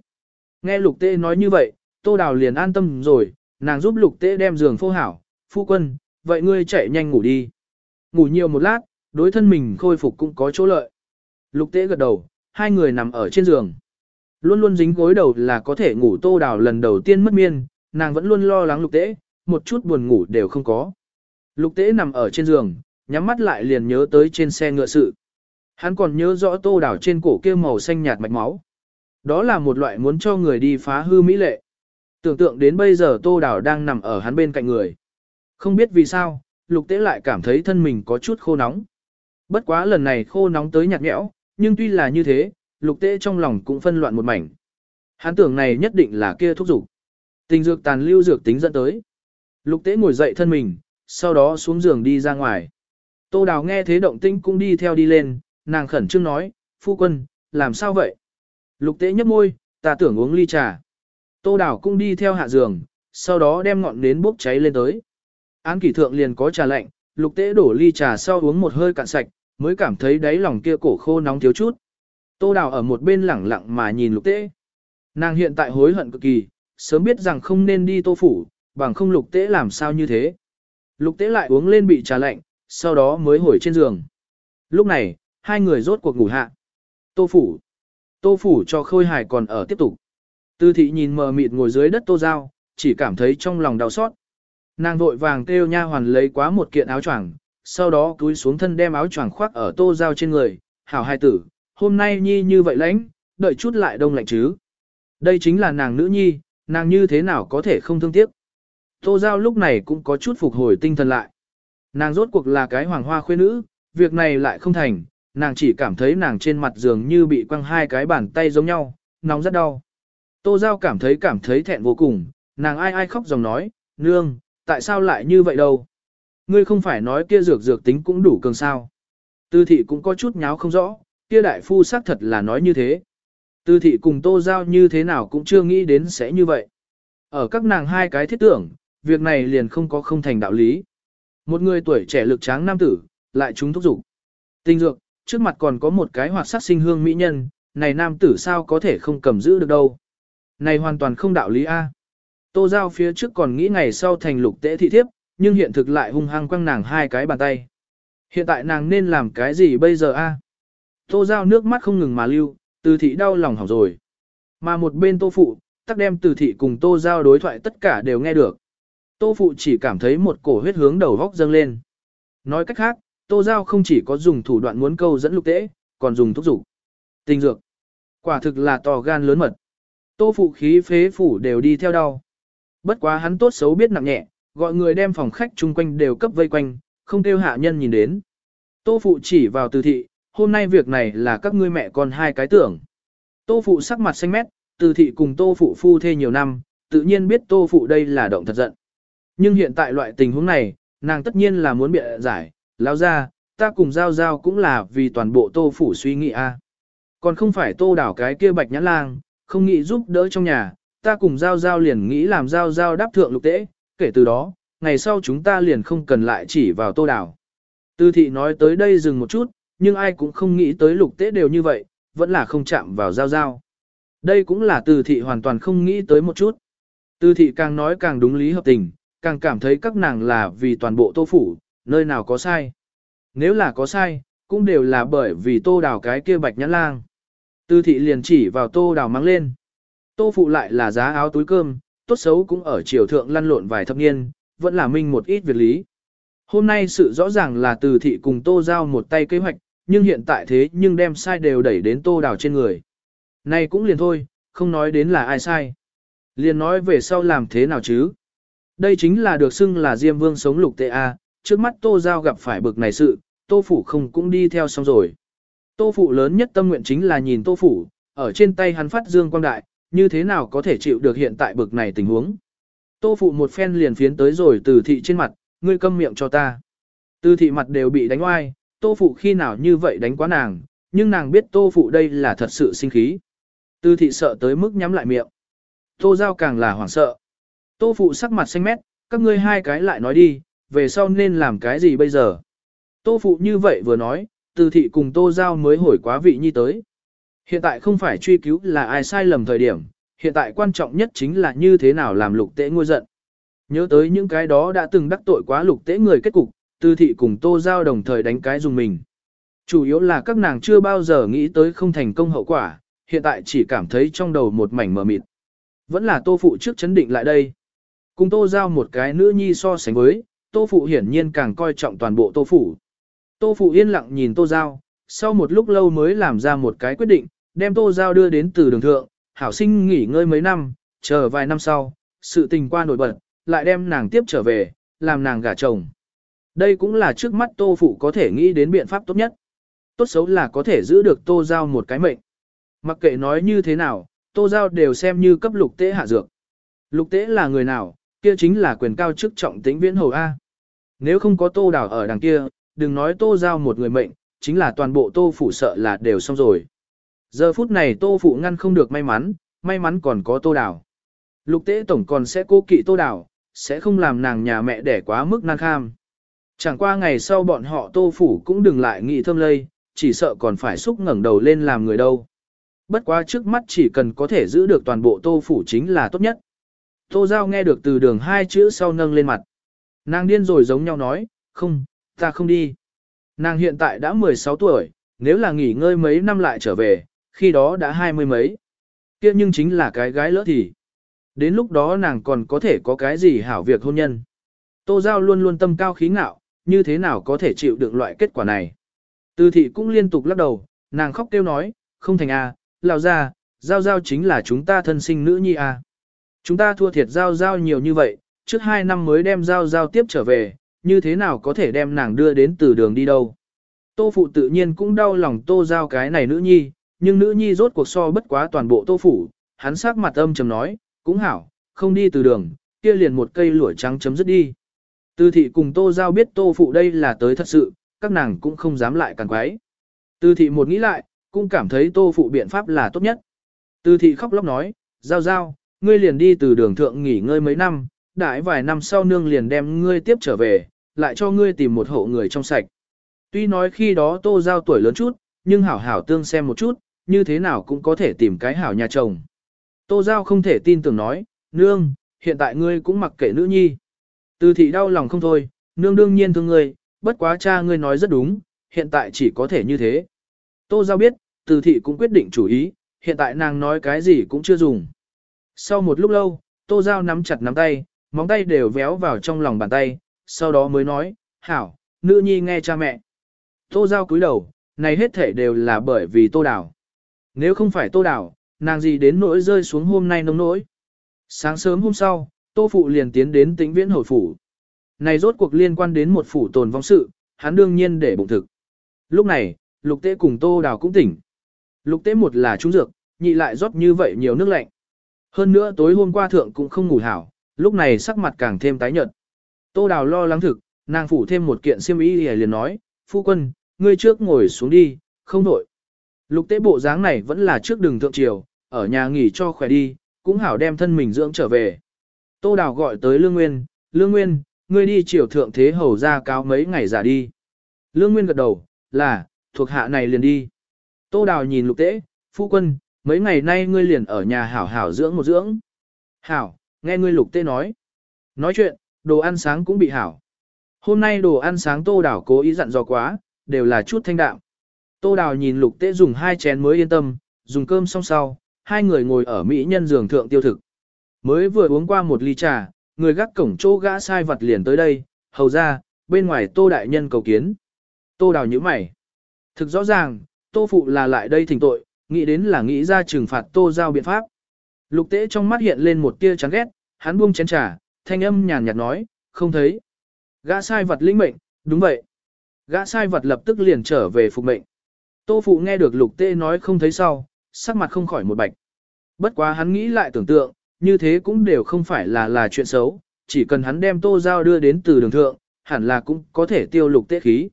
Nghe lục tế nói như vậy, tô đào liền an tâm rồi, nàng giúp lục tế đem giường phô hảo, phu quân, vậy ngươi chạy nhanh ngủ đi. Ngủ nhiều một lát, đối thân mình khôi phục cũng có chỗ lợi. Lục tế gật đầu, hai người nằm ở trên giường. Luôn luôn dính gối đầu là có thể ngủ tô đào lần đầu tiên mất miên, nàng vẫn luôn lo lắng lục tế, một chút buồn ngủ đều không có. Lục tế nằm ở trên giường, nhắm mắt lại liền nhớ tới trên xe ngựa sự. Hắn còn nhớ rõ tô đào trên cổ kia màu xanh nhạt mạch máu. Đó là một loại muốn cho người đi phá hư mỹ lệ. Tưởng tượng đến bây giờ tô đào đang nằm ở hắn bên cạnh người. Không biết vì sao, lục tế lại cảm thấy thân mình có chút khô nóng. Bất quá lần này khô nóng tới nhạt nhẽo, nhưng tuy là như thế, lục tế trong lòng cũng phân loạn một mảnh. Hắn tưởng này nhất định là kia thúc dục Tình dược tàn lưu dược tính dẫn tới. Lục tế ngồi dậy thân mình, sau đó xuống giường đi ra ngoài. Tô Đào nghe thế động tĩnh cũng đi theo đi lên, nàng khẩn trương nói, phu quân, làm sao vậy? Lục tế nhấp môi, ta tưởng uống ly trà. Tô Đào cũng đi theo hạ giường, sau đó đem ngọn nến bốc cháy lên tới. Án kỷ thượng liền có trà lạnh, lục tế đổ ly trà sau uống một hơi cạn sạch, mới cảm thấy đáy lòng kia cổ khô nóng thiếu chút. Tô Đào ở một bên lẳng lặng mà nhìn lục tế. Nàng hiện tại hối hận cực kỳ, sớm biết rằng không nên đi tô phủ, bằng không lục tế làm sao như thế. Lục tế lại uống lên bị trà lạnh, sau đó mới hồi trên giường. Lúc này, hai người rốt cuộc ngủ hạ. Tô phủ. Tô phủ cho khôi hài còn ở tiếp tục. Tư thị nhìn mờ mịt ngồi dưới đất tô giao, chỉ cảm thấy trong lòng đau xót. Nàng vội vàng kêu nha hoàn lấy quá một kiện áo choàng, sau đó cúi xuống thân đem áo choàng khoác ở tô giao trên người. Hảo hai tử, hôm nay nhi như vậy lãnh, đợi chút lại đông lạnh chứ. Đây chính là nàng nữ nhi, nàng như thế nào có thể không thương tiếc. Tô Giao lúc này cũng có chút phục hồi tinh thần lại. Nàng rốt cuộc là cái hoàng hoa khuê nữ, việc này lại không thành, nàng chỉ cảm thấy nàng trên mặt giường như bị quăng hai cái bàn tay giống nhau, nóng rất đau. Tô Giao cảm thấy cảm thấy thẹn vô cùng, nàng ai ai khóc dòng nói, nương, tại sao lại như vậy đâu? Ngươi không phải nói kia dược dược tính cũng đủ cường sao. Tư thị cũng có chút nháo không rõ, kia đại phu xác thật là nói như thế. Tư thị cùng Tô Giao như thế nào cũng chưa nghĩ đến sẽ như vậy. Ở các nàng hai cái thiết tưởng, việc này liền không có không thành đạo lý. Một người tuổi trẻ lực tráng nam tử, lại chúng thúc dục Tinh dược, trước mặt còn có một cái hoạt sắc sinh hương mỹ nhân, này nam tử sao có thể không cầm giữ được đâu. Này hoàn toàn không đạo lý A. Tô Giao phía trước còn nghĩ ngày sau thành lục tễ thị thiếp, nhưng hiện thực lại hung hăng quăng nàng hai cái bàn tay. Hiện tại nàng nên làm cái gì bây giờ A? Tô Giao nước mắt không ngừng mà lưu, từ thị đau lòng hỏng rồi. Mà một bên tô phụ, tắc đem từ thị cùng tô giao đối thoại tất cả đều nghe được. Tô phụ chỉ cảm thấy một cổ huyết hướng đầu vóc dâng lên. Nói cách khác, tô giao không chỉ có dùng thủ đoạn muốn câu dẫn lục tễ, còn dùng thuốc dục Tình dược. Quả thực là to gan lớn mật. Tô phụ khí phế phủ đều đi theo đau. Bất quá hắn tốt xấu biết nặng nhẹ, gọi người đem phòng khách chung quanh đều cấp vây quanh, không kêu hạ nhân nhìn đến. Tô phụ chỉ vào từ thị, hôm nay việc này là các ngươi mẹ con hai cái tưởng. Tô phụ sắc mặt xanh mét, từ thị cùng tô phụ phu thê nhiều năm, tự nhiên biết tô phụ đây là động thật giận. Nhưng hiện tại loại tình huống này, nàng tất nhiên là muốn bịa giải, lao ra, ta cùng giao giao cũng là vì toàn bộ tô phụ suy nghĩ a. Còn không phải tô đảo cái kia bạch nhãn lang, không nghĩ giúp đỡ trong nhà, ta cùng giao giao liền nghĩ làm giao giao đáp thượng lục tế, kể từ đó, ngày sau chúng ta liền không cần lại chỉ vào tô đảo. Tư thị nói tới đây dừng một chút, nhưng ai cũng không nghĩ tới lục tế đều như vậy, vẫn là không chạm vào giao giao. Đây cũng là từ thị hoàn toàn không nghĩ tới một chút. Từ thị càng nói càng đúng lý hợp tình, càng cảm thấy các nàng là vì toàn bộ tô phủ, nơi nào có sai. nếu là có sai, cũng đều là bởi vì tô đào cái kia bạch nhãn lang. Tư thị liền chỉ vào tô đào mang lên. Tô phụ lại là giá áo túi cơm, tốt xấu cũng ở triều thượng lăn lộn vài thập niên, vẫn là minh một ít việc lý. Hôm nay sự rõ ràng là từ thị cùng tô giao một tay kế hoạch, nhưng hiện tại thế nhưng đem sai đều đẩy đến tô đào trên người. Này cũng liền thôi, không nói đến là ai sai. Liền nói về sau làm thế nào chứ. Đây chính là được xưng là Diêm Vương sống lục tệ A, trước mắt tô giao gặp phải bực này sự, tô phủ không cũng đi theo xong rồi. Tô phụ lớn nhất tâm nguyện chính là nhìn tô phủ, ở trên tay hắn phát dương quang đại, như thế nào có thể chịu được hiện tại bực này tình huống. Tô phụ một phen liền phiến tới rồi từ thị trên mặt, ngươi câm miệng cho ta. Từ thị mặt đều bị đánh oai, tô phụ khi nào như vậy đánh quá nàng, nhưng nàng biết tô phụ đây là thật sự sinh khí. Từ thị sợ tới mức nhắm lại miệng. Tô giao càng là hoảng sợ. Tô phụ sắc mặt xanh mét, các ngươi hai cái lại nói đi, về sau nên làm cái gì bây giờ. Tô phụ như vậy vừa nói, từ thị cùng tô giao mới hồi quá vị nhi tới. Hiện tại không phải truy cứu là ai sai lầm thời điểm, hiện tại quan trọng nhất chính là như thế nào làm lục tế ngôi giận. Nhớ tới những cái đó đã từng đắc tội quá lục tế người kết cục, tư thị cùng tô giao đồng thời đánh cái dùng mình. Chủ yếu là các nàng chưa bao giờ nghĩ tới không thành công hậu quả, hiện tại chỉ cảm thấy trong đầu một mảnh mờ mịt. Vẫn là tô phụ trước chấn định lại đây. Cùng tô giao một cái nữ nhi so sánh với, tô phụ hiển nhiên càng coi trọng toàn bộ tô phụ. Tô phụ yên lặng nhìn tô giao, sau một lúc lâu mới làm ra một cái quyết định, đem tô giao đưa đến từ đường thượng, hảo sinh nghỉ ngơi mấy năm, chờ vài năm sau, sự tình qua nổi bật, lại đem nàng tiếp trở về, làm nàng gả chồng. Đây cũng là trước mắt tô phụ có thể nghĩ đến biện pháp tốt nhất. Tốt xấu là có thể giữ được tô giao một cái mệnh. Mặc kệ nói như thế nào, tô giao đều xem như cấp lục tế hạ dược. Lục tế là người nào, kia chính là quyền cao chức trọng tính viễn hầu A. Nếu không có tô đảo ở đằng kia, đừng nói tô giao một người mệnh, chính là toàn bộ tô phủ sợ là đều xong rồi. Giờ phút này tô phụ ngăn không được may mắn, may mắn còn có tô đảo. Lục tế tổng còn sẽ cố kỵ tô đảo, sẽ không làm nàng nhà mẹ đẻ quá mức năng kham. Chẳng qua ngày sau bọn họ tô phủ cũng đừng lại nghĩ thơm lây, chỉ sợ còn phải xúc ngẩng đầu lên làm người đâu. Bất quá trước mắt chỉ cần có thể giữ được toàn bộ tô phủ chính là tốt nhất. Tô Giao nghe được từ đường hai chữ sau nâng lên mặt. Nàng điên rồi giống nhau nói, không, ta không đi. Nàng hiện tại đã 16 tuổi, nếu là nghỉ ngơi mấy năm lại trở về, khi đó đã hai mươi mấy. kia nhưng chính là cái gái lỡ thì. Đến lúc đó nàng còn có thể có cái gì hảo việc hôn nhân. Tô Giao luôn luôn tâm cao khí ngạo, như thế nào có thể chịu đựng loại kết quả này. Từ thị cũng liên tục lắc đầu, nàng khóc kêu nói, không thành a, à, lao ra, Giao Giao chính là chúng ta thân sinh nữ nhi a. À. Chúng ta thua thiệt Giao Giao nhiều như vậy, trước hai năm mới đem Giao Giao tiếp trở về, như thế nào có thể đem nàng đưa đến từ đường đi đâu. Tô phụ tự nhiên cũng đau lòng Tô Giao cái này nữ nhi, nhưng nữ nhi rốt cuộc so bất quá toàn bộ Tô phủ, hắn sắc mặt âm trầm nói, cũng hảo, không đi từ đường, kia liền một cây lũa trắng chấm dứt đi. Từ thị cùng Tô Giao biết Tô phụ đây là tới thật sự, các nàng cũng không dám lại càng quái. Từ thị một nghĩ lại, cũng cảm thấy Tô phụ biện pháp là tốt nhất. Từ thị khóc lóc nói, Giao Giao, ngươi liền đi từ đường thượng nghỉ ngơi mấy năm, đãi vài năm sau nương liền đem ngươi tiếp trở về, lại cho ngươi tìm một hộ người trong sạch. Tuy nói khi đó Tô Giao tuổi lớn chút, nhưng hảo hảo tương xem một chút, như thế nào cũng có thể tìm cái hảo nhà chồng. Tô Giao không thể tin tưởng nói, nương, hiện tại ngươi cũng mặc kệ nữ nhi. Từ thị đau lòng không thôi, nương đương nhiên thương ngươi, bất quá cha ngươi nói rất đúng, hiện tại chỉ có thể như thế. Tô Giao biết, từ thị cũng quyết định chủ ý, hiện tại nàng nói cái gì cũng chưa dùng. Sau một lúc lâu, Tô Giao nắm chặt nắm tay, móng tay đều véo vào trong lòng bàn tay, sau đó mới nói, hảo, nữ nhi nghe cha mẹ. Tô Giao cúi đầu, này hết thể đều là bởi vì Tô Đào. Nếu không phải Tô Đào, nàng gì đến nỗi rơi xuống hôm nay nông nỗi. Sáng sớm hôm sau, Tô Phụ liền tiến đến tĩnh viễn hồi phủ. Này rốt cuộc liên quan đến một phủ tồn vong sự, hắn đương nhiên để bụng thực. Lúc này, lục tế cùng Tô Đào cũng tỉnh. Lục tế một là trúng dược, nhị lại rót như vậy nhiều nước lạnh. Hơn nữa tối hôm qua thượng cũng không ngủ hảo, lúc này sắc mặt càng thêm tái nhợt. Tô Đào lo lắng thực, nàng phủ thêm một kiện xiêm y liền nói, phu quân, ngươi trước ngồi xuống đi, không nổi. Lục tế bộ dáng này vẫn là trước đường thượng triều, ở nhà nghỉ cho khỏe đi, cũng hảo đem thân mình dưỡng trở về. Tô Đào gọi tới Lương Nguyên, Lương Nguyên, ngươi đi triều thượng thế hầu ra cáo mấy ngày giả đi. Lương Nguyên gật đầu, là, thuộc hạ này liền đi. Tô Đào nhìn lục tế, phu quân, mấy ngày nay ngươi liền ở nhà hảo hảo dưỡng một dưỡng. Hảo, nghe ngươi lục tế nói. Nói chuyện, đồ ăn sáng cũng bị hảo. Hôm nay đồ ăn sáng tô đảo cố ý dặn dò quá, đều là chút thanh đạm. Tô đào nhìn lục tế dùng hai chén mới yên tâm, dùng cơm xong sau, hai người ngồi ở mỹ nhân giường thượng tiêu thực. Mới vừa uống qua một ly trà, người gác cổng chỗ gã sai vật liền tới đây, hầu ra, bên ngoài tô đại nhân cầu kiến. Tô đào nhíu mày. Thực rõ ràng, tô phụ là lại đây thỉnh tội, nghĩ đến là nghĩ ra trừng phạt tô giao biện pháp. Lục tế trong mắt hiện lên một tia chán ghét, hắn buông chén trà, thanh âm nhàn nhạt nói, không thấy. Gã sai vật linh mệnh, đúng vậy. Gã sai vật lập tức liền trở về phục mệnh. Tô phụ nghe được lục tế nói không thấy sau, sắc mặt không khỏi một bạch. Bất quá hắn nghĩ lại tưởng tượng, như thế cũng đều không phải là là chuyện xấu, chỉ cần hắn đem tô giao đưa đến từ đường thượng, hẳn là cũng có thể tiêu lục tế khí.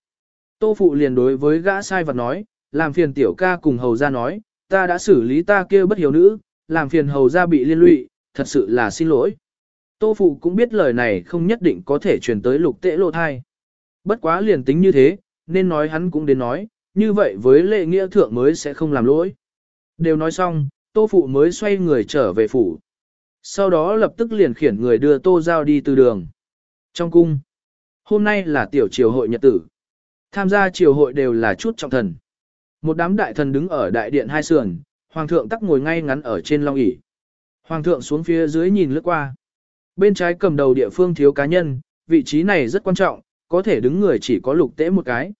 Tô phụ liền đối với gã sai vật nói, làm phiền tiểu ca cùng hầu ra nói, ta đã xử lý ta kia bất hiếu nữ, làm phiền hầu ra bị liên lụy, thật sự là xin lỗi. Tô phụ cũng biết lời này không nhất định có thể truyền tới lục tế lộ thai. Bất quá liền tính như thế, nên nói hắn cũng đến nói, như vậy với lệ nghĩa thượng mới sẽ không làm lỗi. Đều nói xong, tô phụ mới xoay người trở về phủ. Sau đó lập tức liền khiển người đưa tô giao đi từ đường. Trong cung, hôm nay là tiểu triều hội nhật tử. Tham gia triều hội đều là chút trọng thần. Một đám đại thần đứng ở đại điện hai sườn, hoàng thượng tắc ngồi ngay ngắn ở trên long ỷ. Hoàng thượng xuống phía dưới nhìn lướt qua. Bên trái cầm đầu địa phương thiếu cá nhân, vị trí này rất quan trọng, có thể đứng người chỉ có lục tế một cái.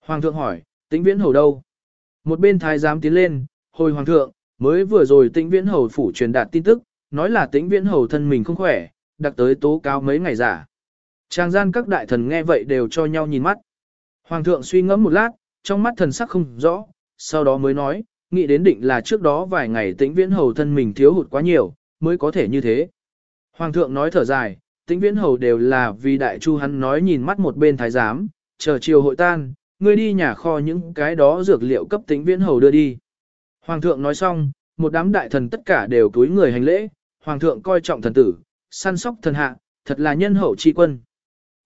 Hoàng thượng hỏi, tĩnh viễn hầu đâu? Một bên thái giám tiến lên, hồi hoàng thượng, mới vừa rồi tĩnh viễn hầu phủ truyền đạt tin tức, nói là tĩnh viễn hầu thân mình không khỏe, đặc tới tố cáo mấy ngày giả. Trang gian các đại thần nghe vậy đều cho nhau nhìn mắt. Hoàng thượng suy ngẫm một lát, trong mắt thần sắc không rõ, sau đó mới nói, nghĩ đến định là trước đó vài ngày tĩnh viễn hầu thân mình thiếu hụt quá nhiều, mới có thể như thế. Hoàng thượng nói thở dài, tĩnh viễn hầu đều là vì đại chu hắn nói nhìn mắt một bên thái giám, chờ chiều hội tan, ngươi đi nhà kho những cái đó dược liệu cấp tĩnh viễn hầu đưa đi. Hoàng thượng nói xong, một đám đại thần tất cả đều túi người hành lễ, hoàng thượng coi trọng thần tử, săn sóc thần hạ, thật là nhân hậu tri quân.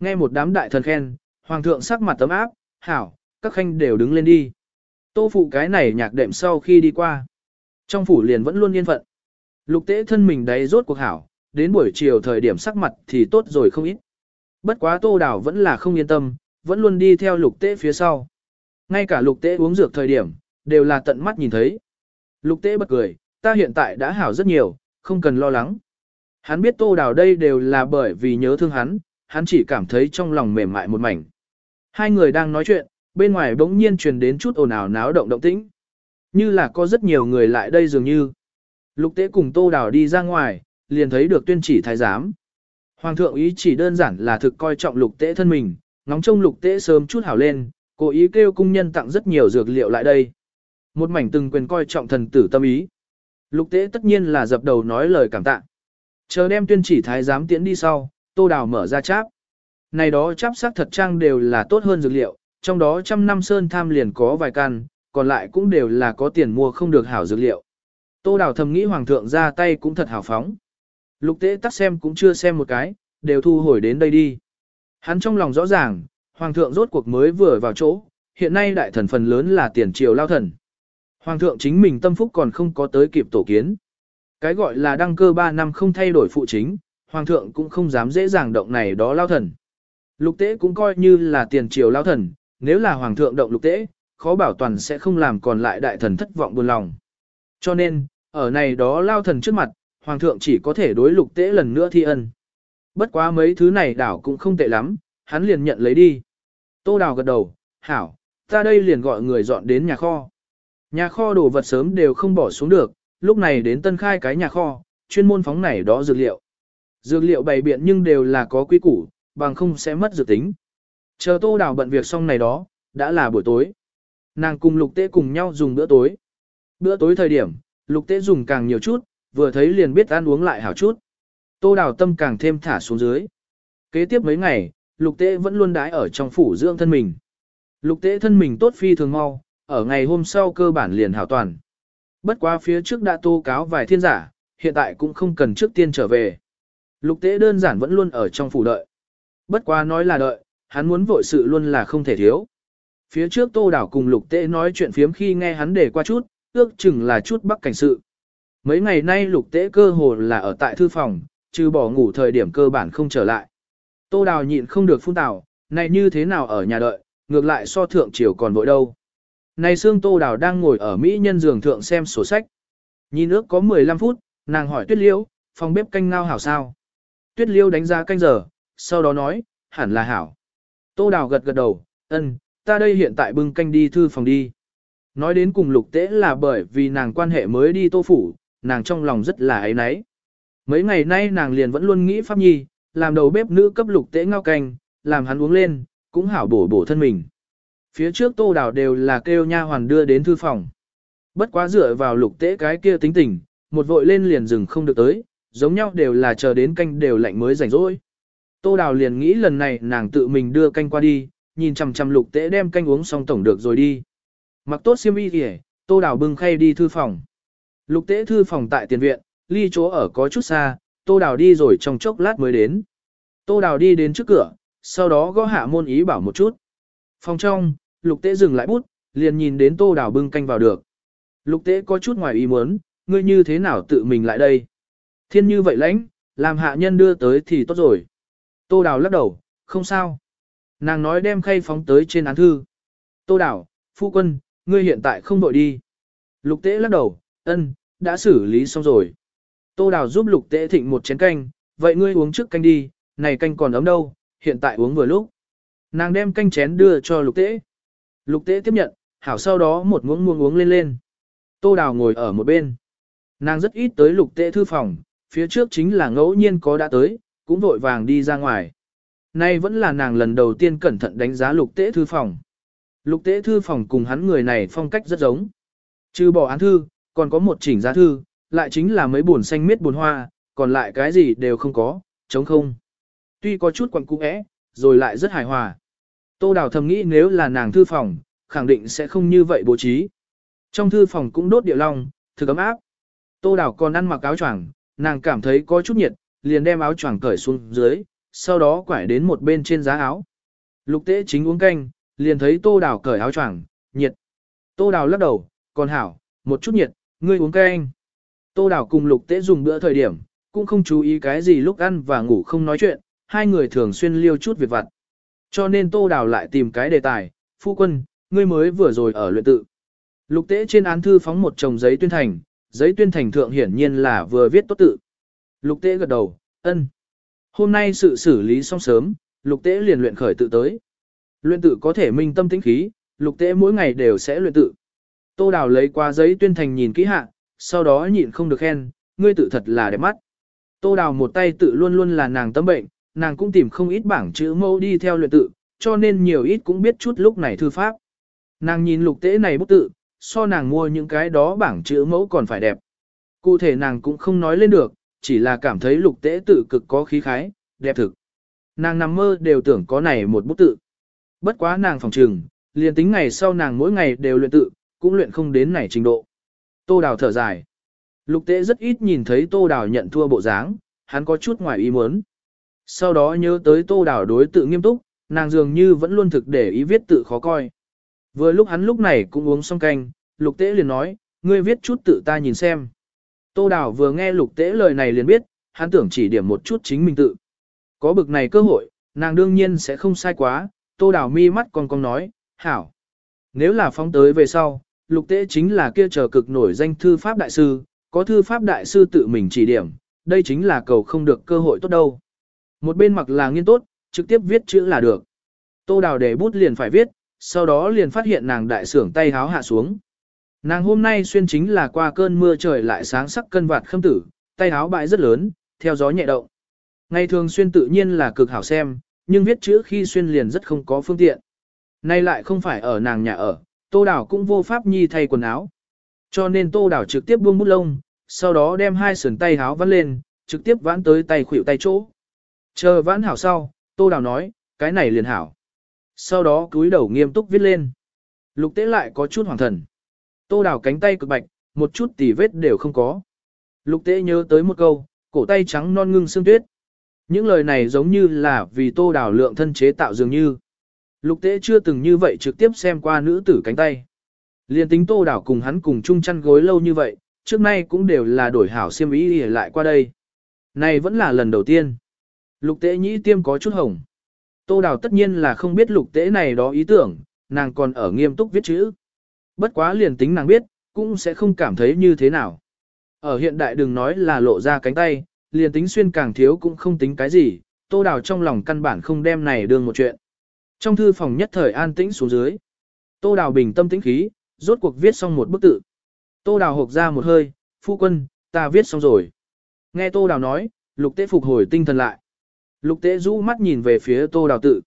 Nghe một đám đại thần khen, hoàng thượng sắc mặt tấm áp, hảo, các khanh đều đứng lên đi. Tô phụ cái này nhạc đệm sau khi đi qua. Trong phủ liền vẫn luôn yên phận. Lục tế thân mình đấy rốt cuộc hảo, đến buổi chiều thời điểm sắc mặt thì tốt rồi không ít. Bất quá tô đảo vẫn là không yên tâm, vẫn luôn đi theo lục tế phía sau. Ngay cả lục tế uống dược thời điểm, đều là tận mắt nhìn thấy. Lục tế bật cười, ta hiện tại đã hảo rất nhiều, không cần lo lắng. Hắn biết tô đào đây đều là bởi vì nhớ thương hắn, hắn chỉ cảm thấy trong lòng mềm mại một mảnh. Hai người đang nói chuyện, bên ngoài bỗng nhiên truyền đến chút ồn ào náo động động tĩnh. Như là có rất nhiều người lại đây dường như. Lục tế cùng tô đào đi ra ngoài, liền thấy được tuyên chỉ thái giám. Hoàng thượng ý chỉ đơn giản là thực coi trọng lục tế thân mình, ngóng trông lục tế sớm chút hảo lên, cố ý kêu cung nhân tặng rất nhiều dược liệu lại đây. Một mảnh từng quyền coi trọng thần tử tâm ý. Lục tế tất nhiên là dập đầu nói lời cảm tạ. Chờ đem tuyên chỉ thái giám tiễn đi sau, tô đào mở ra cháp. Này đó cháp sắc thật trang đều là tốt hơn dược liệu, trong đó trăm năm sơn tham liền có vài căn, còn lại cũng đều là có tiền mua không được hảo dược liệu. Tô đào thầm nghĩ hoàng thượng ra tay cũng thật hào phóng. Lục tế tắt xem cũng chưa xem một cái, đều thu hồi đến đây đi. Hắn trong lòng rõ ràng, hoàng thượng rốt cuộc mới vừa vào chỗ, hiện nay đại thần phần lớn là tiền triều lao thần. Hoàng thượng chính mình tâm phúc còn không có tới kịp tổ kiến. Cái gọi là đăng cơ 3 năm không thay đổi phụ chính, hoàng thượng cũng không dám dễ dàng động này đó lao thần. Lục tế cũng coi như là tiền triều lao thần, nếu là hoàng thượng động lục tế, khó bảo toàn sẽ không làm còn lại đại thần thất vọng buồn lòng. Cho nên, ở này đó lao thần trước mặt, hoàng thượng chỉ có thể đối lục tế lần nữa thi ân. Bất quá mấy thứ này đảo cũng không tệ lắm, hắn liền nhận lấy đi. Tô đào gật đầu, hảo, ta đây liền gọi người dọn đến nhà kho. Nhà kho đồ vật sớm đều không bỏ xuống được, lúc này đến tân khai cái nhà kho, chuyên môn phóng này đó dược liệu. Dược liệu bày biện nhưng đều là có quy củ, bằng không sẽ mất dự tính. Chờ tô đào bận việc xong này đó, đã là buổi tối. Nàng cùng lục tế cùng nhau dùng bữa tối. Bữa tối thời điểm, lục tế dùng càng nhiều chút, vừa thấy liền biết ăn uống lại hảo chút. Tô đào tâm càng thêm thả xuống dưới. Kế tiếp mấy ngày, lục tế vẫn luôn đái ở trong phủ dưỡng thân mình. Lục tế thân mình tốt phi thường mau, ở ngày hôm sau cơ bản liền hảo toàn. Bất quá phía trước đã tô cáo vài thiên giả, hiện tại cũng không cần trước tiên trở về. Lục tế đơn giản vẫn luôn ở trong phủ đợi. Bất quá nói là đợi, hắn muốn vội sự luôn là không thể thiếu. Phía trước tô đảo cùng lục tế nói chuyện phiếm khi nghe hắn để qua chút, ước chừng là chút bắc cảnh sự. Mấy ngày nay lục tế cơ hồ là ở tại thư phòng, trừ bỏ ngủ thời điểm cơ bản không trở lại. Tô đào nhịn không được phun tào, Này như thế nào ở nhà đợi, ngược lại so thượng triều còn vội đâu. Này xương Tô Đào đang ngồi ở Mỹ nhân giường thượng xem sổ sách. Nhìn ước có 15 phút, nàng hỏi Tuyết liễu, phòng bếp canh ngao hảo sao. Tuyết liễu đánh giá canh giờ, sau đó nói, hẳn là hảo. Tô Đào gật gật đầu, ân, ta đây hiện tại bưng canh đi thư phòng đi. Nói đến cùng lục tế là bởi vì nàng quan hệ mới đi tô phủ, nàng trong lòng rất là ấy náy. Mấy ngày nay nàng liền vẫn luôn nghĩ pháp nhi, làm đầu bếp nữ cấp lục tế ngao canh, làm hắn uống lên, cũng hảo bổ bổ thân mình. Phía trước tô đào đều là kêu nha hoàn đưa đến thư phòng. Bất quá dựa vào lục tế cái kia tính tình, một vội lên liền dừng không được tới, giống nhau đều là chờ đến canh đều lạnh mới rảnh rỗi. Tô đào liền nghĩ lần này nàng tự mình đưa canh qua đi, nhìn chằm chằm lục tế đem canh uống xong tổng được rồi đi. Mặc tốt xiêm y kìa, tô đào bưng khay đi thư phòng. Lục tế thư phòng tại tiền viện, ly chỗ ở có chút xa, tô đào đi rồi trong chốc lát mới đến. Tô đào đi đến trước cửa, sau đó gõ hạ môn ý bảo một chút. Phòng trong, lục tế dừng lại bút, liền nhìn đến tô đào bưng canh vào được. Lục tế có chút ngoài ý muốn, ngươi như thế nào tự mình lại đây? Thiên như vậy lãnh, làm hạ nhân đưa tới thì tốt rồi. Tô đào lắc đầu, không sao. Nàng nói đem khay phóng tới trên án thư. Tô đào, phu quân, ngươi hiện tại không đội đi. Lục tế lắc đầu, ân, đã xử lý xong rồi. Tô đào giúp lục tế thịnh một chén canh, vậy ngươi uống trước canh đi, này canh còn ấm đâu, hiện tại uống vừa lúc. Nàng đem canh chén đưa cho lục tế. Lục tế tiếp nhận, hảo sau đó một muỗng muỗng uống lên lên. Tô đào ngồi ở một bên. Nàng rất ít tới lục tế thư phòng, phía trước chính là ngẫu nhiên có đã tới, cũng vội vàng đi ra ngoài. Nay vẫn là nàng lần đầu tiên cẩn thận đánh giá lục tế thư phòng. Lục tế thư phòng cùng hắn người này phong cách rất giống. Trừ bỏ án thư, còn có một chỉnh giá thư, lại chính là mấy buồn xanh miết buồn hoa, còn lại cái gì đều không có, chống không. Tuy có chút quặng cũ é, rồi lại rất hài hòa. Tô Đào thầm nghĩ nếu là nàng thư phòng, khẳng định sẽ không như vậy bố trí. Trong thư phòng cũng đốt địa long, thực ấm áp. Tô Đào còn ăn mặc áo choàng, nàng cảm thấy có chút nhiệt, liền đem áo choàng cởi xuống dưới, sau đó quải đến một bên trên giá áo. Lục tế chính uống canh, liền thấy Tô Đào cởi áo choàng, nhiệt. Tô Đào lắc đầu, còn hảo, một chút nhiệt, ngươi uống canh. Tô Đào cùng Lục tế dùng bữa thời điểm, cũng không chú ý cái gì lúc ăn và ngủ không nói chuyện, hai người thường xuyên liêu chút việc vặt. Cho nên Tô Đào lại tìm cái đề tài, phu quân, ngươi mới vừa rồi ở luyện tự. Lục tế trên án thư phóng một chồng giấy tuyên thành, giấy tuyên thành thượng hiển nhiên là vừa viết tốt tự. Lục tế gật đầu, ân. Hôm nay sự xử lý xong sớm, lục tế liền luyện khởi tự tới. Luyện tự có thể minh tâm tĩnh khí, lục tế mỗi ngày đều sẽ luyện tự. Tô Đào lấy qua giấy tuyên thành nhìn kỹ hạ, sau đó nhịn không được khen, ngươi tự thật là đẹp mắt. Tô Đào một tay tự luôn luôn là nàng tâm bệnh, nàng cũng tìm không ít bảng chữ mẫu đi theo luyện tự, cho nên nhiều ít cũng biết chút lúc này thư pháp. Nàng nhìn lục tế này bút tự, so nàng mua những cái đó bảng chữ mẫu còn phải đẹp. Cụ thể nàng cũng không nói lên được, chỉ là cảm thấy lục tế tự cực có khí khái, đẹp thực. Nàng nằm mơ đều tưởng có này một bút tự. Bất quá nàng phòng trừng, liền tính ngày sau nàng mỗi ngày đều luyện tự, cũng luyện không đến này trình độ. Tô Đào thở dài. Lục tế rất ít nhìn thấy Tô Đào nhận thua bộ dáng, hắn có chút ngoài ý muốn. Sau đó nhớ tới Tô Đào đối tự nghiêm túc, nàng dường như vẫn luôn thực để ý viết tự khó coi. Vừa lúc hắn lúc này cũng uống xong canh, lục tế liền nói, ngươi viết chút tự ta nhìn xem. Tô Đào vừa nghe lục tế lời này liền biết, hắn tưởng chỉ điểm một chút chính mình tự. Có bực này cơ hội, nàng đương nhiên sẽ không sai quá, Tô Đào mi mắt còn con nói, hảo. Nếu là phóng tới về sau, lục tế chính là kia chờ cực nổi danh thư pháp đại sư, có thư pháp đại sư tự mình chỉ điểm, đây chính là cầu không được cơ hội tốt đâu. Một bên mặc là nghiên tốt, trực tiếp viết chữ là được. Tô Đào để bút liền phải viết, sau đó liền phát hiện nàng đại sưởng tay háo hạ xuống. Nàng hôm nay xuyên chính là qua cơn mưa trời lại sáng sắc cân vạt khâm tử, tay háo bãi rất lớn, theo gió nhẹ động. Ngày thường xuyên tự nhiên là cực hảo xem, nhưng viết chữ khi xuyên liền rất không có phương tiện. Nay lại không phải ở nàng nhà ở, tô đảo cũng vô pháp nhi thay quần áo. Cho nên tô đảo trực tiếp buông bút lông, sau đó đem hai sườn tay háo vắn lên, trực tiếp vãn tới tay khuỷu tay chỗ. Chờ vãn hảo sau, tô đảo nói, cái này liền hảo. Sau đó cúi đầu nghiêm túc viết lên. Lục tế lại có chút hoàng thần. Tô Đảo cánh tay cực bạch, một chút tỉ vết đều không có. Lục tế nhớ tới một câu, cổ tay trắng non ngưng xương tuyết. Những lời này giống như là vì tô Đảo lượng thân chế tạo dường như. Lục tế chưa từng như vậy trực tiếp xem qua nữ tử cánh tay. Liên tính tô đào cùng hắn cùng chung chăn gối lâu như vậy, trước nay cũng đều là đổi hảo xiêm ý lại qua đây. Này vẫn là lần đầu tiên. Lục tế nhĩ tiêm có chút hồng. Tô Đào tất nhiên là không biết lục tế này đó ý tưởng, nàng còn ở nghiêm túc viết chữ. Bất quá liền tính nàng biết, cũng sẽ không cảm thấy như thế nào. Ở hiện đại đừng nói là lộ ra cánh tay, liền tính xuyên càng thiếu cũng không tính cái gì, Tô Đào trong lòng căn bản không đem này đương một chuyện. Trong thư phòng nhất thời an tĩnh xuống dưới. Tô Đào bình tâm tĩnh khí, rốt cuộc viết xong một bức tự. Tô Đào hộc ra một hơi, phu quân, ta viết xong rồi. Nghe Tô Đào nói, lục tế phục hồi tinh thần lại. Lục tế rũ mắt nhìn về phía Tô Đào tự.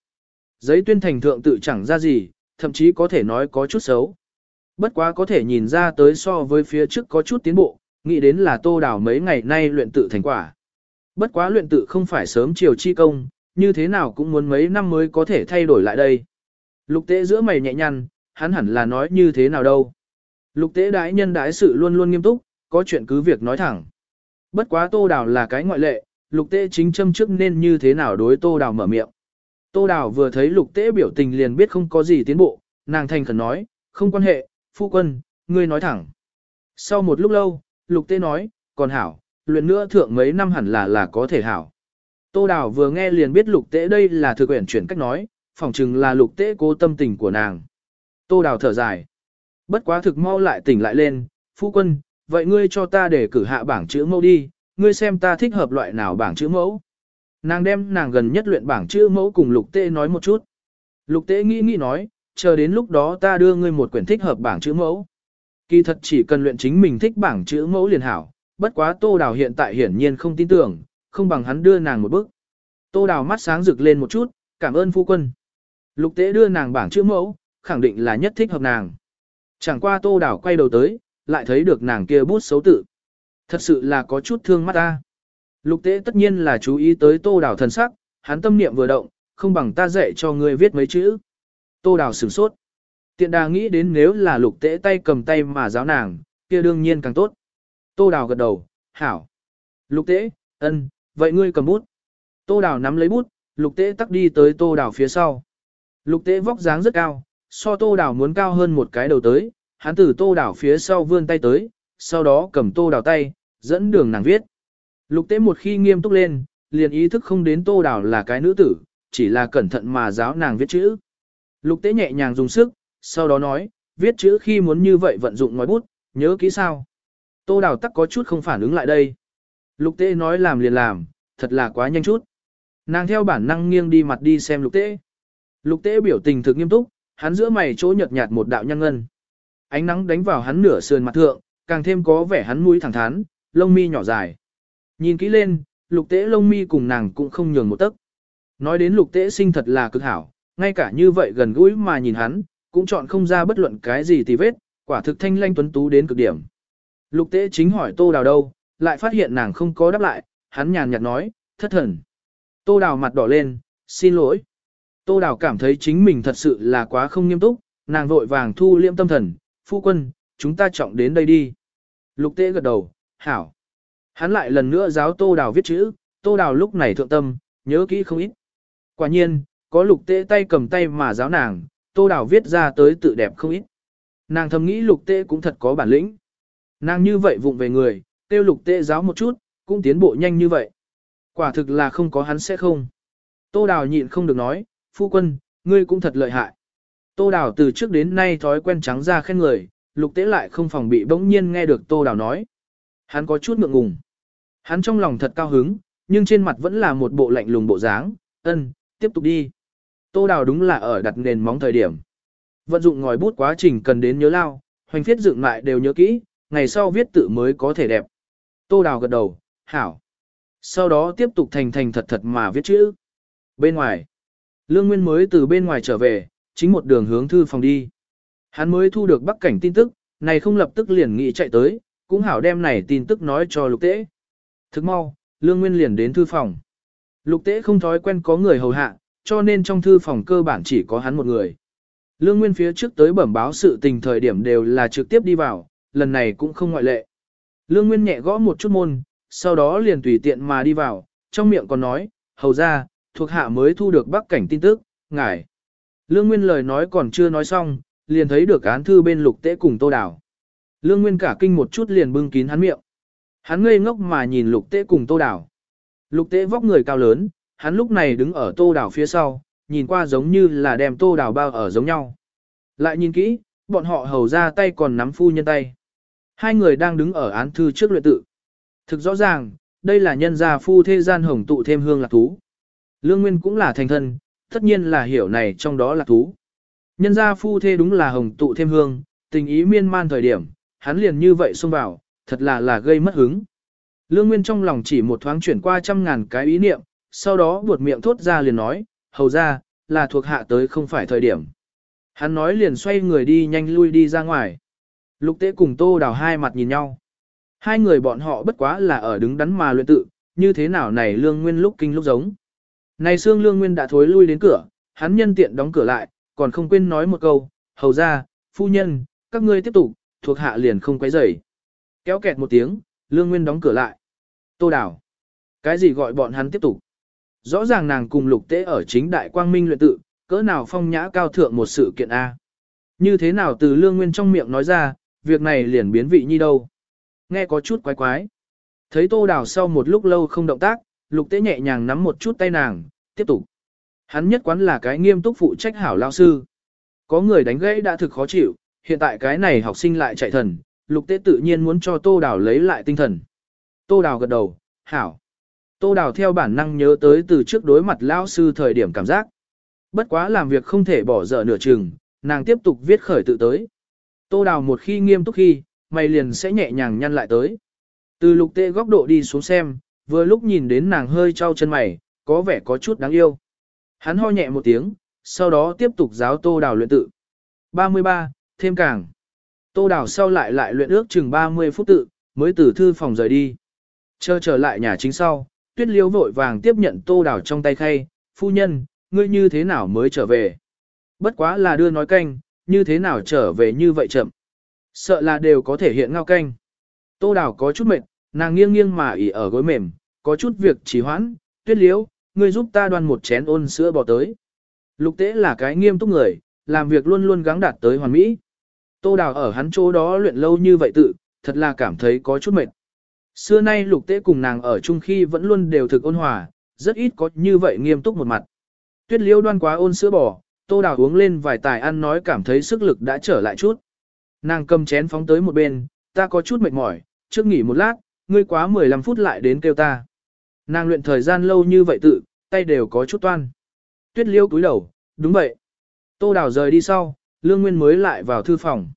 Giấy tuyên thành thượng tự chẳng ra gì, thậm chí có thể nói có chút xấu. Bất quá có thể nhìn ra tới so với phía trước có chút tiến bộ, nghĩ đến là Tô Đào mấy ngày nay luyện tự thành quả. Bất quá luyện tự không phải sớm chiều chi công, như thế nào cũng muốn mấy năm mới có thể thay đổi lại đây. Lục tế giữa mày nhẹ nhăn, hắn hẳn là nói như thế nào đâu. Lục tế đái nhân đái sự luôn luôn nghiêm túc, có chuyện cứ việc nói thẳng. Bất quá tô đào là cái ngoại lệ, lục tế chính châm trước nên như thế nào đối tô đào mở miệng. Tô đào vừa thấy lục tế biểu tình liền biết không có gì tiến bộ, nàng thành khẩn nói, không quan hệ, phu quân, ngươi nói thẳng. Sau một lúc lâu, lục tế nói, còn hảo, luyện nữa thượng mấy năm hẳn là là có thể hảo. Tô Đào vừa nghe liền biết lục tế đây là thực quyển chuyển cách nói, phỏng chừng là lục tế cố tâm tình của nàng. Tô Đào thở dài. Bất quá thực mau lại tỉnh lại lên, phu quân, vậy ngươi cho ta để cử hạ bảng chữ mẫu đi, ngươi xem ta thích hợp loại nào bảng chữ mẫu. Nàng đem nàng gần nhất luyện bảng chữ mẫu cùng lục tế nói một chút. Lục tế nghĩ nghĩ nói, chờ đến lúc đó ta đưa ngươi một quyển thích hợp bảng chữ mẫu. Kỳ thật chỉ cần luyện chính mình thích bảng chữ mẫu liền hảo, bất quá tô đào hiện tại hiển nhiên không tin tưởng, không bằng hắn đưa nàng một bước. Tô đào mắt sáng rực lên một chút, cảm ơn phu quân. Lục tế đưa nàng bảng chữ mẫu, khẳng định là nhất thích hợp nàng. Chẳng qua tô đào quay đầu tới, lại thấy được nàng kia bút xấu tự. Thật sự là có chút thương mắt ta. Lục tế tất nhiên là chú ý tới tô đào thần sắc, hắn tâm niệm vừa động, không bằng ta dạy cho ngươi viết mấy chữ. Tô đào sửng sốt. Tiện đà nghĩ đến nếu là lục tế tay cầm tay mà giáo nàng, kia đương nhiên càng tốt. Tô đào gật đầu, hảo. Lục tế, ân, vậy ngươi cầm bút. Tô đào nắm lấy bút, lục tế tắc đi tới tô đào phía sau. Lục tế vóc dáng rất cao, so tô đào muốn cao hơn một cái đầu tới, hắn từ tô đào phía sau vươn tay tới, sau đó cầm tô đào tay, dẫn đường nàng viết. Lục tế một khi nghiêm túc lên, liền ý thức không đến tô đào là cái nữ tử, chỉ là cẩn thận mà giáo nàng viết chữ. Lục tế nhẹ nhàng dùng sức, sau đó nói, viết chữ khi muốn như vậy vận dụng ngòi bút, nhớ kỹ sao. Tô đào tắc có chút không phản ứng lại đây. Lục tế nói làm liền làm, thật là quá nhanh chút. Nàng theo bản năng nghiêng đi mặt đi xem lục tế. Lục tế biểu tình thực nghiêm túc, hắn giữa mày chỗ nhợt nhạt một đạo nhăn ngân. Ánh nắng đánh vào hắn nửa sườn mặt thượng, càng thêm có vẻ hắn mũi thẳng thắn, lông mi nhỏ dài. Nhìn kỹ lên, lục tế lông mi cùng nàng cũng không nhường một tấc. Nói đến lục tế sinh thật là cực hảo, ngay cả như vậy gần gũi mà nhìn hắn, cũng chọn không ra bất luận cái gì tì vết, quả thực thanh lanh tuấn tú đến cực điểm. Lục tế chính hỏi tô đào đâu, lại phát hiện nàng không có đáp lại, hắn nhàn nhạt nói, thất thần. Tô đào mặt đỏ lên, xin lỗi. Tô đào cảm thấy chính mình thật sự là quá không nghiêm túc, nàng vội vàng thu liêm tâm thần, phu quân, chúng ta trọng đến đây đi. Lục tế gật đầu, hảo. Hắn lại lần nữa giáo tô đào viết chữ, tô đào lúc này thượng tâm, nhớ kỹ không ít. Quả nhiên, có lục tế tay cầm tay mà giáo nàng, tô đào viết ra tới tự đẹp không ít. Nàng thầm nghĩ lục tế cũng thật có bản lĩnh. Nàng như vậy vụng về người, tiêu lục tệ giáo một chút, cũng tiến bộ nhanh như vậy. Quả thực là không có hắn sẽ không. Tô Đào nhịn không được nói, phu quân, ngươi cũng thật lợi hại. Tô Đào từ trước đến nay thói quen trắng ra khen người, lục tế lại không phòng bị bỗng nhiên nghe được Tô Đào nói. Hắn có chút ngượng ngùng. Hắn trong lòng thật cao hứng, nhưng trên mặt vẫn là một bộ lạnh lùng bộ dáng, ân, tiếp tục đi. Tô Đào đúng là ở đặt nền móng thời điểm. Vận dụng ngòi bút quá trình cần đến nhớ lao, hoành phiết dựng lại đều nhớ kỹ, ngày sau viết tự mới có thể đẹp. Tô Đào gật đầu, hảo. Sau đó tiếp tục thành thành thật thật mà viết chữ. Bên ngoài, Lương Nguyên mới từ bên ngoài trở về, chính một đường hướng thư phòng đi. Hắn mới thu được bắc cảnh tin tức, này không lập tức liền nghĩ chạy tới, cũng hảo đem này tin tức nói cho lục tế. Thức mau, Lương Nguyên liền đến thư phòng. Lục tế không thói quen có người hầu hạ, cho nên trong thư phòng cơ bản chỉ có hắn một người. Lương Nguyên phía trước tới bẩm báo sự tình thời điểm đều là trực tiếp đi vào, lần này cũng không ngoại lệ. Lương Nguyên nhẹ gõ một chút môn, sau đó liền tùy tiện mà đi vào, trong miệng còn nói, hầu ra, thuộc hạ mới thu được bắc cảnh tin tức, ngài. Lương Nguyên lời nói còn chưa nói xong, liền thấy được án thư bên lục tế cùng tô đảo. Lương Nguyên cả kinh một chút liền bưng kín hắn miệng. Hắn ngây ngốc mà nhìn lục tế cùng tô đảo. Lục tế vóc người cao lớn, hắn lúc này đứng ở tô đảo phía sau, nhìn qua giống như là đem tô đào bao ở giống nhau. Lại nhìn kỹ, bọn họ hầu ra tay còn nắm phu nhân tay. Hai người đang đứng ở án thư trước luyện tự. Thực rõ ràng, đây là nhân gia phu thế gian hồng tụ thêm hương lạc thú. Lương Nguyên cũng là thành thân, tất nhiên là hiểu này trong đó là thú. Nhân gia phu thê đúng là hồng tụ thêm hương, tình ý miên man thời điểm, hắn liền như vậy xông vào, thật là là gây mất hứng. Lương Nguyên trong lòng chỉ một thoáng chuyển qua trăm ngàn cái ý niệm, sau đó buột miệng thốt ra liền nói, hầu ra, là thuộc hạ tới không phải thời điểm. Hắn nói liền xoay người đi nhanh lui đi ra ngoài. Lục tế cùng tô đào hai mặt nhìn nhau. Hai người bọn họ bất quá là ở đứng đắn mà luyện tự, như thế nào này lương nguyên lúc kinh lúc giống. Này xương lương nguyên đã thối lui đến cửa, hắn nhân tiện đóng cửa lại, còn không quên nói một câu, hầu ra, phu nhân, các ngươi tiếp tục, thuộc hạ liền không quấy rầy. Kéo kẹt một tiếng, lương nguyên đóng cửa lại. Tô Đào, Cái gì gọi bọn hắn tiếp tục? Rõ ràng nàng cùng lục tế ở chính đại quang minh luyện tự, cỡ nào phong nhã cao thượng một sự kiện A. Như thế nào từ lương nguyên trong miệng nói ra, việc này liền biến vị như đâu. Nghe có chút quái quái. Thấy tô đào sau một lúc lâu không động tác, lục tế nhẹ nhàng nắm một chút tay nàng, tiếp tục. Hắn nhất quán là cái nghiêm túc phụ trách hảo lao sư. Có người đánh gãy đã thực khó chịu, hiện tại cái này học sinh lại chạy thần, lục tế tự nhiên muốn cho tô đào lấy lại tinh thần. Tô đào gật đầu, hảo. Tô đào theo bản năng nhớ tới từ trước đối mặt lao sư thời điểm cảm giác. Bất quá làm việc không thể bỏ dở nửa chừng, nàng tiếp tục viết khởi tự tới. Tô đào một khi nghiêm túc khi, mày liền sẽ nhẹ nhàng nhăn lại tới. Từ lục tệ góc độ đi xuống xem, vừa lúc nhìn đến nàng hơi trao chân mày, có vẻ có chút đáng yêu. Hắn ho nhẹ một tiếng, sau đó tiếp tục giáo tô đào luyện tự. 33, thêm càng. Tô đào sau lại lại luyện ước chừng 30 phút tự, mới từ thư phòng rời đi. Chờ trở lại nhà chính sau, tuyết liêu vội vàng tiếp nhận tô đào trong tay khay, phu nhân, ngươi như thế nào mới trở về? Bất quá là đưa nói canh, như thế nào trở về như vậy chậm? Sợ là đều có thể hiện ngao canh. Tô đào có chút mệt, nàng nghiêng nghiêng mà ỉ ở gối mềm, có chút việc trì hoãn, tuyết liễu, ngươi giúp ta đoan một chén ôn sữa bò tới. Lục tế là cái nghiêm túc người, làm việc luôn luôn gắng đạt tới hoàn mỹ. Tô đào ở hắn chỗ đó luyện lâu như vậy tự, thật là cảm thấy có chút mệt. Xưa nay lục tế cùng nàng ở chung khi vẫn luôn đều thực ôn hòa, rất ít có như vậy nghiêm túc một mặt. Tuyết liễu đoan quá ôn sữa bò, tô đào uống lên vài tài ăn nói cảm thấy sức lực đã trở lại chút. Nàng cầm chén phóng tới một bên, ta có chút mệt mỏi, trước nghỉ một lát, ngươi quá 15 phút lại đến kêu ta. Nàng luyện thời gian lâu như vậy tự, tay đều có chút toan. Tuyết liêu cúi đầu, đúng vậy. Tô Đào rời đi sau, Lương Nguyên mới lại vào thư phòng.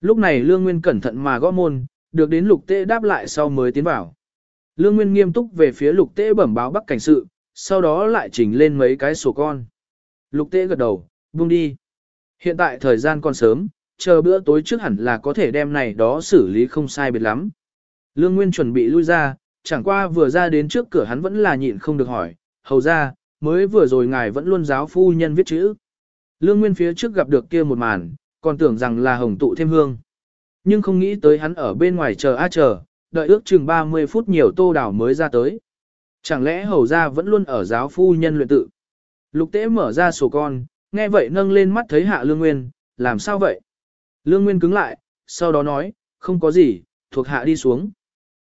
Lúc này Lương Nguyên cẩn thận mà gõ môn, được đến lục tế đáp lại sau mới tiến vào. Lương Nguyên nghiêm túc về phía lục tế bẩm báo bắc cảnh sự, sau đó lại chỉnh lên mấy cái sổ con. Lục tế gật đầu, buông đi. Hiện tại thời gian còn sớm, chờ bữa tối trước hẳn là có thể đem này đó xử lý không sai biệt lắm. Lương Nguyên chuẩn bị lui ra, chẳng qua vừa ra đến trước cửa hắn vẫn là nhịn không được hỏi, hầu ra, mới vừa rồi ngài vẫn luôn giáo phu nhân viết chữ. Lương Nguyên phía trước gặp được kia một màn, còn tưởng rằng là hồng tụ thêm hương. Nhưng không nghĩ tới hắn ở bên ngoài chờ a chờ, đợi ước chừng 30 phút nhiều tô đảo mới ra tới. Chẳng lẽ hầu ra vẫn luôn ở giáo phu nhân luyện tự. Lục tế mở ra sổ con, nghe vậy nâng lên mắt thấy hạ lương nguyên, làm sao vậy? Lương Nguyên cứng lại, sau đó nói, không có gì, thuộc hạ đi xuống.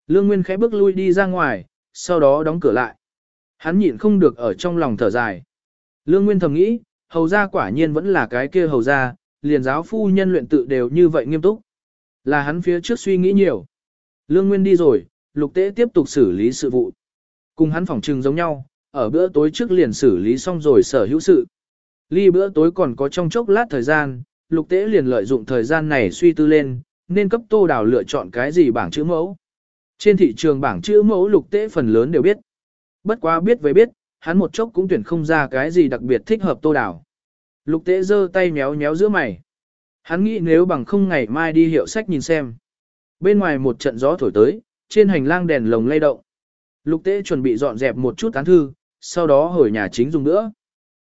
Lương Nguyên khẽ bước lui đi ra ngoài, sau đó đóng cửa lại. Hắn nhịn không được ở trong lòng thở dài. Lương Nguyên thầm nghĩ, hầu ra quả nhiên vẫn là cái kia hầu ra, liền giáo phu nhân luyện tự đều như vậy nghiêm túc. Là hắn phía trước suy nghĩ nhiều. Lương Nguyên đi rồi, lục tế tiếp tục xử lý sự vụ. Cùng hắn phòng trừng giống nhau, ở bữa tối trước liền xử lý xong rồi sở hữu sự. Ly bữa tối còn có trong chốc lát thời gian, lục tế liền lợi dụng thời gian này suy tư lên, nên cấp tô đào lựa chọn cái gì bảng chữ mẫu. Trên thị trường bảng chữ mẫu lục tế phần lớn đều biết. Bất quá biết với biết, hắn một chốc cũng tuyển không ra cái gì đặc biệt thích hợp tô đào. Lục tế giơ tay méo méo giữa mày. Hắn nghĩ nếu bằng không ngày mai đi hiệu sách nhìn xem. Bên ngoài một trận gió thổi tới, trên hành lang đèn lồng lay động. Lục tế chuẩn bị dọn dẹp một chút tán thư, sau đó hồi nhà chính dùng nữa.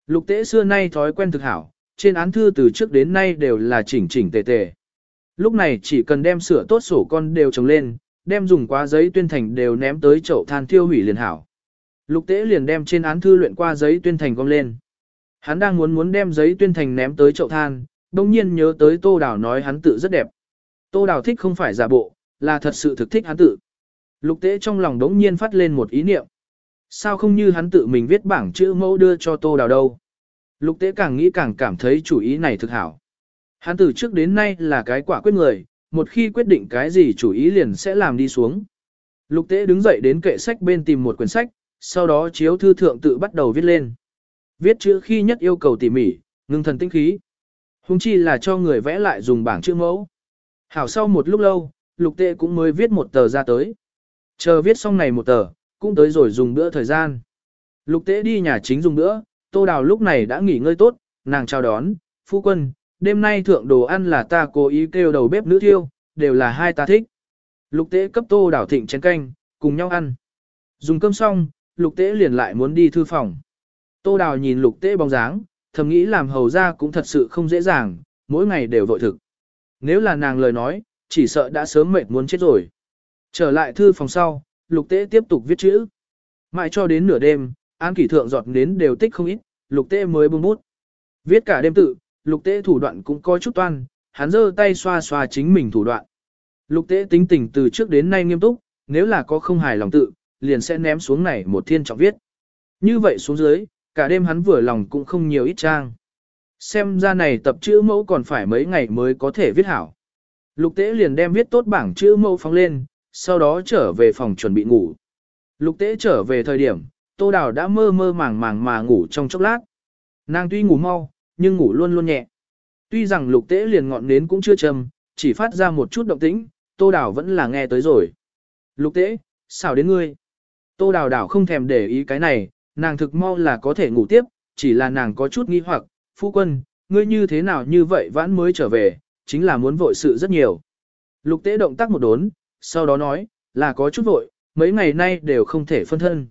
Lục tế xưa nay thói quen thực hảo, trên án thư từ trước đến nay đều là chỉnh chỉnh tề tề. Lúc này chỉ cần đem sửa tốt sổ con đều trồng lên, đem dùng quá giấy tuyên thành đều ném tới chậu than thiêu hủy liền hảo. Lục tế liền đem trên án thư luyện qua giấy tuyên thành gom lên. Hắn đang muốn muốn đem giấy tuyên thành ném tới chậu than, đồng nhiên nhớ tới tô đào nói hắn tự rất đẹp. Tô đào thích không phải giả bộ, là thật sự thực thích hắn tự. Lục tế trong lòng đống nhiên phát lên một ý niệm. Sao không như hắn tự mình viết bảng chữ mẫu đưa cho tô đào đâu? Lục tế càng nghĩ càng cảm thấy chủ ý này thực hảo. Hắn từ trước đến nay là cái quả quyết người, một khi quyết định cái gì chủ ý liền sẽ làm đi xuống. Lục tế đứng dậy đến kệ sách bên tìm một quyển sách, sau đó chiếu thư thượng tự bắt đầu viết lên. Viết chữ khi nhất yêu cầu tỉ mỉ, ngưng thần tinh khí. Hùng chi là cho người vẽ lại dùng bảng chữ mẫu. Hảo sau một lúc lâu, lục tế cũng mới viết một tờ ra tới. Chờ viết xong này một tờ, cũng tới rồi dùng bữa thời gian. Lục tế đi nhà chính dùng bữa, tô đào lúc này đã nghỉ ngơi tốt, nàng chào đón, phu quân, đêm nay thượng đồ ăn là ta cố ý kêu đầu bếp nữ thiêu, đều là hai ta thích. Lục tế cấp tô đào thịnh chén canh, cùng nhau ăn. Dùng cơm xong, lục tế liền lại muốn đi thư phòng. Tô đào nhìn lục tế bóng dáng, thầm nghĩ làm hầu ra cũng thật sự không dễ dàng, mỗi ngày đều vội thực. Nếu là nàng lời nói, chỉ sợ đã sớm mệt muốn chết rồi. Trở lại thư phòng sau, lục tế tiếp tục viết chữ. Mãi cho đến nửa đêm, an kỷ thượng giọt đến đều tích không ít, lục tế mới buông bút. Viết cả đêm tự, lục tế thủ đoạn cũng có chút toan, hắn giơ tay xoa xoa chính mình thủ đoạn. Lục tế tính tình từ trước đến nay nghiêm túc, nếu là có không hài lòng tự, liền sẽ ném xuống này một thiên trọng viết. Như vậy xuống dưới, cả đêm hắn vừa lòng cũng không nhiều ít trang. Xem ra này tập chữ mẫu còn phải mấy ngày mới có thể viết hảo. Lục tế liền đem viết tốt bảng chữ mẫu phóng lên, sau đó trở về phòng chuẩn bị ngủ. Lục tế trở về thời điểm, tô đào đã mơ mơ màng màng mà ngủ trong chốc lát. Nàng tuy ngủ mau, nhưng ngủ luôn luôn nhẹ. Tuy rằng lục tế liền ngọn nến cũng chưa châm, chỉ phát ra một chút động tĩnh, tô đào vẫn là nghe tới rồi. Lục tế, xảo đến ngươi. Tô đào đảo không thèm để ý cái này, nàng thực mau là có thể ngủ tiếp, chỉ là nàng có chút nghi hoặc, phu quân, ngươi như thế nào như vậy vãn mới trở về, chính là muốn vội sự rất nhiều. Lục tế động tác một đốn, sau đó nói, là có chút vội, mấy ngày nay đều không thể phân thân.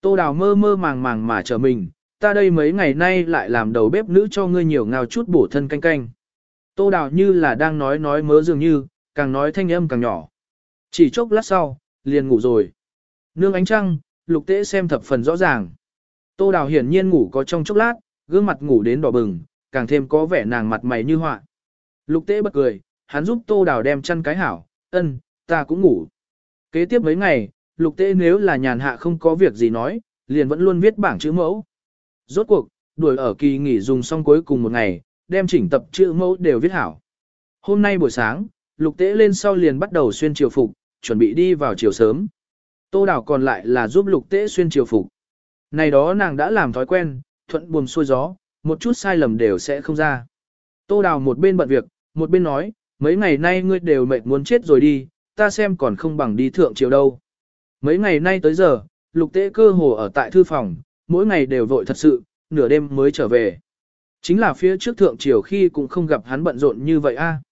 Tô đào mơ mơ màng màng mà chờ mình, ta đây mấy ngày nay lại làm đầu bếp nữ cho ngươi nhiều ngào chút bổ thân canh canh. Tô đào như là đang nói nói mớ dường như, càng nói thanh âm càng nhỏ. Chỉ chốc lát sau, liền ngủ rồi. Nương ánh trăng, lục tế xem thập phần rõ ràng. Tô đào hiển nhiên ngủ có trong chốc lát, gương mặt ngủ đến đỏ bừng, càng thêm có vẻ nàng mặt mày như họa. Lục tế bật cười, hắn giúp tô đào đem chăn cái hảo, ân, ta cũng ngủ. Kế tiếp mấy ngày, lục tế nếu là nhàn hạ không có việc gì nói, liền vẫn luôn viết bảng chữ mẫu. Rốt cuộc, đuổi ở kỳ nghỉ dùng xong cuối cùng một ngày, đem chỉnh tập chữ mẫu đều viết hảo. Hôm nay buổi sáng, lục tế lên sau liền bắt đầu xuyên chiều phục, chuẩn bị đi vào chiều sớm. Tô đảo còn lại là giúp lục tế xuyên chiều phục. Này đó nàng đã làm thói quen, thuận buồm xuôi gió, một chút sai lầm đều sẽ không ra. Tô đào một bên bận việc, một bên nói, mấy ngày nay ngươi đều mệt muốn chết rồi đi, ta xem còn không bằng đi thượng triều đâu. Mấy ngày nay tới giờ, lục tế cơ hồ ở tại thư phòng, mỗi ngày đều vội thật sự, nửa đêm mới trở về. Chính là phía trước thượng triều khi cũng không gặp hắn bận rộn như vậy a.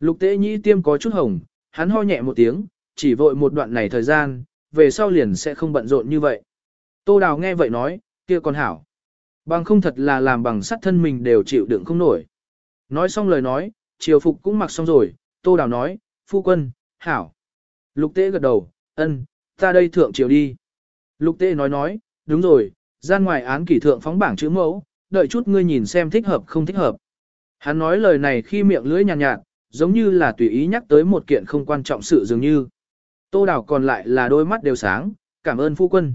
Lục tế nhĩ tiêm có chút hồng, hắn ho nhẹ một tiếng, chỉ vội một đoạn này thời gian, về sau liền sẽ không bận rộn như vậy. Tô Đào nghe vậy nói, kia còn hảo. Bằng không thật là làm bằng sắt thân mình đều chịu đựng không nổi. Nói xong lời nói, triều phục cũng mặc xong rồi, Tô Đào nói, phu quân, hảo. Lục tế gật đầu, ân, ta đây thượng triều đi. Lục tế nói nói, đúng rồi, gian ngoài án kỷ thượng phóng bảng chữ mẫu, đợi chút ngươi nhìn xem thích hợp không thích hợp. Hắn nói lời này khi miệng lưỡi nhàn nhạt, nhạt, giống như là tùy ý nhắc tới một kiện không quan trọng sự dường như. Tô Đào còn lại là đôi mắt đều sáng, cảm ơn phu quân.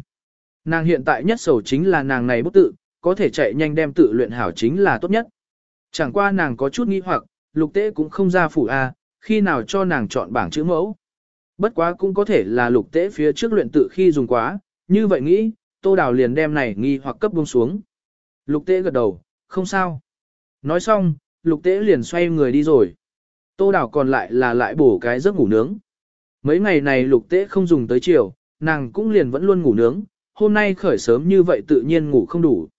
Nàng hiện tại nhất sầu chính là nàng này bút tự, có thể chạy nhanh đem tự luyện hảo chính là tốt nhất. Chẳng qua nàng có chút nghi hoặc, lục tế cũng không ra phủ A, khi nào cho nàng chọn bảng chữ mẫu. Bất quá cũng có thể là lục tế phía trước luyện tự khi dùng quá, như vậy nghĩ, tô đào liền đem này nghi hoặc cấp buông xuống. Lục tế gật đầu, không sao. Nói xong, lục tế liền xoay người đi rồi. Tô đào còn lại là lại bổ cái giấc ngủ nướng. Mấy ngày này lục tế không dùng tới chiều, nàng cũng liền vẫn luôn ngủ nướng, hôm nay khởi sớm như vậy tự nhiên ngủ không đủ.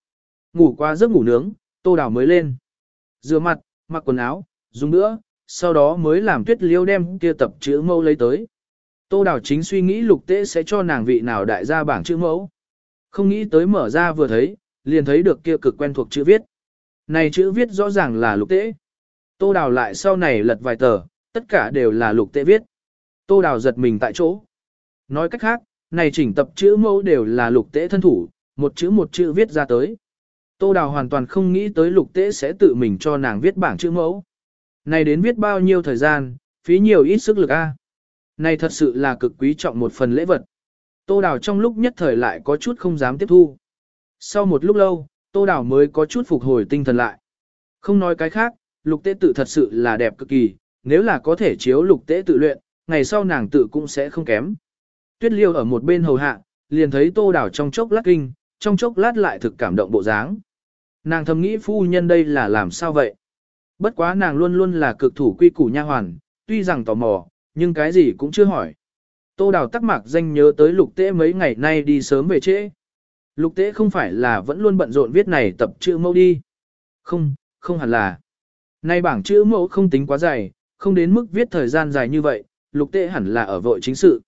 Ngủ qua giấc ngủ nướng, tô đào mới lên. Rửa mặt, mặc quần áo, dùng nữa, sau đó mới làm tuyết liêu đem kia tập chữ mẫu lấy tới. Tô đào chính suy nghĩ lục tế sẽ cho nàng vị nào đại gia bảng chữ mẫu. Không nghĩ tới mở ra vừa thấy, liền thấy được kia cực quen thuộc chữ viết. Này chữ viết rõ ràng là lục tế. Tô đào lại sau này lật vài tờ, tất cả đều là lục tế viết. Tô đào giật mình tại chỗ. Nói cách khác, này chỉnh tập chữ mẫu đều là lục tế thân thủ, một chữ một chữ viết ra tới. Tô Đào hoàn toàn không nghĩ tới lục tế sẽ tự mình cho nàng viết bảng chữ mẫu. Này đến viết bao nhiêu thời gian, phí nhiều ít sức lực a. Này thật sự là cực quý trọng một phần lễ vật. Tô Đào trong lúc nhất thời lại có chút không dám tiếp thu. Sau một lúc lâu, Tô Đào mới có chút phục hồi tinh thần lại. Không nói cái khác, lục tế tự thật sự là đẹp cực kỳ, nếu là có thể chiếu lục tế tự luyện, ngày sau nàng tự cũng sẽ không kém. Tuyết liêu ở một bên hầu hạ, liền thấy tô đảo trong chốc lát kinh, trong chốc lát lại thực cảm động bộ dáng. Nàng thầm nghĩ phu nhân đây là làm sao vậy? Bất quá nàng luôn luôn là cực thủ quy củ nha hoàn, tuy rằng tò mò, nhưng cái gì cũng chưa hỏi. Tô đào tắc mạc danh nhớ tới lục tế mấy ngày nay đi sớm về trễ. Lục tế không phải là vẫn luôn bận rộn viết này tập chữ mẫu đi. Không, không hẳn là. Nay bảng chữ mẫu không tính quá dài, không đến mức viết thời gian dài như vậy, lục tế hẳn là ở vội chính sự.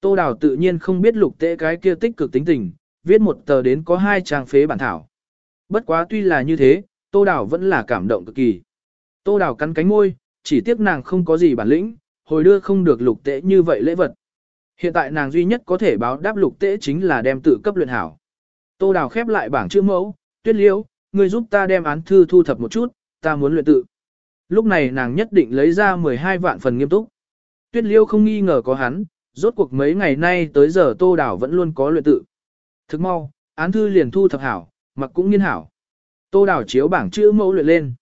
Tô Đào tự nhiên không biết lục tế cái kia tích cực tính tình, viết một tờ đến có hai trang phế bản thảo. Bất quá tuy là như thế, Tô Đào vẫn là cảm động cực kỳ. Tô Đào cắn cánh môi, chỉ tiếc nàng không có gì bản lĩnh, hồi đưa không được lục tế như vậy lễ vật. Hiện tại nàng duy nhất có thể báo đáp lục tế chính là đem tự cấp luyện hảo. Tô Đào khép lại bảng chữ mẫu, tuyết liễu, người giúp ta đem án thư thu thập một chút, ta muốn luyện tự. Lúc này nàng nhất định lấy ra 12 vạn phần nghiêm túc. Tuyết liễu không nghi ngờ có hắn, rốt cuộc mấy ngày nay tới giờ Tô Đào vẫn luôn có luyện tự. Thức mau, án thư liền thu thập hảo, mặc cũng nghiên hảo. Tô Đào chiếu bảng chữ mẫu luyện lên.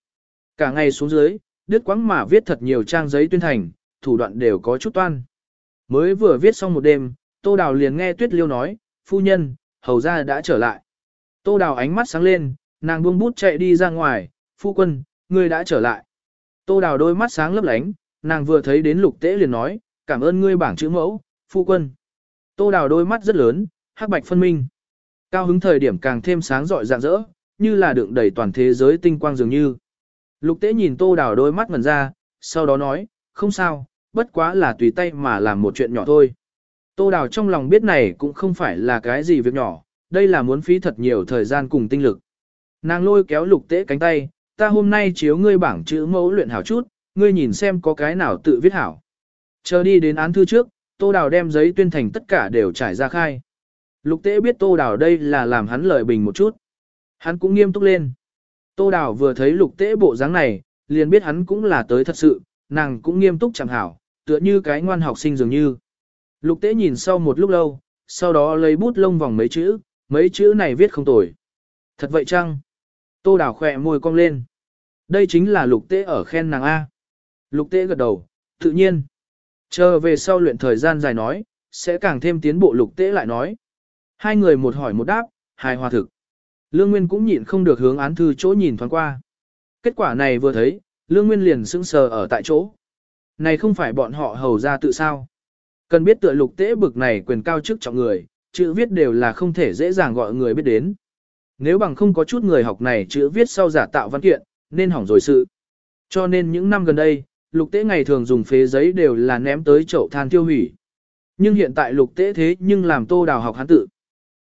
Cả ngày xuống dưới, đứt quãng mà viết thật nhiều trang giấy tuyên thành, thủ đoạn đều có chút toan. Mới vừa viết xong một đêm, Tô Đào liền nghe Tuyết Liêu nói, phu nhân, hầu ra đã trở lại. Tô Đào ánh mắt sáng lên, nàng buông bút chạy đi ra ngoài, phu quân, ngươi đã trở lại. Tô Đào đôi mắt sáng lấp lánh, nàng vừa thấy đến lục tế liền nói, cảm ơn ngươi bảng chữ mẫu, phu quân. Tô Đào đôi mắt rất lớn, hắc bạch phân minh. Cao hứng thời điểm càng thêm sáng rọi rạng rỡ, như là đựng đầy toàn thế giới tinh quang dường như. Lục tế nhìn Tô Đào đôi mắt ngần ra, sau đó nói, không sao, bất quá là tùy tay mà làm một chuyện nhỏ thôi. Tô Đào trong lòng biết này cũng không phải là cái gì việc nhỏ, đây là muốn phí thật nhiều thời gian cùng tinh lực. Nàng lôi kéo lục tế cánh tay, ta hôm nay chiếu ngươi bảng chữ mẫu luyện hảo chút, ngươi nhìn xem có cái nào tự viết hảo. Chờ đi đến án thư trước, Tô Đào đem giấy tuyên thành tất cả đều trải ra khai. Lục tế biết Tô Đào đây là làm hắn lợi bình một chút. Hắn cũng nghiêm túc lên. Tô Đào vừa thấy lục tế bộ dáng này, liền biết hắn cũng là tới thật sự, nàng cũng nghiêm túc chẳng hảo, tựa như cái ngoan học sinh dường như. Lục tế nhìn sau một lúc lâu, sau đó lấy bút lông vòng mấy chữ, mấy chữ này viết không tồi. Thật vậy chăng? Tô Đào khỏe môi cong lên. Đây chính là lục tế ở khen nàng A. Lục tế gật đầu, tự nhiên. Chờ về sau luyện thời gian dài nói, sẽ càng thêm tiến bộ lục tế lại nói. Hai người một hỏi một đáp, hài hòa thực. Lương Nguyên cũng nhịn không được hướng án thư chỗ nhìn thoáng qua. Kết quả này vừa thấy, Lương Nguyên liền sững sờ ở tại chỗ. Này không phải bọn họ hầu ra tự sao. Cần biết tựa lục tế bực này quyền cao chức trọng người, chữ viết đều là không thể dễ dàng gọi người biết đến. Nếu bằng không có chút người học này chữ viết sau giả tạo văn kiện, nên hỏng rồi sự. Cho nên những năm gần đây, lục tế ngày thường dùng phế giấy đều là ném tới chậu than tiêu hủy. Nhưng hiện tại lục tế thế nhưng làm tô đào học hán tự.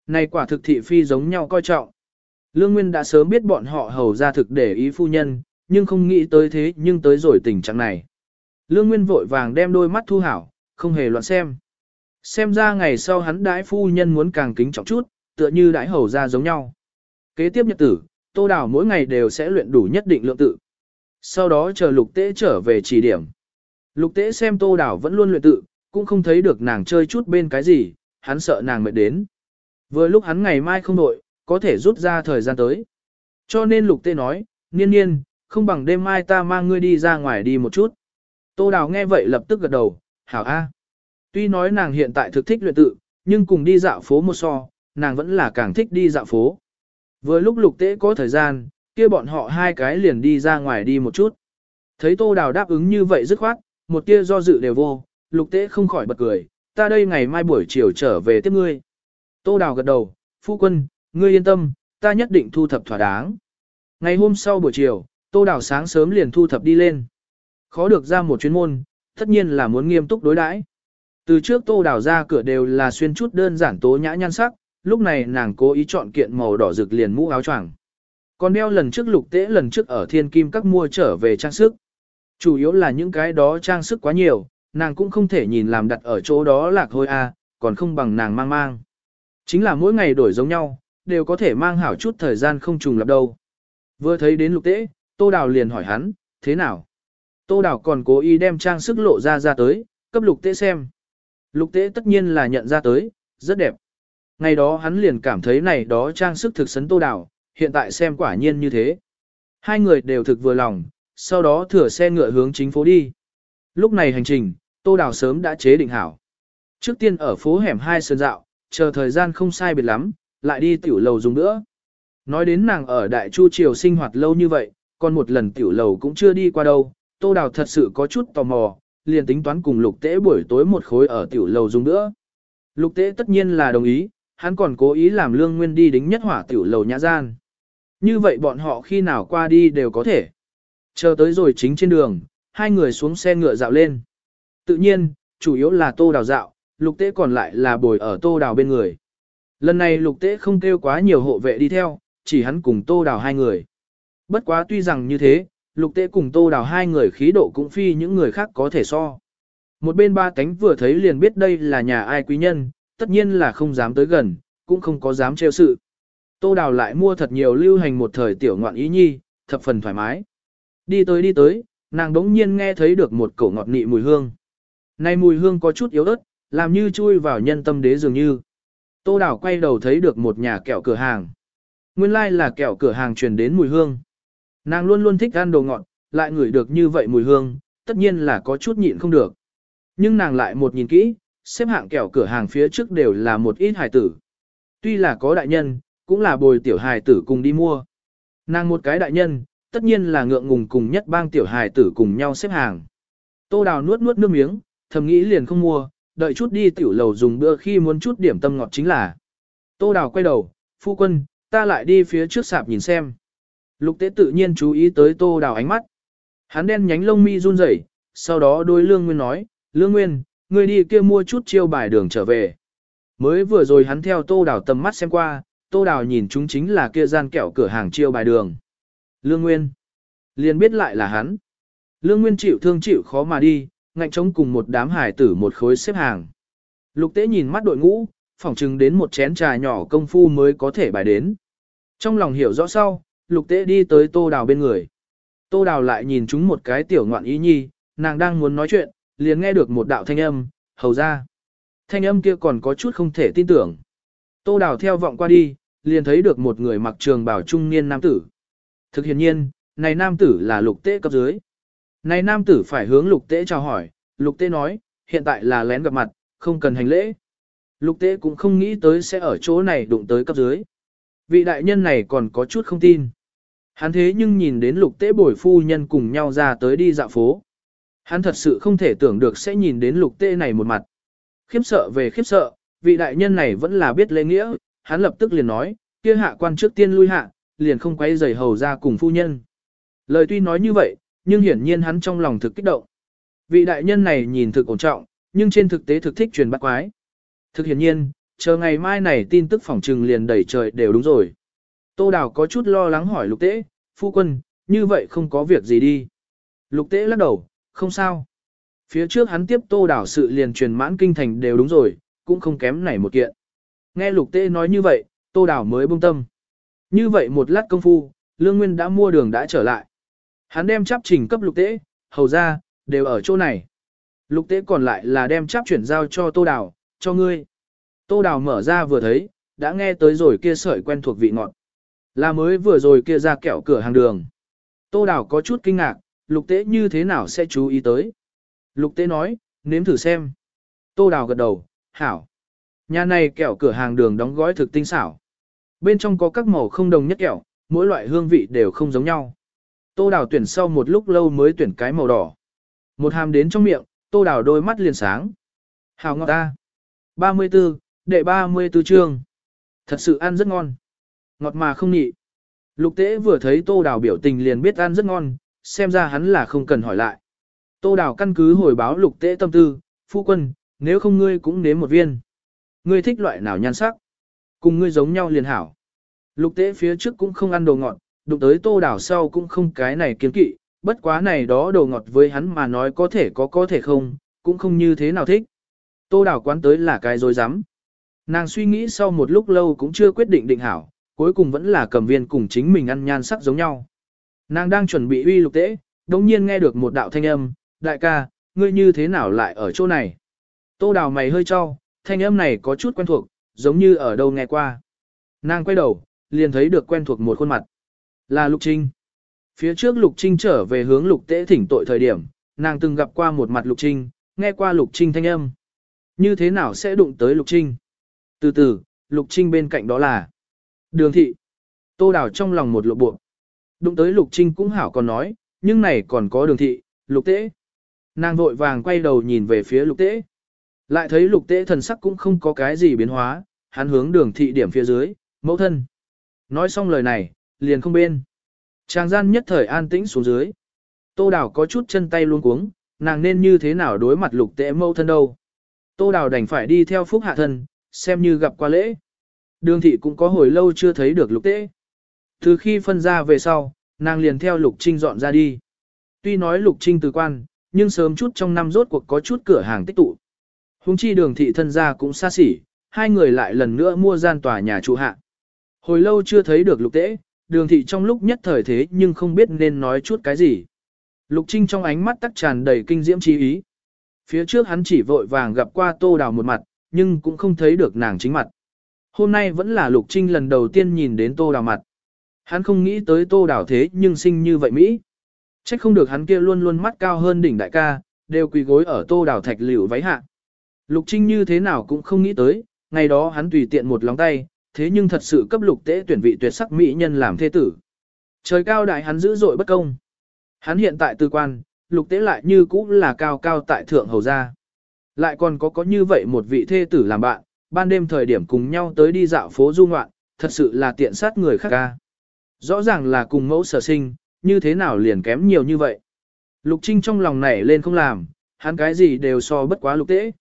Này quả thực thị phi giống nhau coi trọng. Lương Nguyên đã sớm biết bọn họ hầu ra thực để ý phu nhân, nhưng không nghĩ tới thế nhưng tới rồi tình trạng này. Lương Nguyên vội vàng đem đôi mắt thu hảo, không hề loạn xem. Xem ra ngày sau hắn đãi phu nhân muốn càng kính trọng chút, tựa như đãi hầu ra giống nhau. Kế tiếp nhật tử, Tô Đào mỗi ngày đều sẽ luyện đủ nhất định lượng tự. Sau đó chờ lục tế trở về chỉ điểm. Lục tế xem Tô Đào vẫn luôn luyện tự, cũng không thấy được nàng chơi chút bên cái gì, hắn sợ nàng mệt đến. Vừa lúc hắn ngày mai không đội, có thể rút ra thời gian tới. Cho nên lục tế nói, niên niên, không bằng đêm mai ta mang ngươi đi ra ngoài đi một chút. Tô Đào nghe vậy lập tức gật đầu, hảo a. Tuy nói nàng hiện tại thực thích luyện tự, nhưng cùng đi dạo phố một so, nàng vẫn là càng thích đi dạo phố. Vừa lúc lục tế có thời gian, kia bọn họ hai cái liền đi ra ngoài đi một chút. Thấy Tô Đào đáp ứng như vậy dứt khoát, một tia do dự đều vô, lục tế không khỏi bật cười, ta đây ngày mai buổi chiều trở về tiếp ngươi. Tô Đào gật đầu, phu quân, ngươi yên tâm, ta nhất định thu thập thỏa đáng. Ngày hôm sau buổi chiều, Tô Đào sáng sớm liền thu thập đi lên. Khó được ra một chuyến môn, tất nhiên là muốn nghiêm túc đối đãi. Từ trước Tô Đào ra cửa đều là xuyên chút đơn giản tố nhã nhan sắc, lúc này nàng cố ý chọn kiện màu đỏ rực liền mũ áo choàng. Còn đeo lần trước lục tế lần trước ở thiên kim các mua trở về trang sức. Chủ yếu là những cái đó trang sức quá nhiều, nàng cũng không thể nhìn làm đặt ở chỗ đó lạc hôi a, còn không bằng nàng mang mang. Chính là mỗi ngày đổi giống nhau, đều có thể mang hảo chút thời gian không trùng lập đâu. Vừa thấy đến lục tế, Tô Đào liền hỏi hắn, thế nào? Tô Đào còn cố ý đem trang sức lộ ra ra tới, cấp lục tế xem. Lục tế tất nhiên là nhận ra tới, rất đẹp. Ngày đó hắn liền cảm thấy này đó trang sức thực sấn Tô Đào, hiện tại xem quả nhiên như thế. Hai người đều thực vừa lòng, sau đó thửa xe ngựa hướng chính phố đi. Lúc này hành trình, Tô Đào sớm đã chế định hảo. Trước tiên ở phố hẻm hai sơn dạo, chờ thời gian không sai biệt lắm, lại đi tiểu lầu dùng nữa. Nói đến nàng ở Đại Chu Triều sinh hoạt lâu như vậy, còn một lần tiểu lầu cũng chưa đi qua đâu, Tô Đào thật sự có chút tò mò, liền tính toán cùng Lục Tế buổi tối một khối ở tiểu lầu dùng nữa. Lục Tế tất nhiên là đồng ý, hắn còn cố ý làm Lương Nguyên đi đính nhất hỏa tiểu lầu nhã gian. Như vậy bọn họ khi nào qua đi đều có thể. Chờ tới rồi chính trên đường, hai người xuống xe ngựa dạo lên. Tự nhiên, chủ yếu là Tô Đào dạo, Lục Tế còn lại là bồi ở Tô Đào bên người. Lần này Lục Tế không kêu quá nhiều hộ vệ đi theo, chỉ hắn cùng Tô Đào hai người. Bất quá tuy rằng như thế, lục tế cùng tô đào hai người khí độ cũng phi những người khác có thể so. Một bên ba cánh vừa thấy liền biết đây là nhà ai quý nhân, tất nhiên là không dám tới gần, cũng không có dám trêu sự. Tô đào lại mua thật nhiều lưu hành một thời tiểu ngoạn ý nhi, thập phần thoải mái. Đi tới đi tới, nàng đống nhiên nghe thấy được một cổ ngọt nị mùi hương. Này mùi hương có chút yếu ớt, làm như chui vào nhân tâm đế dường như. Tô đào quay đầu thấy được một nhà kẹo cửa hàng. Nguyên lai like là kẹo cửa hàng truyền đến mùi hương. Nàng luôn luôn thích ăn đồ ngọt, lại ngửi được như vậy mùi hương, tất nhiên là có chút nhịn không được. Nhưng nàng lại một nhìn kỹ, xếp hạng kẹo cửa hàng phía trước đều là một ít hài tử. Tuy là có đại nhân, cũng là bồi tiểu hài tử cùng đi mua. Nàng một cái đại nhân, tất nhiên là ngượng ngùng cùng nhất bang tiểu hài tử cùng nhau xếp hàng. Tô đào nuốt nuốt nước miếng, thầm nghĩ liền không mua, đợi chút đi tiểu lầu dùng bữa khi muốn chút điểm tâm ngọt chính là. Tô đào quay đầu, phu quân, ta lại đi phía trước sạp nhìn xem. Lục tế tự nhiên chú ý tới tô đào ánh mắt. Hắn đen nhánh lông mi run rẩy, sau đó đôi lương nguyên nói, lương nguyên, ngươi đi kia mua chút chiêu bài đường trở về. Mới vừa rồi hắn theo tô đào tầm mắt xem qua, tô đào nhìn chúng chính là kia gian kẹo cửa hàng chiêu bài đường. Lương nguyên, liền biết lại là hắn. Lương nguyên chịu thương chịu khó mà đi, ngạnh chống cùng một đám hải tử một khối xếp hàng. Lục tế nhìn mắt đội ngũ, phỏng chừng đến một chén trà nhỏ công phu mới có thể bài đến. Trong lòng hiểu rõ sau, lục tế đi tới tô đào bên người. Tô đào lại nhìn chúng một cái tiểu ngoạn ý nhi, nàng đang muốn nói chuyện, liền nghe được một đạo thanh âm, hầu ra. Thanh âm kia còn có chút không thể tin tưởng. Tô đào theo vọng qua đi, liền thấy được một người mặc trường bảo trung niên nam tử. Thực hiện nhiên, này nam tử là lục tế cấp dưới. Này nam tử phải hướng lục tế chào hỏi, lục tế nói, hiện tại là lén gặp mặt, không cần hành lễ. Lục tế cũng không nghĩ tới sẽ ở chỗ này đụng tới cấp dưới. Vị đại nhân này còn có chút không tin. Hắn thế nhưng nhìn đến lục tế bồi phu nhân cùng nhau ra tới đi dạo phố. Hắn thật sự không thể tưởng được sẽ nhìn đến lục tế này một mặt. Khiếp sợ về khiếp sợ, vị đại nhân này vẫn là biết lễ nghĩa, hắn lập tức liền nói, kia hạ quan trước tiên lui hạ, liền không quay giày hầu ra cùng phu nhân. Lời tuy nói như vậy, nhưng hiển nhiên hắn trong lòng thực kích động. Vị đại nhân này nhìn thực ổn trọng, nhưng trên thực tế thực thích truyền bắt quái. Thực hiển nhiên, chờ ngày mai này tin tức phỏng trừng liền đẩy trời đều đúng rồi. Tô Đào có chút lo lắng hỏi lục tế, phu quân, như vậy không có việc gì đi. Lục tế lắc đầu, không sao. Phía trước hắn tiếp Tô Đào sự liền truyền mãn kinh thành đều đúng rồi, cũng không kém này một kiện. Nghe lục tế nói như vậy, Tô Đào mới buông tâm. Như vậy một lát công phu, Lương Nguyên đã mua đường đã trở lại. Hắn đem chắp trình cấp lục tế, hầu ra, đều ở chỗ này. Lục tế còn lại là đem chắp chuyển giao cho Tô Đào, cho ngươi. Tô Đào mở ra vừa thấy, đã nghe tới rồi kia sợi quen thuộc vị ngọt. Là mới vừa rồi kia ra kẹo cửa hàng đường. Tô Đào có chút kinh ngạc, lục tế như thế nào sẽ chú ý tới. Lục tế nói, nếm thử xem. Tô Đào gật đầu, hảo. Nhà này kẹo cửa hàng đường đóng gói thực tinh xảo. Bên trong có các màu không đồng nhất kẹo, mỗi loại hương vị đều không giống nhau. Tô Đào tuyển sau một lúc lâu mới tuyển cái màu đỏ. Một hàm đến trong miệng, Tô Đào đôi mắt liền sáng. Hảo ngọt ta. 34, đệ 34 chương. Thật sự ăn rất ngon. Ngọt mà không nhị. Lục tế vừa thấy tô đào biểu tình liền biết ăn rất ngon, xem ra hắn là không cần hỏi lại. Tô đào căn cứ hồi báo lục tế tâm tư, phu quân, nếu không ngươi cũng nếm một viên. Ngươi thích loại nào nhan sắc? Cùng ngươi giống nhau liền hảo. Lục tế phía trước cũng không ăn đồ ngọt, đụng tới tô đảo sau cũng không cái này kiến kỵ, bất quá này đó đồ ngọt với hắn mà nói có thể có có thể không, cũng không như thế nào thích. Tô đảo quán tới là cái dối rắm Nàng suy nghĩ sau một lúc lâu cũng chưa quyết định định hảo, cuối cùng vẫn là cầm viên cùng chính mình ăn nhan sắc giống nhau. Nàng đang chuẩn bị uy lục tế, đồng nhiên nghe được một đạo thanh âm, đại ca, ngươi như thế nào lại ở chỗ này? Tô đào mày hơi cho, thanh âm này có chút quen thuộc, giống như ở đâu nghe qua. Nàng quay đầu, liền thấy được quen thuộc một khuôn mặt. Là Lục Trinh. Phía trước Lục Trinh trở về hướng Lục Tế thỉnh tội thời điểm, nàng từng gặp qua một mặt Lục Trinh, nghe qua Lục Trinh thanh âm. Như thế nào sẽ đụng tới Lục Trinh? Từ từ, Lục Trinh bên cạnh đó là Đường Thị. Tô Đào trong lòng một lộ bộ. Đụng tới Lục Trinh cũng hảo còn nói, nhưng này còn có Đường Thị, Lục Tế. Nàng vội vàng quay đầu nhìn về phía Lục Tế. Lại thấy Lục Tế thần sắc cũng không có cái gì biến hóa, hắn hướng Đường Thị điểm phía dưới, mẫu thân. Nói xong lời này, liền không bên. tràng gian nhất thời an tĩnh xuống dưới. Tô Đào có chút chân tay luôn cuống, nàng nên như thế nào đối mặt lục tệ mâu thân đâu. Tô Đào đành phải đi theo phúc hạ thân, xem như gặp qua lễ. Đường thị cũng có hồi lâu chưa thấy được lục tệ. Từ khi phân ra về sau, nàng liền theo lục trinh dọn ra đi. Tuy nói lục trinh từ quan, nhưng sớm chút trong năm rốt cuộc có chút cửa hàng tích tụ. Hùng chi đường thị thân gia cũng xa xỉ, hai người lại lần nữa mua gian tòa nhà trụ hạ. Hồi lâu chưa thấy được lục tễ, đường thị trong lúc nhất thời thế nhưng không biết nên nói chút cái gì. Lục Trinh trong ánh mắt tắc tràn đầy kinh diễm chi ý. Phía trước hắn chỉ vội vàng gặp qua tô đào một mặt, nhưng cũng không thấy được nàng chính mặt. Hôm nay vẫn là Lục Trinh lần đầu tiên nhìn đến tô đào mặt. Hắn không nghĩ tới tô đào thế nhưng sinh như vậy Mỹ. Trách không được hắn kia luôn luôn mắt cao hơn đỉnh đại ca, đều quỳ gối ở tô đào thạch liễu váy hạ. Lục Trinh như thế nào cũng không nghĩ tới, ngày đó hắn tùy tiện một lóng tay, thế nhưng thật sự cấp lục tế tuyển vị tuyệt sắc mỹ nhân làm thế tử. Trời cao đại hắn dữ dội bất công. Hắn hiện tại tư quan, lục tế lại như cũ là cao cao tại thượng hầu gia. Lại còn có có như vậy một vị thê tử làm bạn, ban đêm thời điểm cùng nhau tới đi dạo phố du ngoạn, thật sự là tiện sát người khác ca. Rõ ràng là cùng mẫu sở sinh, như thế nào liền kém nhiều như vậy. Lục Trinh trong lòng nảy lên không làm, hắn cái gì đều so bất quá lục tế.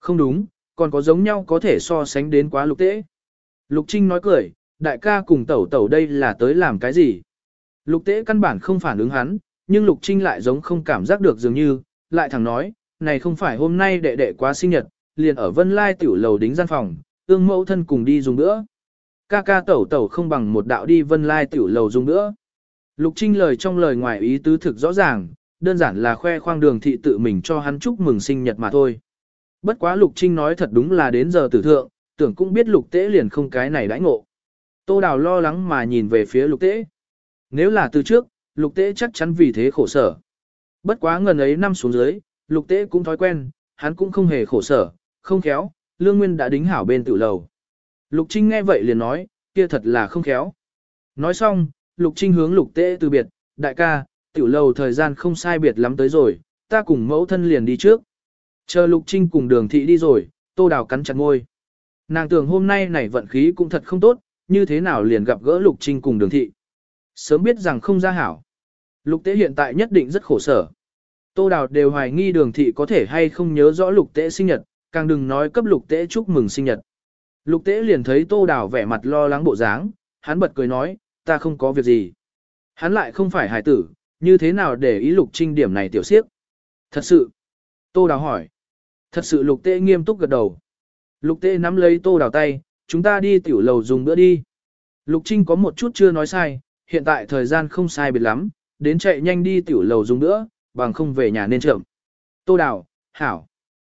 Không đúng, còn có giống nhau có thể so sánh đến quá lục tế. Lục Trinh nói cười, đại ca cùng tẩu tẩu đây là tới làm cái gì? Lục tế căn bản không phản ứng hắn, nhưng Lục Trinh lại giống không cảm giác được dường như, lại thẳng nói, này không phải hôm nay đệ đệ quá sinh nhật, liền ở Vân Lai tiểu lầu đính gian phòng, ương mẫu thân cùng đi dùng nữa. Ca ca tẩu tẩu không bằng một đạo đi Vân Lai tiểu lầu dùng nữa. Lục Trinh lời trong lời ngoài ý tứ thực rõ ràng, đơn giản là khoe khoang đường thị tự mình cho hắn chúc mừng sinh nhật mà thôi. Bất quá Lục Trinh nói thật đúng là đến giờ tử thượng, tưởng cũng biết lục tế liền không cái này đãi ngộ. Tô Đào lo lắng mà nhìn về phía lục tế. Nếu là từ trước, lục tế chắc chắn vì thế khổ sở. Bất quá ngần ấy năm xuống dưới, lục tế cũng thói quen, hắn cũng không hề khổ sở, không khéo, lương nguyên đã đính hảo bên tự lầu. Lục Trinh nghe vậy liền nói, kia thật là không khéo. Nói xong, Lục Trinh hướng lục tế từ biệt, đại ca, tiểu lầu thời gian không sai biệt lắm tới rồi, ta cùng mẫu thân liền đi trước. Chờ Lục Trinh cùng đường thị đi rồi, tô đào cắn chặt ngôi. Nàng tưởng hôm nay này vận khí cũng thật không tốt, như thế nào liền gặp gỡ Lục Trinh cùng đường thị. Sớm biết rằng không ra hảo. Lục tế hiện tại nhất định rất khổ sở. Tô Đào đều hoài nghi đường thị có thể hay không nhớ rõ lục tế sinh nhật, càng đừng nói cấp lục tế chúc mừng sinh nhật. Lục tế liền thấy Tô Đào vẻ mặt lo lắng bộ dáng, hắn bật cười nói, ta không có việc gì. Hắn lại không phải hải tử, như thế nào để ý lục trinh điểm này tiểu siếp. Thật sự. Tô Đào hỏi. Thật sự lục tế nghiêm túc gật đầu. Lục Tế nắm lấy tô đào tay, chúng ta đi tiểu lầu dùng bữa đi. Lục Trinh có một chút chưa nói sai, hiện tại thời gian không sai biệt lắm, đến chạy nhanh đi tiểu lầu dùng bữa, bằng không về nhà nên chậm. Tô đào, hảo.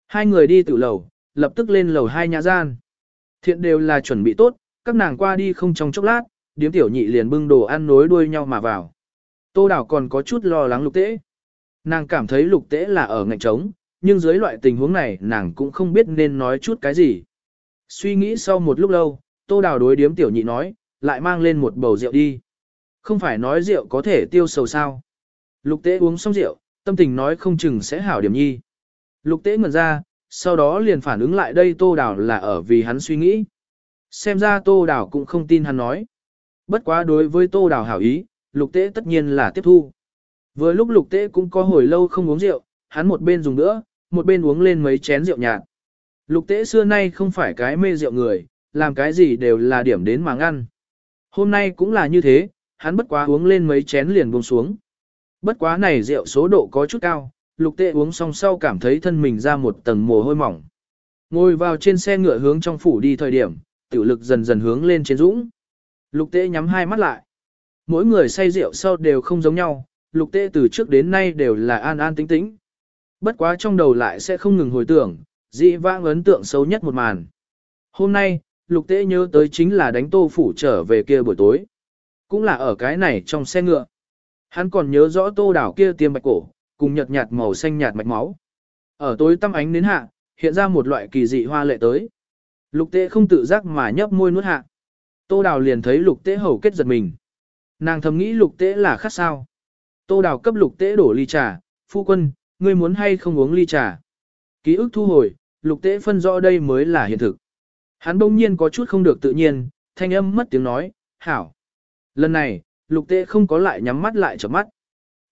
Hai người đi tiểu lầu, lập tức lên lầu hai nhà gian. Thiện đều là chuẩn bị tốt, các nàng qua đi không trong chốc lát, điếm tiểu nhị liền bưng đồ ăn nối đuôi nhau mà vào. Tô đào còn có chút lo lắng lục tế. Nàng cảm thấy lục tế là ở ngạnh trống, nhưng dưới loại tình huống này nàng cũng không biết nên nói chút cái gì. Suy nghĩ sau một lúc lâu, tô đào đối điếm tiểu nhị nói, lại mang lên một bầu rượu đi. Không phải nói rượu có thể tiêu sầu sao. Lục tế uống xong rượu, tâm tình nói không chừng sẽ hảo điểm nhi. Lục tế ngẩn ra, sau đó liền phản ứng lại đây tô đào là ở vì hắn suy nghĩ. Xem ra tô đào cũng không tin hắn nói. Bất quá đối với tô đào hảo ý, lục tế tất nhiên là tiếp thu. Vừa lúc lục tế cũng có hồi lâu không uống rượu, hắn một bên dùng nữa, một bên uống lên mấy chén rượu nhạt. Lục tế xưa nay không phải cái mê rượu người, làm cái gì đều là điểm đến mà ngăn. Hôm nay cũng là như thế, hắn bất quá uống lên mấy chén liền buông xuống. Bất quá này rượu số độ có chút cao, lục tế uống xong sau cảm thấy thân mình ra một tầng mồ hôi mỏng. Ngồi vào trên xe ngựa hướng trong phủ đi thời điểm, tiểu lực dần dần hướng lên trên dũng. Lục tế nhắm hai mắt lại. Mỗi người say rượu sau đều không giống nhau, lục tế từ trước đến nay đều là an an tĩnh tĩnh. Bất quá trong đầu lại sẽ không ngừng hồi tưởng, dị vãng ấn tượng xấu nhất một màn. Hôm nay, lục tế nhớ tới chính là đánh tô phủ trở về kia buổi tối. Cũng là ở cái này trong xe ngựa. Hắn còn nhớ rõ tô đảo kia tiêm bạch cổ, cùng nhợt nhạt màu xanh nhạt mạch máu. Ở tối tăm ánh đến hạ, hiện ra một loại kỳ dị hoa lệ tới. Lục tế không tự giác mà nhấp môi nuốt hạ. Tô đào liền thấy lục tế hầu kết giật mình. Nàng thầm nghĩ lục tế là khác sao. Tô đào cấp lục tế đổ ly trà, phu quân, ngươi muốn hay không uống ly trà. Ký ức thu hồi, lục tế phân rõ đây mới là hiện thực. Hắn bỗng nhiên có chút không được tự nhiên, thanh âm mất tiếng nói, hảo. Lần này, lục tế không có lại nhắm mắt lại chợp mắt,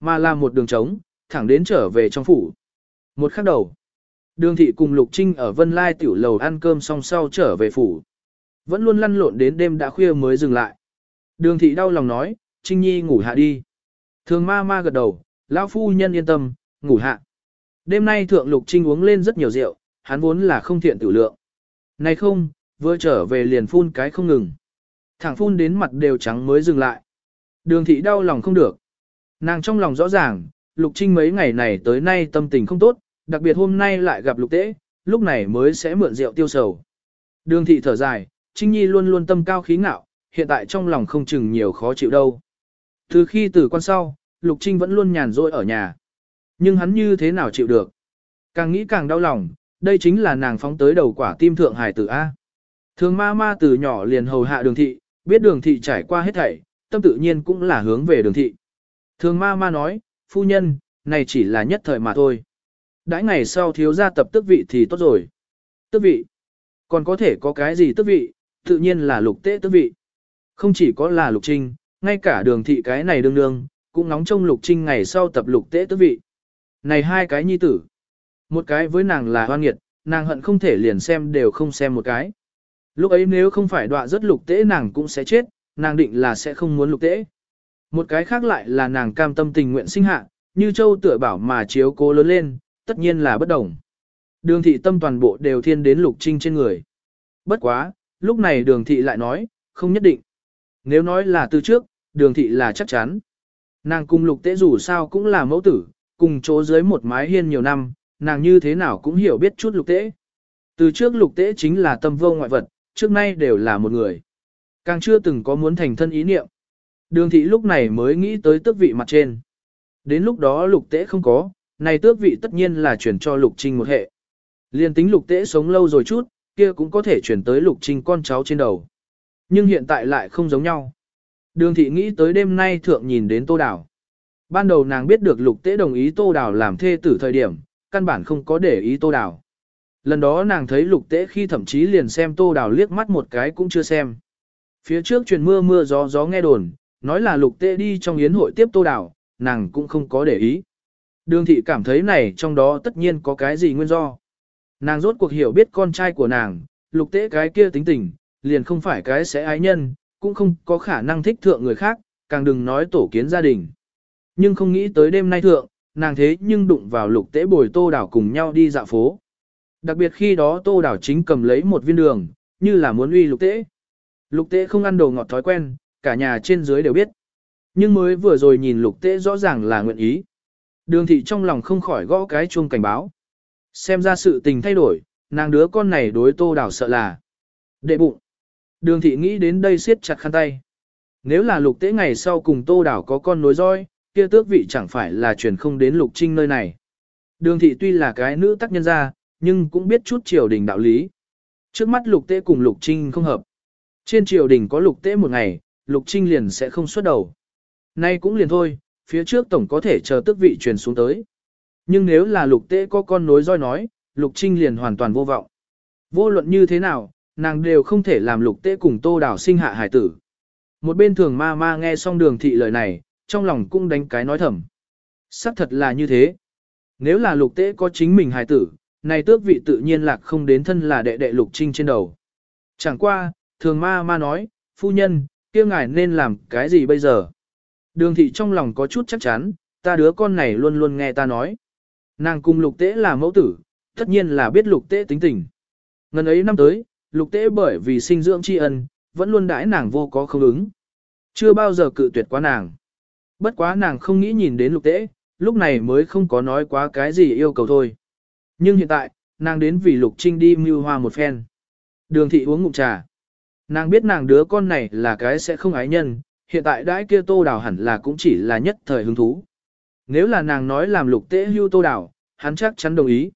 mà là một đường trống, thẳng đến trở về trong phủ. Một khắc đầu, đường thị cùng lục trinh ở vân lai tiểu lầu ăn cơm xong sau trở về phủ. Vẫn luôn lăn lộn đến đêm đã khuya mới dừng lại. Đường thị đau lòng nói, Trinh Nhi ngủ hạ đi. Thường ma ma gật đầu, lão phu nhân yên tâm, ngủ hạ. Đêm nay thượng lục trinh uống lên rất nhiều rượu, hắn vốn là không thiện tử lượng. Này không, vừa trở về liền phun cái không ngừng. Thẳng phun đến mặt đều trắng mới dừng lại. Đường thị đau lòng không được. Nàng trong lòng rõ ràng, lục trinh mấy ngày này tới nay tâm tình không tốt, đặc biệt hôm nay lại gặp lục tế, lúc này mới sẽ mượn rượu tiêu sầu. Đường thị thở dài, Trinh Nhi luôn luôn tâm cao khí ngạo, hiện tại trong lòng không chừng nhiều khó chịu đâu. Từ khi tử quan sau, Lục Trinh vẫn luôn nhàn rỗi ở nhà. Nhưng hắn như thế nào chịu được? Càng nghĩ càng đau lòng, đây chính là nàng phóng tới đầu quả tim thượng hải tử A. Thường ma ma từ nhỏ liền hầu hạ đường thị, biết đường thị trải qua hết thảy, tâm tự nhiên cũng là hướng về đường thị. Thường ma ma nói, phu nhân, này chỉ là nhất thời mà thôi. Đãi ngày sau thiếu gia tập tức vị thì tốt rồi. Tức vị. Còn có thể có cái gì tức vị, tự nhiên là lục tế tức vị. Không chỉ có là lục trinh, ngay cả đường thị cái này đương đương, cũng nóng trông lục trinh ngày sau tập lục tế tức vị. Này hai cái nhi tử. Một cái với nàng là hoan nghiệt, nàng hận không thể liền xem đều không xem một cái. Lúc ấy nếu không phải đọa rất lục tế nàng cũng sẽ chết, nàng định là sẽ không muốn lục tế. Một cái khác lại là nàng cam tâm tình nguyện sinh hạ, như châu tựa bảo mà chiếu cố lớn lên, tất nhiên là bất đồng. Đường thị tâm toàn bộ đều thiên đến lục trinh trên người. Bất quá, lúc này đường thị lại nói, không nhất định. Nếu nói là từ trước, đường thị là chắc chắn. Nàng cùng lục tế dù sao cũng là mẫu tử, cùng chỗ dưới một mái hiên nhiều năm, nàng như thế nào cũng hiểu biết chút lục tế. Từ trước lục tế chính là tâm vô ngoại vật, trước nay đều là một người. Càng chưa từng có muốn thành thân ý niệm. Đường thị lúc này mới nghĩ tới tước vị mặt trên. Đến lúc đó lục tế không có, này tước vị tất nhiên là chuyển cho lục trinh một hệ. Liên tính lục tế sống lâu rồi chút, kia cũng có thể chuyển tới lục trinh con cháu trên đầu. Nhưng hiện tại lại không giống nhau. Đường thị nghĩ tới đêm nay thượng nhìn đến tô đảo. Ban đầu nàng biết được lục tế đồng ý tô Đào làm thê tử thời điểm, căn bản không có để ý tô Đào. Lần đó nàng thấy lục tế khi thậm chí liền xem tô Đào liếc mắt một cái cũng chưa xem. Phía trước truyền mưa mưa gió gió nghe đồn, nói là lục tế đi trong yến hội tiếp tô Đào, nàng cũng không có để ý. Đường thị cảm thấy này trong đó tất nhiên có cái gì nguyên do. Nàng rốt cuộc hiểu biết con trai của nàng, lục tế cái kia tính tình, liền không phải cái sẽ ái nhân, cũng không có khả năng thích thượng người khác, càng đừng nói tổ kiến gia đình. Nhưng không nghĩ tới đêm nay thượng, nàng thế nhưng đụng vào lục tế bồi tô đảo cùng nhau đi dạo phố. Đặc biệt khi đó tô đảo chính cầm lấy một viên đường, như là muốn uy lục tế. Lục tế không ăn đồ ngọt thói quen, cả nhà trên dưới đều biết. Nhưng mới vừa rồi nhìn lục tế rõ ràng là nguyện ý. Đường thị trong lòng không khỏi gõ cái chuông cảnh báo. Xem ra sự tình thay đổi, nàng đứa con này đối tô đảo sợ là. Đệ bụng. Đường thị nghĩ đến đây siết chặt khăn tay. Nếu là lục tế ngày sau cùng tô đảo có con nối roi, kia tước vị chẳng phải là truyền không đến lục trinh nơi này. Đường thị tuy là cái nữ tác nhân gia, nhưng cũng biết chút triều đình đạo lý. Trước mắt lục tế cùng lục trinh không hợp. Trên triều đình có lục tế một ngày, lục trinh liền sẽ không xuất đầu. Nay cũng liền thôi, phía trước tổng có thể chờ tước vị truyền xuống tới. Nhưng nếu là lục tế có con nối roi nói, lục trinh liền hoàn toàn vô vọng. Vô luận như thế nào, nàng đều không thể làm lục tế cùng tô đảo sinh hạ hải tử. Một bên thường ma ma nghe xong đường thị lời này, trong lòng cũng đánh cái nói thầm. Sắc thật là như thế. Nếu là lục tế có chính mình hài tử, này tước vị tự nhiên lạc không đến thân là đệ đệ lục trinh trên đầu. Chẳng qua, thường ma ma nói, phu nhân, kia ngài nên làm cái gì bây giờ? Đường thị trong lòng có chút chắc chắn, ta đứa con này luôn luôn nghe ta nói. Nàng cùng lục tế là mẫu tử, tất nhiên là biết lục tế tính tình. Ngần ấy năm tới, lục tế bởi vì sinh dưỡng tri ân, vẫn luôn đãi nàng vô có không ứng. Chưa bao giờ cự tuyệt quá nàng. Bất quá nàng không nghĩ nhìn đến lục tế, lúc này mới không có nói quá cái gì yêu cầu thôi. Nhưng hiện tại, nàng đến vì lục trinh đi mưu hoa một phen. Đường thị uống ngụm trà. Nàng biết nàng đứa con này là cái sẽ không ái nhân, hiện tại đãi kia tô đào hẳn là cũng chỉ là nhất thời hứng thú. Nếu là nàng nói làm lục tế hưu tô đào, hắn chắc chắn đồng ý.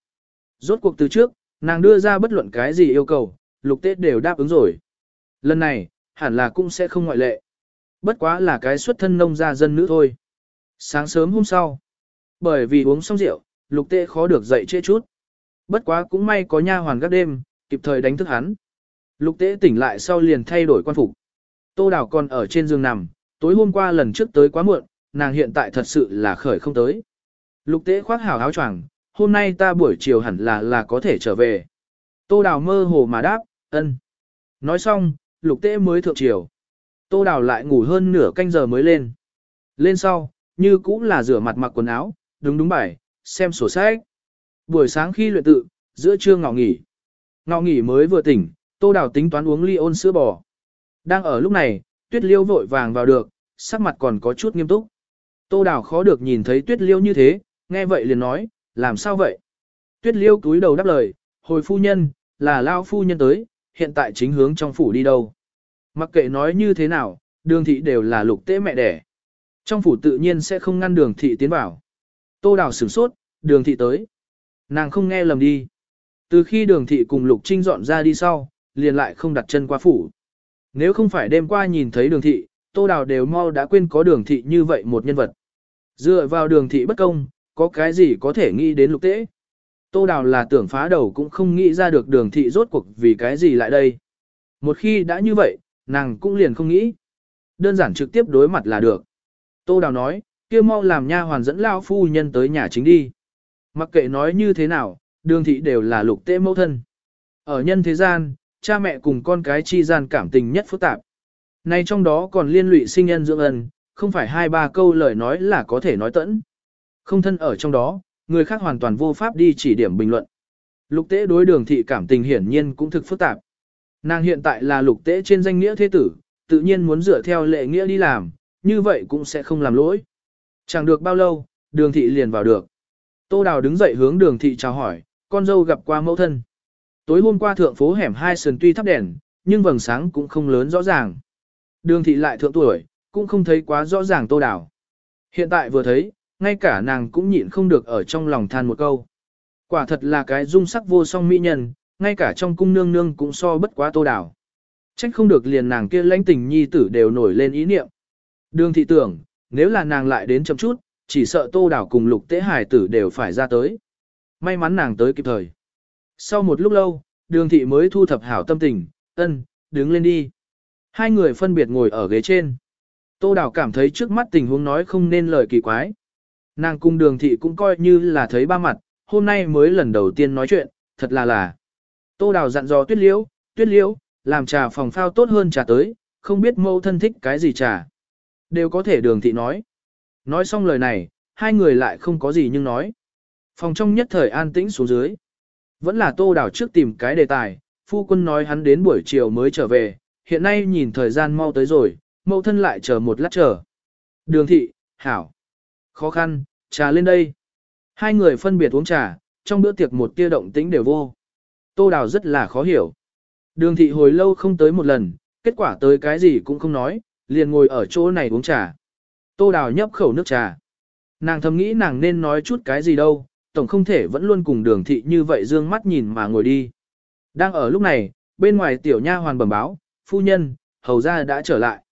Rốt cuộc từ trước, nàng đưa ra bất luận cái gì yêu cầu, lục tế đều đáp ứng rồi. Lần này, hẳn là cũng sẽ không ngoại lệ. Bất quá là cái xuất thân nông gia dân nữ thôi. Sáng sớm hôm sau, bởi vì uống xong rượu, lục tế khó được dậy trễ chút. Bất quá cũng may có nha hoàn gác đêm, kịp thời đánh thức hắn. Lục tế tỉnh lại sau liền thay đổi quan phục. Tô Đào còn ở trên giường nằm, tối hôm qua lần trước tới quá muộn, nàng hiện tại thật sự là khởi không tới. Lục tế khoác hảo áo choàng, hôm nay ta buổi chiều hẳn là là có thể trở về. Tô Đào mơ hồ mà đáp, ân. Nói xong, lục tế mới thượng chiều. Tô Đào lại ngủ hơn nửa canh giờ mới lên. Lên sau, như cũng là rửa mặt mặc quần áo, đúng đúng bài, xem sổ sách. Buổi sáng khi luyện tự, giữa trưa ngọ nghỉ. Ngọ nghỉ mới vừa tỉnh, Tô Đào tính toán uống ly ôn sữa bò. Đang ở lúc này, Tuyết Liêu vội vàng vào được, sắc mặt còn có chút nghiêm túc. Tô Đào khó được nhìn thấy Tuyết Liêu như thế, nghe vậy liền nói, làm sao vậy? Tuyết Liêu cúi đầu đáp lời, hồi phu nhân, là lao phu nhân tới, hiện tại chính hướng trong phủ đi đâu. Mặc kệ nói như thế nào, đường thị đều là lục tế mẹ đẻ. Trong phủ tự nhiên sẽ không ngăn đường thị tiến vào. Tô Đào sửng sốt, đường thị tới. Nàng không nghe lầm đi. Từ khi đường thị cùng lục trinh dọn ra đi sau, liền lại không đặt chân qua phủ. Nếu không phải đêm qua nhìn thấy đường thị, Tô Đào đều mau đã quên có đường thị như vậy một nhân vật. Dựa vào đường thị bất công, có cái gì có thể nghĩ đến lục tế. Tô Đào là tưởng phá đầu cũng không nghĩ ra được đường thị rốt cuộc vì cái gì lại đây. Một khi đã như vậy, nàng cũng liền không nghĩ. Đơn giản trực tiếp đối mặt là được. Tô Đào nói, kia mau làm nha hoàn dẫn lao phu nhân tới nhà chính đi. Mặc kệ nói như thế nào, đường thị đều là lục tế mẫu thân. Ở nhân thế gian, cha mẹ cùng con cái chi gian cảm tình nhất phức tạp. nay trong đó còn liên lụy sinh nhân dưỡng ân, không phải hai ba câu lời nói là có thể nói tẫn. Không thân ở trong đó, người khác hoàn toàn vô pháp đi chỉ điểm bình luận. Lục tế đối đường thị cảm tình hiển nhiên cũng thực phức tạp. Nàng hiện tại là lục tế trên danh nghĩa thế tử, tự nhiên muốn dựa theo lệ nghĩa đi làm, như vậy cũng sẽ không làm lỗi. Chẳng được bao lâu, đường thị liền vào được. Tô Đào đứng dậy hướng đường thị chào hỏi, con dâu gặp qua mẫu thân. Tối hôm qua thượng phố hẻm hai sườn tuy thắp đèn, nhưng vầng sáng cũng không lớn rõ ràng. Đường thị lại thượng tuổi, cũng không thấy quá rõ ràng Tô Đào. Hiện tại vừa thấy, ngay cả nàng cũng nhịn không được ở trong lòng than một câu. Quả thật là cái dung sắc vô song mỹ nhân, ngay cả trong cung nương nương cũng so bất quá Tô Đào. Trách không được liền nàng kia lãnh tình nhi tử đều nổi lên ý niệm. Đường thị tưởng, nếu là nàng lại đến chậm chút, chỉ sợ tô đảo cùng lục tế hải tử đều phải ra tới. May mắn nàng tới kịp thời. Sau một lúc lâu, đường thị mới thu thập hảo tâm tình, ân, đứng lên đi. Hai người phân biệt ngồi ở ghế trên. Tô đảo cảm thấy trước mắt tình huống nói không nên lời kỳ quái. Nàng cung đường thị cũng coi như là thấy ba mặt, hôm nay mới lần đầu tiên nói chuyện, thật là là. Tô Đào dặn dò tuyết liễu, tuyết liễu, làm trà phòng phao tốt hơn trà tới, không biết mâu thân thích cái gì trà. Đều có thể đường thị nói. Nói xong lời này, hai người lại không có gì nhưng nói. Phòng trong nhất thời an tĩnh xuống dưới. Vẫn là tô Đào trước tìm cái đề tài, phu quân nói hắn đến buổi chiều mới trở về, hiện nay nhìn thời gian mau tới rồi, mẫu thân lại chờ một lát chờ. Đường thị, hảo. Khó khăn, trà lên đây. Hai người phân biệt uống trà, trong bữa tiệc một tia động tĩnh đều vô. Tô đào rất là khó hiểu. Đường thị hồi lâu không tới một lần, kết quả tới cái gì cũng không nói, liền ngồi ở chỗ này uống trà. Tô Đào nhấp khẩu nước trà. Nàng thầm nghĩ nàng nên nói chút cái gì đâu, tổng không thể vẫn luôn cùng đường thị như vậy dương mắt nhìn mà ngồi đi. Đang ở lúc này, bên ngoài tiểu nha hoàn bẩm báo, phu nhân, hầu ra đã trở lại.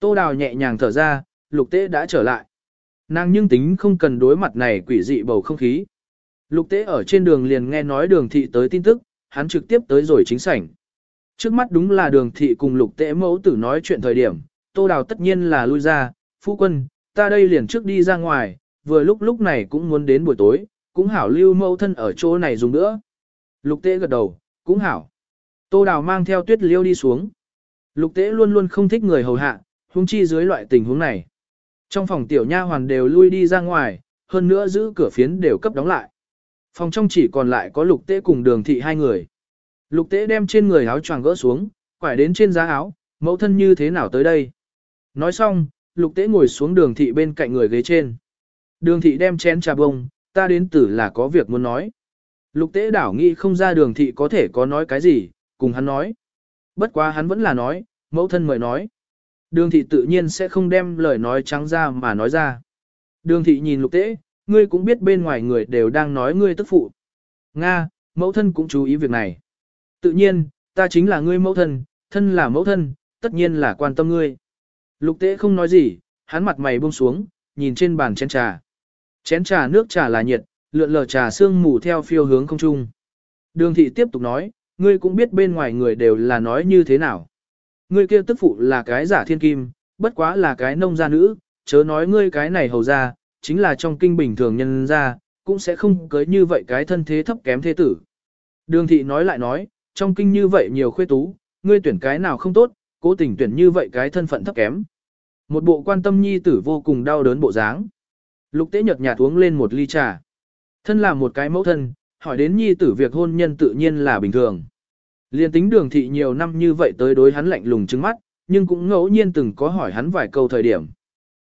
Tô Đào nhẹ nhàng thở ra, lục tế đã trở lại. Nàng nhưng tính không cần đối mặt này quỷ dị bầu không khí. Lục tế ở trên đường liền nghe nói đường thị tới tin tức, hắn trực tiếp tới rồi chính sảnh. Trước mắt đúng là đường thị cùng lục tế mẫu tử nói chuyện thời điểm, tô đào tất nhiên là lui ra, phu quân, ta đây liền trước đi ra ngoài, vừa lúc lúc này cũng muốn đến buổi tối, cũng hảo lưu mẫu thân ở chỗ này dùng nữa. Lục tế gật đầu, cũng hảo. Tô đào mang theo tuyết liêu đi xuống. Lục tế luôn luôn không thích người hầu hạ, huống chi dưới loại tình huống này. Trong phòng tiểu nha hoàn đều lui đi ra ngoài, hơn nữa giữ cửa phiến đều cấp đóng lại. Phòng trong chỉ còn lại có lục tế cùng đường thị hai người. Lục tế đem trên người áo choàng gỡ xuống, quải đến trên giá áo, mẫu thân như thế nào tới đây. Nói xong, lục tế ngồi xuống đường thị bên cạnh người ghế trên. Đường thị đem chén trà bông, ta đến tử là có việc muốn nói. Lục tế đảo nghĩ không ra đường thị có thể có nói cái gì, cùng hắn nói. Bất quá hắn vẫn là nói, mẫu thân mời nói. Đường thị tự nhiên sẽ không đem lời nói trắng ra mà nói ra. Đường thị nhìn lục tế, ngươi cũng biết bên ngoài người đều đang nói ngươi tức phụ. Nga, mẫu thân cũng chú ý việc này. Tự nhiên, ta chính là ngươi mẫu thân, thân là mẫu thân, tất nhiên là quan tâm ngươi. Lục tế không nói gì, hắn mặt mày buông xuống, nhìn trên bàn chén trà. Chén trà nước trà là nhiệt, lượn lờ trà sương mù theo phiêu hướng không trung. Đường thị tiếp tục nói, ngươi cũng biết bên ngoài người đều là nói như thế nào. Ngươi kia tức phụ là cái giả thiên kim, bất quá là cái nông gia nữ, chớ nói ngươi cái này hầu ra, chính là trong kinh bình thường nhân ra, cũng sẽ không cưới như vậy cái thân thế thấp kém thế tử. Đường thị nói lại nói, trong kinh như vậy nhiều khuê tú, ngươi tuyển cái nào không tốt, cố tình tuyển như vậy cái thân phận thấp kém. Một bộ quan tâm nhi tử vô cùng đau đớn bộ dáng. Lục tế nhợt nhạt uống lên một ly trà. Thân là một cái mẫu thân, hỏi đến nhi tử việc hôn nhân tự nhiên là bình thường. Liên tính đường thị nhiều năm như vậy tới đối hắn lạnh lùng trứng mắt, nhưng cũng ngẫu nhiên từng có hỏi hắn vài câu thời điểm.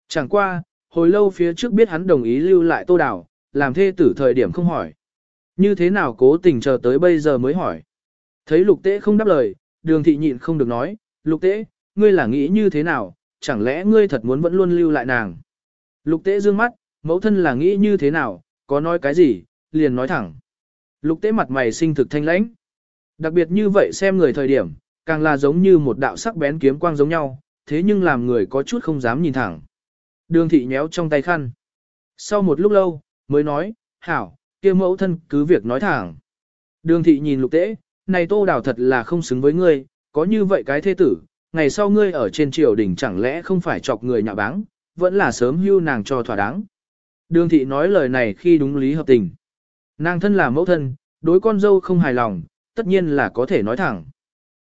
Chẳng qua, hồi lâu phía trước biết hắn đồng ý lưu lại tô đảo, làm thê tử thời điểm không hỏi. Như thế nào cố tình chờ tới bây giờ mới hỏi. Thấy lục tế không đáp lời, đường thị nhịn không được nói, lục tế, ngươi là nghĩ như thế nào, chẳng lẽ ngươi thật muốn vẫn luôn lưu lại nàng. Lục tế dương mắt, mẫu thân là nghĩ như thế nào, có nói cái gì, liền nói thẳng. Lục tế mặt mày sinh thực thanh lãnh. Đặc biệt như vậy xem người thời điểm, càng là giống như một đạo sắc bén kiếm quang giống nhau, thế nhưng làm người có chút không dám nhìn thẳng. Đường thị nhéo trong tay khăn. Sau một lúc lâu, mới nói, hảo, kia mẫu thân cứ việc nói thẳng. Đường thị nhìn lục tế, này tô đào thật là không xứng với ngươi, có như vậy cái thế tử, ngày sau ngươi ở trên triều đình chẳng lẽ không phải chọc người nhạ báng, vẫn là sớm hưu nàng cho thỏa đáng. Đường thị nói lời này khi đúng lý hợp tình. Nàng thân là mẫu thân, đối con dâu không hài lòng, tất nhiên là có thể nói thẳng.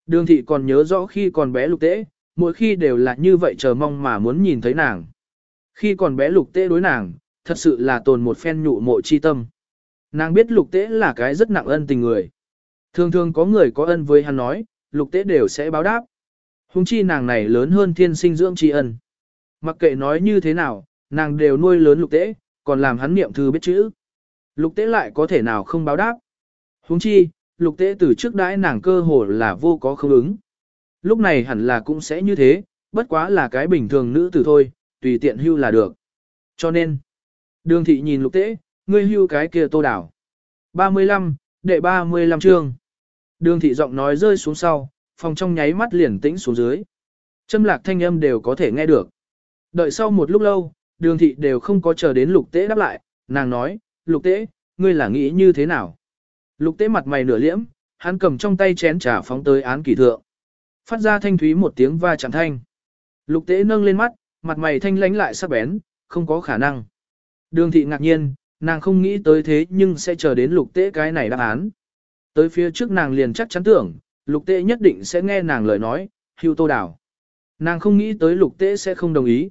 Đường thị còn nhớ rõ khi còn bé lục tế, mỗi khi đều là như vậy chờ mong mà muốn nhìn thấy nàng. Khi còn bé lục tế đối nàng, thật sự là tồn một phen nhụ mộ chi tâm. Nàng biết lục tế là cái rất nặng ân tình người. Thường thường có người có ân với hắn nói, lục tế đều sẽ báo đáp. Hùng chi nàng này lớn hơn thiên sinh dưỡng tri ân. Mặc kệ nói như thế nào, nàng đều nuôi lớn lục tế, còn làm hắn niệm thư biết chữ. Lục tế lại có thể nào không báo đáp. Hùng chi, lục tế từ trước đãi nàng cơ hồ là vô có không ứng. Lúc này hẳn là cũng sẽ như thế, bất quá là cái bình thường nữ tử thôi, tùy tiện hưu là được. Cho nên, đường thị nhìn lục tế, ngươi hưu cái kia tô đảo. 35, đệ 35 chương. Đường thị giọng nói rơi xuống sau, phòng trong nháy mắt liền tĩnh xuống dưới. Châm lạc thanh âm đều có thể nghe được. Đợi sau một lúc lâu, đường thị đều không có chờ đến lục tế đáp lại, nàng nói, lục tế, ngươi là nghĩ như thế nào? Lục tế mặt mày nửa liễm, hắn cầm trong tay chén trà phóng tới án kỷ thượng. Phát ra thanh thúy một tiếng va chạm thanh. Lục tế nâng lên mắt, mặt mày thanh lánh lại sắc bén, không có khả năng. Đường thị ngạc nhiên, nàng không nghĩ tới thế nhưng sẽ chờ đến lục tế cái này đáp án. Tới phía trước nàng liền chắc chắn tưởng, lục tế nhất định sẽ nghe nàng lời nói, hưu tô đảo. Nàng không nghĩ tới lục tế sẽ không đồng ý.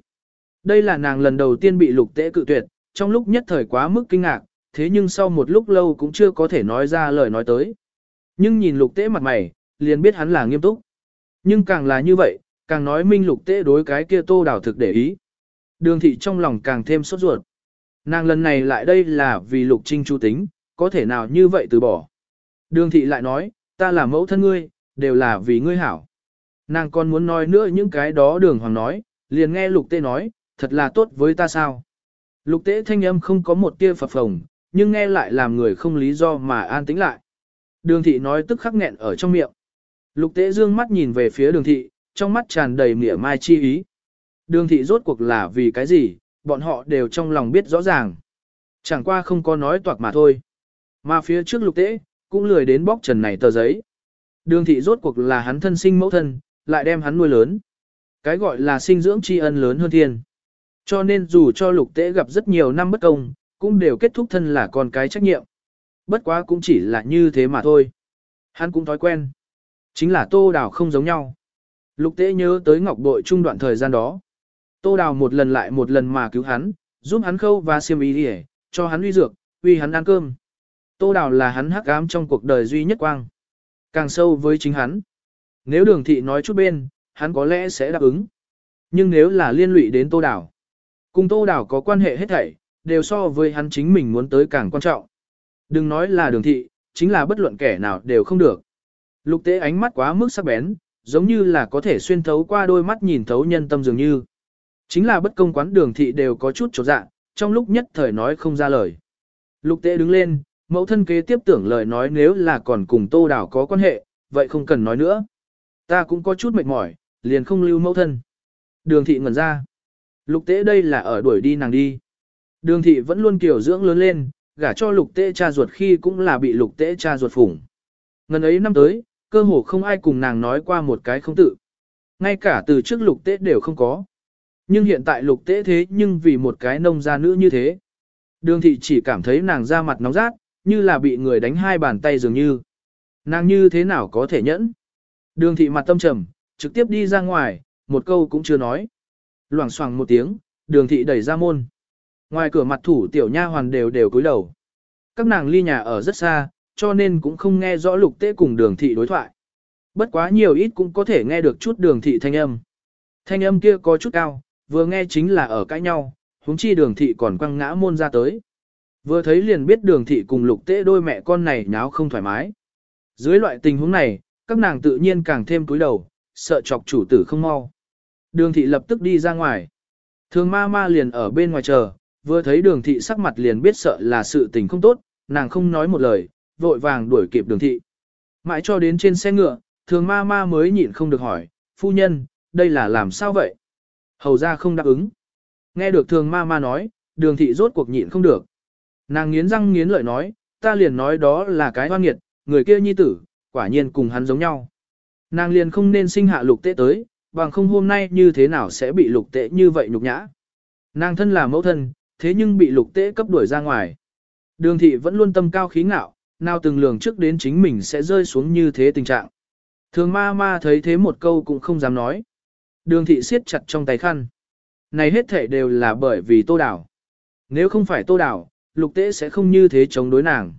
Đây là nàng lần đầu tiên bị lục tế cự tuyệt, trong lúc nhất thời quá mức kinh ngạc, thế nhưng sau một lúc lâu cũng chưa có thể nói ra lời nói tới. Nhưng nhìn lục tế mặt mày, liền biết hắn là nghiêm túc. Nhưng càng là như vậy, càng nói minh lục tế đối cái kia tô đảo thực để ý. Đường thị trong lòng càng thêm sốt ruột. Nàng lần này lại đây là vì lục trinh chu tính, có thể nào như vậy từ bỏ. Đường thị lại nói, ta là mẫu thân ngươi, đều là vì ngươi hảo. Nàng còn muốn nói nữa những cái đó đường hoàng nói, liền nghe lục tế nói, thật là tốt với ta sao. Lục tế thanh âm không có một tia phập phồng, nhưng nghe lại làm người không lý do mà an tĩnh lại. Đường thị nói tức khắc nghẹn ở trong miệng. Lục tế dương mắt nhìn về phía đường thị, trong mắt tràn đầy mỉa mai chi ý. Đường thị rốt cuộc là vì cái gì, bọn họ đều trong lòng biết rõ ràng. Chẳng qua không có nói toạc mà thôi. Mà phía trước lục tế, cũng lười đến bóc trần này tờ giấy. Đường thị rốt cuộc là hắn thân sinh mẫu thân, lại đem hắn nuôi lớn. Cái gọi là sinh dưỡng tri ân lớn hơn thiên. Cho nên dù cho lục tế gặp rất nhiều năm bất công, cũng đều kết thúc thân là con cái trách nhiệm. Bất quá cũng chỉ là như thế mà thôi. Hắn cũng thói quen. Chính là tô đào không giống nhau. Lục tế nhớ tới ngọc bội trung đoạn thời gian đó. Tô đào một lần lại một lần mà cứu hắn, giúp hắn khâu và xiêm ý đi cho hắn uy dược, uy hắn ăn cơm. Tô đào là hắn hắc ám trong cuộc đời duy nhất quang. Càng sâu với chính hắn. Nếu đường thị nói chút bên, hắn có lẽ sẽ đáp ứng. Nhưng nếu là liên lụy đến tô đào, cùng tô đào có quan hệ hết thảy, đều so với hắn chính mình muốn tới càng quan trọng. Đừng nói là đường thị, chính là bất luận kẻ nào đều không được. Lục tế ánh mắt quá mức sắc bén, giống như là có thể xuyên thấu qua đôi mắt nhìn thấu nhân tâm dường như. Chính là bất công quán đường thị đều có chút trột dạ, trong lúc nhất thời nói không ra lời. Lục tế đứng lên, mẫu thân kế tiếp tưởng lời nói nếu là còn cùng tô đảo có quan hệ, vậy không cần nói nữa. Ta cũng có chút mệt mỏi, liền không lưu mẫu thân. Đường thị ngẩn ra. Lục tế đây là ở đuổi đi nàng đi. Đường thị vẫn luôn kiểu dưỡng lớn lên, gả cho lục tế cha ruột khi cũng là bị lục tế cha ruột phủng. Ngần ấy năm tới, cơ hồ không ai cùng nàng nói qua một cái không tự. Ngay cả từ trước lục tế đều không có. Nhưng hiện tại lục tế thế nhưng vì một cái nông gia nữ như thế. Đường thị chỉ cảm thấy nàng da mặt nóng rát, như là bị người đánh hai bàn tay dường như. Nàng như thế nào có thể nhẫn? Đường thị mặt tâm trầm, trực tiếp đi ra ngoài, một câu cũng chưa nói. Loảng xoảng một tiếng, đường thị đẩy ra môn. Ngoài cửa mặt thủ tiểu nha hoàn đều đều cúi đầu. Các nàng ly nhà ở rất xa, cho nên cũng không nghe rõ lục tế cùng đường thị đối thoại. Bất quá nhiều ít cũng có thể nghe được chút đường thị thanh âm. Thanh âm kia có chút cao, vừa nghe chính là ở cãi nhau, huống chi đường thị còn quăng ngã môn ra tới. Vừa thấy liền biết đường thị cùng lục tế đôi mẹ con này nháo không thoải mái. Dưới loại tình huống này, các nàng tự nhiên càng thêm cúi đầu, sợ chọc chủ tử không mau. Đường thị lập tức đi ra ngoài. Thường ma ma liền ở bên ngoài chờ, vừa thấy đường thị sắc mặt liền biết sợ là sự tình không tốt, nàng không nói một lời, vội vàng đuổi kịp đường thị. Mãi cho đến trên xe ngựa, thường ma ma mới nhịn không được hỏi, phu nhân, đây là làm sao vậy? Hầu ra không đáp ứng. Nghe được thường ma ma nói, đường thị rốt cuộc nhịn không được. Nàng nghiến răng nghiến lợi nói, ta liền nói đó là cái hoan nghiệt, người kia nhi tử, quả nhiên cùng hắn giống nhau. Nàng liền không nên sinh hạ lục tệ tới, bằng không hôm nay như thế nào sẽ bị lục tệ như vậy nhục nhã. Nàng thân là mẫu thân, thế nhưng bị lục tệ cấp đuổi ra ngoài. Đường thị vẫn luôn tâm cao khí ngạo, nào từng lường trước đến chính mình sẽ rơi xuống như thế tình trạng. Thường ma ma thấy thế một câu cũng không dám nói. Đường thị siết chặt trong tay khăn. Này hết thể đều là bởi vì tô đảo. Nếu không phải tô đảo, lục tế sẽ không như thế chống đối nàng.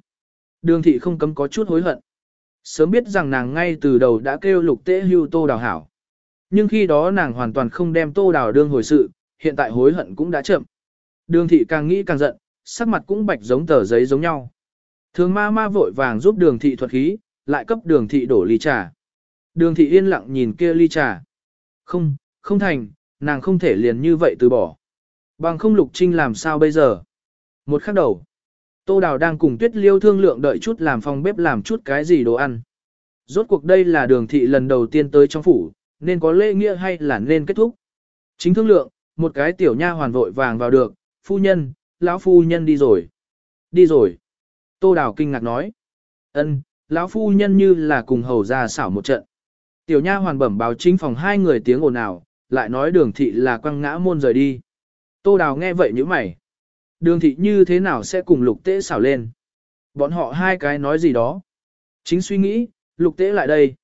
Đường thị không cấm có chút hối hận. Sớm biết rằng nàng ngay từ đầu đã kêu lục tế hưu tô đảo hảo. Nhưng khi đó nàng hoàn toàn không đem tô đảo đương hồi sự, hiện tại hối hận cũng đã chậm. Đường thị càng nghĩ càng giận, sắc mặt cũng bạch giống tờ giấy giống nhau. Thường ma ma vội vàng giúp đường thị thuật khí, lại cấp đường thị đổ ly trà. Đường thị yên lặng nhìn kia ly trà. Không, không thành, nàng không thể liền như vậy từ bỏ. Bằng không lục trinh làm sao bây giờ? Một khắc đầu. Tô Đào đang cùng Tuyết Liêu thương lượng đợi chút làm phòng bếp làm chút cái gì đồ ăn. Rốt cuộc đây là đường thị lần đầu tiên tới trong phủ, nên có lễ nghĩa hay là nên kết thúc. Chính thương lượng, một cái tiểu nha hoàn vội vàng vào được, phu nhân, lão phu nhân đi rồi. Đi rồi. Tô Đào kinh ngạc nói. ân, lão phu nhân như là cùng hầu ra xảo một trận. Tiểu nha hoàn bẩm báo chính phòng hai người tiếng ồn ào, lại nói đường thị là quăng ngã môn rời đi. Tô Đào nghe vậy như mày. Đường thị như thế nào sẽ cùng lục tế xảo lên? Bọn họ hai cái nói gì đó? Chính suy nghĩ, lục tế lại đây.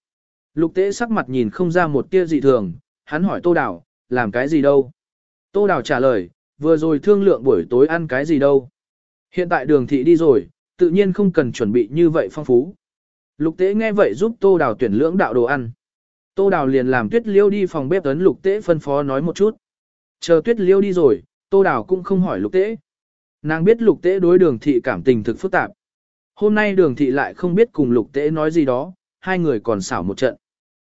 Lục tế sắc mặt nhìn không ra một tia dị thường, hắn hỏi tô đào, làm cái gì đâu? Tô đào trả lời, vừa rồi thương lượng buổi tối ăn cái gì đâu? Hiện tại đường thị đi rồi, tự nhiên không cần chuẩn bị như vậy phong phú. Lục tế nghe vậy giúp tô đào tuyển lưỡng đạo đồ ăn. Tô đào liền làm tuyết liêu đi phòng bếp ấn lục tế phân phó nói một chút. Chờ tuyết liêu đi rồi, tô đào cũng không hỏi lục tế. Nàng biết lục tế đối đường thị cảm tình thực phức tạp. Hôm nay đường thị lại không biết cùng lục tế nói gì đó, hai người còn xảo một trận.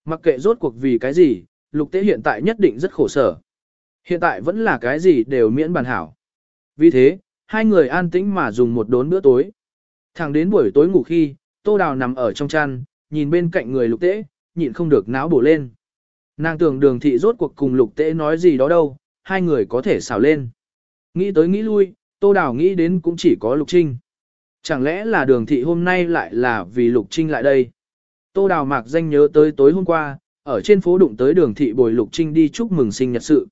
Mặc kệ rốt cuộc vì cái gì, lục tế hiện tại nhất định rất khổ sở. Hiện tại vẫn là cái gì đều miễn bàn hảo. Vì thế, hai người an tĩnh mà dùng một đốn bữa tối. Thẳng đến buổi tối ngủ khi, tô đào nằm ở trong chăn, nhìn bên cạnh người lục tễ, nhịn không được náo bổ lên. Nàng tưởng đường thị rốt cuộc cùng lục tễ nói gì đó đâu, hai người có thể xào lên. Nghĩ tới nghĩ lui, Tô Đào nghĩ đến cũng chỉ có Lục Trinh. Chẳng lẽ là đường thị hôm nay lại là vì Lục Trinh lại đây? Tô Đào mạc danh nhớ tới tối hôm qua, ở trên phố đụng tới đường thị bồi Lục Trinh đi chúc mừng sinh nhật sự.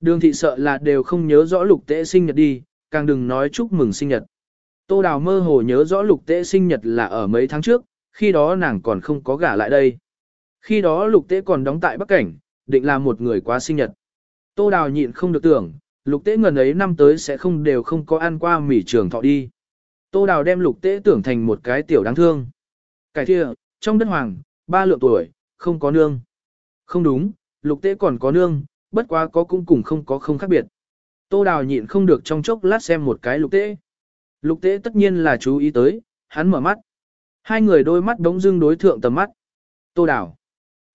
Đường thị sợ là đều không nhớ rõ Lục tễ sinh nhật đi, càng đừng nói chúc mừng sinh nhật. Tô Đào mơ hồ nhớ rõ Lục Tế sinh nhật là ở mấy tháng trước, khi đó nàng còn không có gả lại đây. Khi đó Lục Tế còn đóng tại Bắc Cảnh, định là một người quá sinh nhật. Tô Đào nhịn không được tưởng, lục tế ngần ấy năm tới sẽ không đều không có ăn qua mỉ trường thọ đi. Tô Đào đem lục tế tưởng thành một cái tiểu đáng thương. Cải thịa, trong đất hoàng, ba lượng tuổi, không có nương. Không đúng, lục tế còn có nương, bất quá có cũng cùng không có không khác biệt. Tô Đào nhịn không được trong chốc lát xem một cái lục tế. Lục tế tất nhiên là chú ý tới, hắn mở mắt. Hai người đôi mắt đống dưng đối thượng tầm mắt. Tô Đào.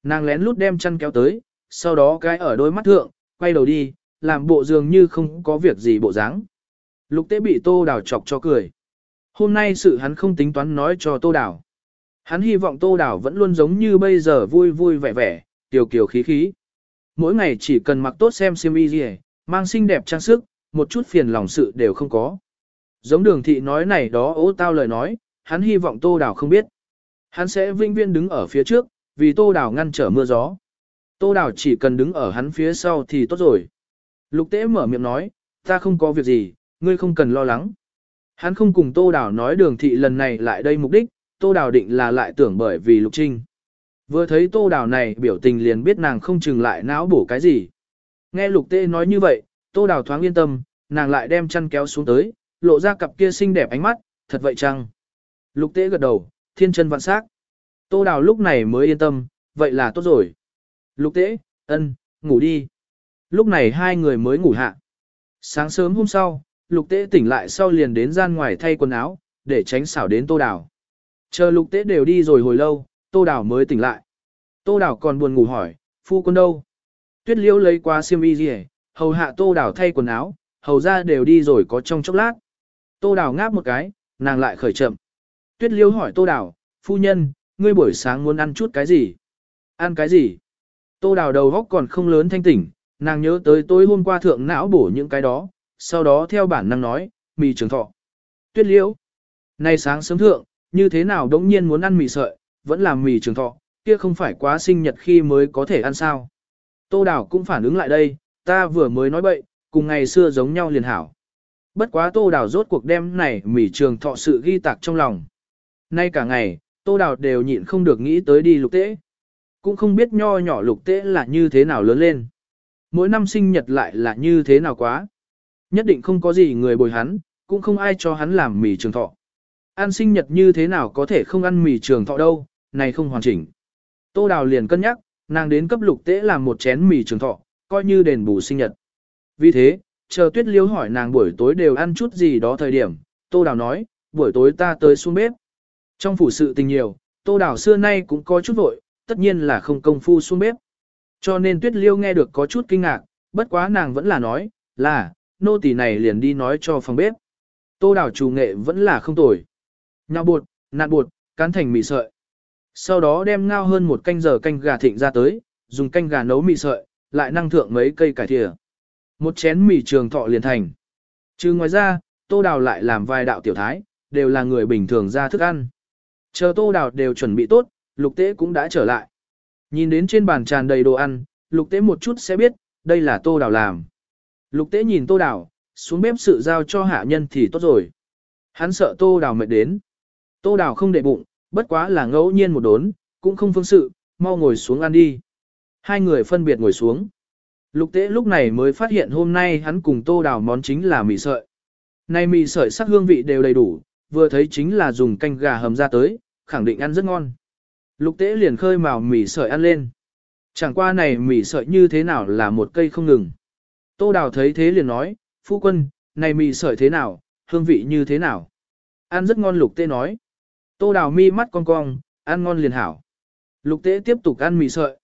Nàng lén lút đem chăn kéo tới, sau đó cái ở đôi mắt thượng, quay đầu đi, làm bộ dường như không có việc gì bộ dáng. Lục tế bị tô đào chọc cho cười. Hôm nay sự hắn không tính toán nói cho tô đào. Hắn hy vọng tô đào vẫn luôn giống như bây giờ vui vui vẻ vẻ, kiều kiều khí khí. Mỗi ngày chỉ cần mặc tốt xem xiêm y gì, mang xinh đẹp trang sức, một chút phiền lòng sự đều không có. Giống đường thị nói này đó ố tao lời nói, hắn hy vọng tô đào không biết. Hắn sẽ vinh viên đứng ở phía trước, vì tô đào ngăn trở mưa gió. Tô đào chỉ cần đứng ở hắn phía sau thì tốt rồi. Lục tế mở miệng nói, ta không có việc gì, ngươi không cần lo lắng. Hắn không cùng tô đào nói đường thị lần này lại đây mục đích, tô đào định là lại tưởng bởi vì lục trinh. Vừa thấy tô đào này biểu tình liền biết nàng không chừng lại não bổ cái gì. Nghe lục tế nói như vậy, tô đào thoáng yên tâm, nàng lại đem chăn kéo xuống tới, lộ ra cặp kia xinh đẹp ánh mắt, thật vậy chăng? Lục tế gật đầu, thiên chân vạn sắc. Tô đào lúc này mới yên tâm, vậy là tốt rồi. Lục tế, ân, ngủ đi. Lúc này hai người mới ngủ hạ. Sáng sớm hôm sau, lục tế tỉnh lại sau liền đến gian ngoài thay quần áo, để tránh xảo đến tô đào. Chờ lục tế đều đi rồi hồi lâu, tô đào mới tỉnh lại. Tô đào còn buồn ngủ hỏi, phu quân đâu? Tuyết liễu lấy qua xiêm y gì hầu hạ tô đào thay quần áo, hầu ra đều đi rồi có trong chốc lát. Tô đào ngáp một cái, nàng lại khởi chậm. Tuyết liễu hỏi tô đào, phu nhân, ngươi buổi sáng muốn ăn chút cái gì? Ăn cái gì? Tô đào đầu góc còn không lớn thanh tỉnh, nàng nhớ tới tối hôm qua thượng não bổ những cái đó, sau đó theo bản năng nói, mì trường thọ. Tuyết liễu. Nay sáng sớm thượng, như thế nào đống nhiên muốn ăn mì sợi, vẫn là mì trường thọ, kia không phải quá sinh nhật khi mới có thể ăn sao. Tô đào cũng phản ứng lại đây, ta vừa mới nói bậy, cùng ngày xưa giống nhau liền hảo. Bất quá tô đào rốt cuộc đêm này mì trường thọ sự ghi tạc trong lòng. Nay cả ngày, tô đào đều nhịn không được nghĩ tới đi lục tế. Cũng không biết nho nhỏ lục tế là như thế nào lớn lên. Mỗi năm sinh nhật lại là như thế nào quá. Nhất định không có gì người bồi hắn, cũng không ai cho hắn làm mì trường thọ. Ăn sinh nhật như thế nào có thể không ăn mì trường thọ đâu, này không hoàn chỉnh. Tô Đào liền cân nhắc, nàng đến cấp lục tế làm một chén mì trường thọ, coi như đền bù sinh nhật. Vì thế, chờ tuyết liêu hỏi nàng buổi tối đều ăn chút gì đó thời điểm, Tô Đào nói, buổi tối ta tới xuống bếp. Trong phủ sự tình nhiều, Tô Đào xưa nay cũng có chút vội, tất nhiên là không công phu xuống bếp. Cho nên tuyết liêu nghe được có chút kinh ngạc, bất quá nàng vẫn là nói, là, nô tỳ này liền đi nói cho phòng bếp. Tô Đào chủ nghệ vẫn là không tồi. Nhào bột, nặn bột, cán thành mì sợi. Sau đó đem ngao hơn một canh giờ canh gà thịnh ra tới, dùng canh gà nấu mì sợi, lại năng thượng mấy cây cải thìa. Một chén mì trường thọ liền thành. Chứ ngoài ra, tô đào lại làm vài đạo tiểu thái, đều là người bình thường ra thức ăn. Chờ tô đào đều chuẩn bị tốt, lục tế cũng đã trở lại. Nhìn đến trên bàn tràn đầy đồ ăn, lục tế một chút sẽ biết, đây là tô đào làm. Lục tế nhìn tô đào, xuống bếp sự giao cho hạ nhân thì tốt rồi. Hắn sợ tô đào mệt đến. Tô đào không để bụng, bất quá là ngẫu nhiên một đốn, cũng không phương sự, mau ngồi xuống ăn đi. Hai người phân biệt ngồi xuống. Lục tế lúc này mới phát hiện hôm nay hắn cùng tô đào món chính là mì sợi. Này mì sợi sắc hương vị đều đầy đủ, vừa thấy chính là dùng canh gà hầm ra tới, khẳng định ăn rất ngon. Lục tế liền khơi mào mì sợi ăn lên. Chẳng qua này mì sợi như thế nào là một cây không ngừng. Tô đào thấy thế liền nói, phu quân, này mì sợi thế nào, hương vị như thế nào. Ăn rất ngon lục tế nói. Tô đào mi mắt cong cong, ăn ngon liền hảo. Lục tế tiếp tục ăn mì sợi.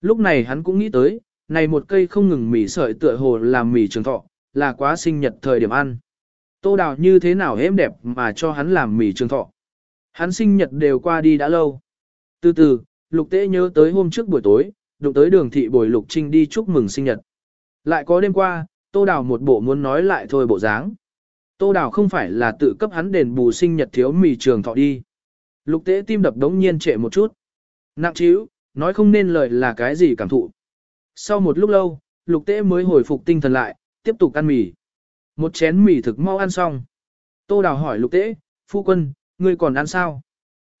Lúc này hắn cũng nghĩ tới, này một cây không ngừng mì sợi tựa hồ làm mì trường thọ, là quá sinh nhật thời điểm ăn. Tô đào như thế nào êm đẹp mà cho hắn làm mì trường thọ. Hắn sinh nhật đều qua đi đã lâu. Từ từ, lục tế nhớ tới hôm trước buổi tối, đụng tới đường thị bồi lục trinh đi chúc mừng sinh nhật. Lại có đêm qua, tô đào một bộ muốn nói lại thôi bộ dáng. Tô đào không phải là tự cấp hắn đền bù sinh nhật thiếu mì trường thọ đi. Lục tế tim đập đống nhiên trệ một chút. Nặng chíu, nói không nên lời là cái gì cảm thụ. Sau một lúc lâu, lục tế mới hồi phục tinh thần lại, tiếp tục ăn mì. Một chén mì thực mau ăn xong. Tô đào hỏi lục tế, phu quân, ngươi còn ăn sao?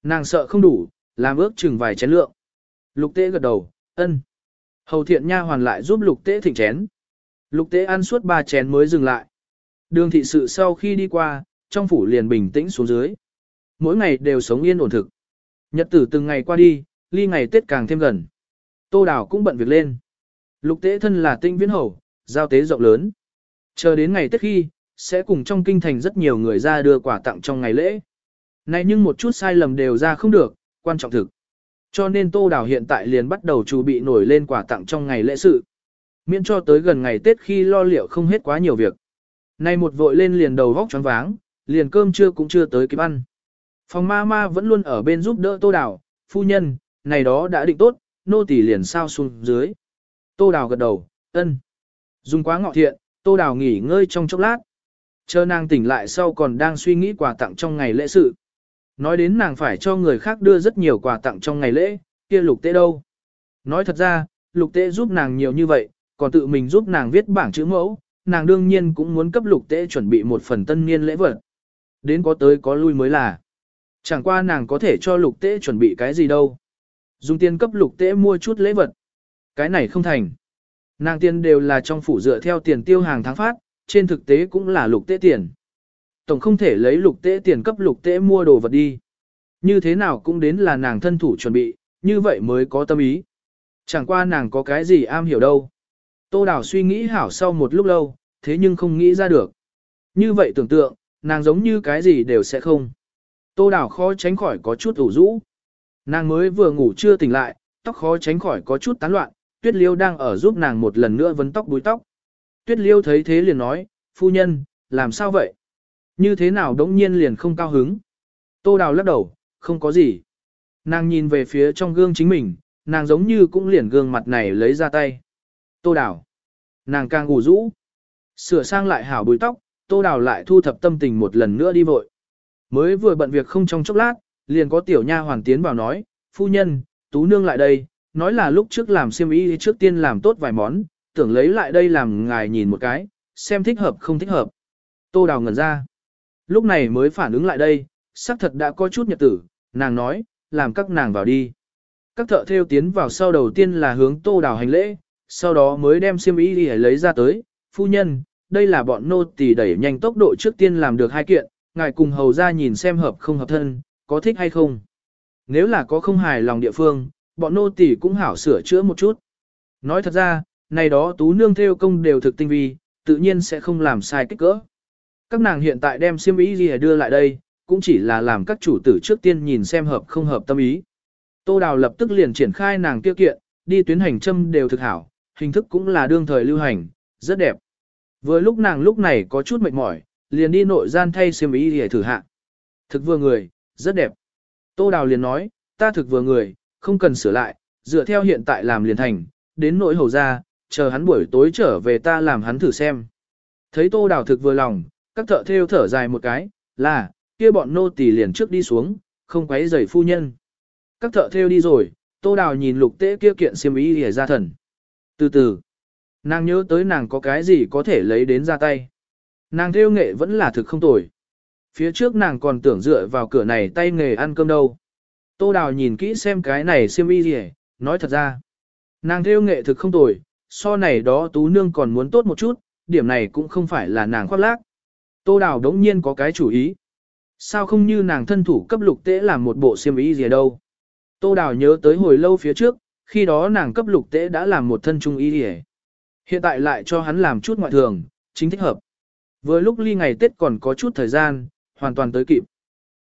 Nàng sợ không đủ, làm ước chừng vài chén lượng. Lục tế gật đầu, ân. Hầu thiện nha hoàn lại giúp lục tế thỉnh chén. Lục tế ăn suốt ba chén mới dừng lại. Đường thị sự sau khi đi qua, trong phủ liền bình tĩnh xuống dưới. Mỗi ngày đều sống yên ổn thực. Nhật tử từng ngày qua đi, ly ngày Tết càng thêm gần. Tô Đào cũng bận việc lên. Lục tế thân là tinh viễn hầu, giao tế rộng lớn. Chờ đến ngày Tết khi, sẽ cùng trong kinh thành rất nhiều người ra đưa quà tặng trong ngày lễ. Này nhưng một chút sai lầm đều ra không được, quan trọng thực. Cho nên Tô Đào hiện tại liền bắt đầu chuẩn bị nổi lên quà tặng trong ngày lễ sự. Miễn cho tới gần ngày Tết khi lo liệu không hết quá nhiều việc. Này một vội lên liền đầu vóc choáng váng, liền cơm trưa cũng chưa tới kịp ăn. Phòng ma ma vẫn luôn ở bên giúp đỡ Tô Đào, phu nhân, này đó đã định tốt, nô tỳ liền sao xuống dưới. Tô Đào gật đầu, ân. Dùng quá ngọ thiện, Tô Đào nghỉ ngơi trong chốc lát. Chờ nàng tỉnh lại sau còn đang suy nghĩ quà tặng trong ngày lễ sự. Nói đến nàng phải cho người khác đưa rất nhiều quà tặng trong ngày lễ, kia lục tế đâu. Nói thật ra, lục tế giúp nàng nhiều như vậy, còn tự mình giúp nàng viết bảng chữ mẫu, nàng đương nhiên cũng muốn cấp lục tế chuẩn bị một phần tân niên lễ vật. Đến có tới có lui mới là. Chẳng qua nàng có thể cho lục tế chuẩn bị cái gì đâu. Dùng tiền cấp lục tế mua chút lễ vật. Cái này không thành. Nàng tiền đều là trong phủ dựa theo tiền tiêu hàng tháng phát, trên thực tế cũng là lục tế tiền. Tổng không thể lấy lục tế tiền cấp lục tế mua đồ vật đi. Như thế nào cũng đến là nàng thân thủ chuẩn bị, như vậy mới có tâm ý. Chẳng qua nàng có cái gì am hiểu đâu. Tô Đào suy nghĩ hảo sau một lúc lâu, thế nhưng không nghĩ ra được. Như vậy tưởng tượng, nàng giống như cái gì đều sẽ không. Tô Đào khó tránh khỏi có chút ủ rũ. Nàng mới vừa ngủ chưa tỉnh lại, tóc khó tránh khỏi có chút tán loạn, Tuyết Liêu đang ở giúp nàng một lần nữa vấn tóc búi tóc. Tuyết Liêu thấy thế liền nói, phu nhân, làm sao vậy? Như thế nào đống nhiên liền không cao hứng? Tô Đào lắc đầu, không có gì. Nàng nhìn về phía trong gương chính mình, nàng giống như cũng liền gương mặt này lấy ra tay. Tô Đào. Nàng càng ngủ rũ. Sửa sang lại hảo búi tóc, Tô Đào lại thu thập tâm tình một lần nữa đi vội. Mới vừa bận việc không trong chốc lát, liền có tiểu nha hoàn tiến vào nói, phu nhân, tú nương lại đây, nói là lúc trước làm xiêm y trước tiên làm tốt vài món, tưởng lấy lại đây làm ngài nhìn một cái, xem thích hợp không thích hợp. Tô Đào ngẩn ra. Lúc này mới phản ứng lại đây, xác thật đã có chút nhật tử, nàng nói, làm các nàng vào đi. Các thợ theo tiến vào sau đầu tiên là hướng Tô Đào hành lễ, sau đó mới đem xiêm y đi lấy ra tới, phu nhân, đây là bọn nô tỳ đẩy nhanh tốc độ trước tiên làm được hai kiện, ngài cùng hầu ra nhìn xem hợp không hợp thân, có thích hay không. Nếu là có không hài lòng địa phương, bọn nô tỳ cũng hảo sửa chữa một chút. Nói thật ra, này đó tú nương theo công đều thực tinh vi, tự nhiên sẽ không làm sai kích cỡ. Các nàng hiện tại đem xiêm ý gì đưa lại đây, cũng chỉ là làm các chủ tử trước tiên nhìn xem hợp không hợp tâm ý. Tô Đào lập tức liền triển khai nàng tiêu kiện, đi tuyến hành châm đều thực hảo, hình thức cũng là đương thời lưu hành, rất đẹp. Vừa lúc nàng lúc này có chút mệt mỏi, liền đi nội gian thay xiêm ý để thử hạ. Thực vừa người, rất đẹp. Tô Đào liền nói, ta thực vừa người, không cần sửa lại, dựa theo hiện tại làm liền thành, đến nỗi hầu ra, chờ hắn buổi tối trở về ta làm hắn thử xem. Thấy Tô Đào thực vừa lòng, các thợ theo thở dài một cái, là, kia bọn nô tỳ liền trước đi xuống, không quấy rầy phu nhân. Các thợ theo đi rồi, Tô Đào nhìn lục tế kia kiện xiêm ý hề ra thần. Từ từ, nàng nhớ tới nàng có cái gì có thể lấy đến ra tay. Nàng theo nghệ vẫn là thực không tồi. Phía trước nàng còn tưởng dựa vào cửa này tay nghề ăn cơm đâu. Tô Đào nhìn kỹ xem cái này xiêm y gì nói thật ra. Nàng theo nghệ thực không tồi, so này đó tú nương còn muốn tốt một chút, điểm này cũng không phải là nàng khoác lác. Tô Đào đống nhiên có cái chủ ý. Sao không như nàng thân thủ cấp lục tế làm một bộ xiêm y gì đâu. Tô Đào nhớ tới hồi lâu phía trước, khi đó nàng cấp lục tế đã làm một thân trung y gì Hiện tại lại cho hắn làm chút ngoại thường, chính thích hợp. Vừa lúc ly ngày Tết còn có chút thời gian, hoàn toàn tới kịp.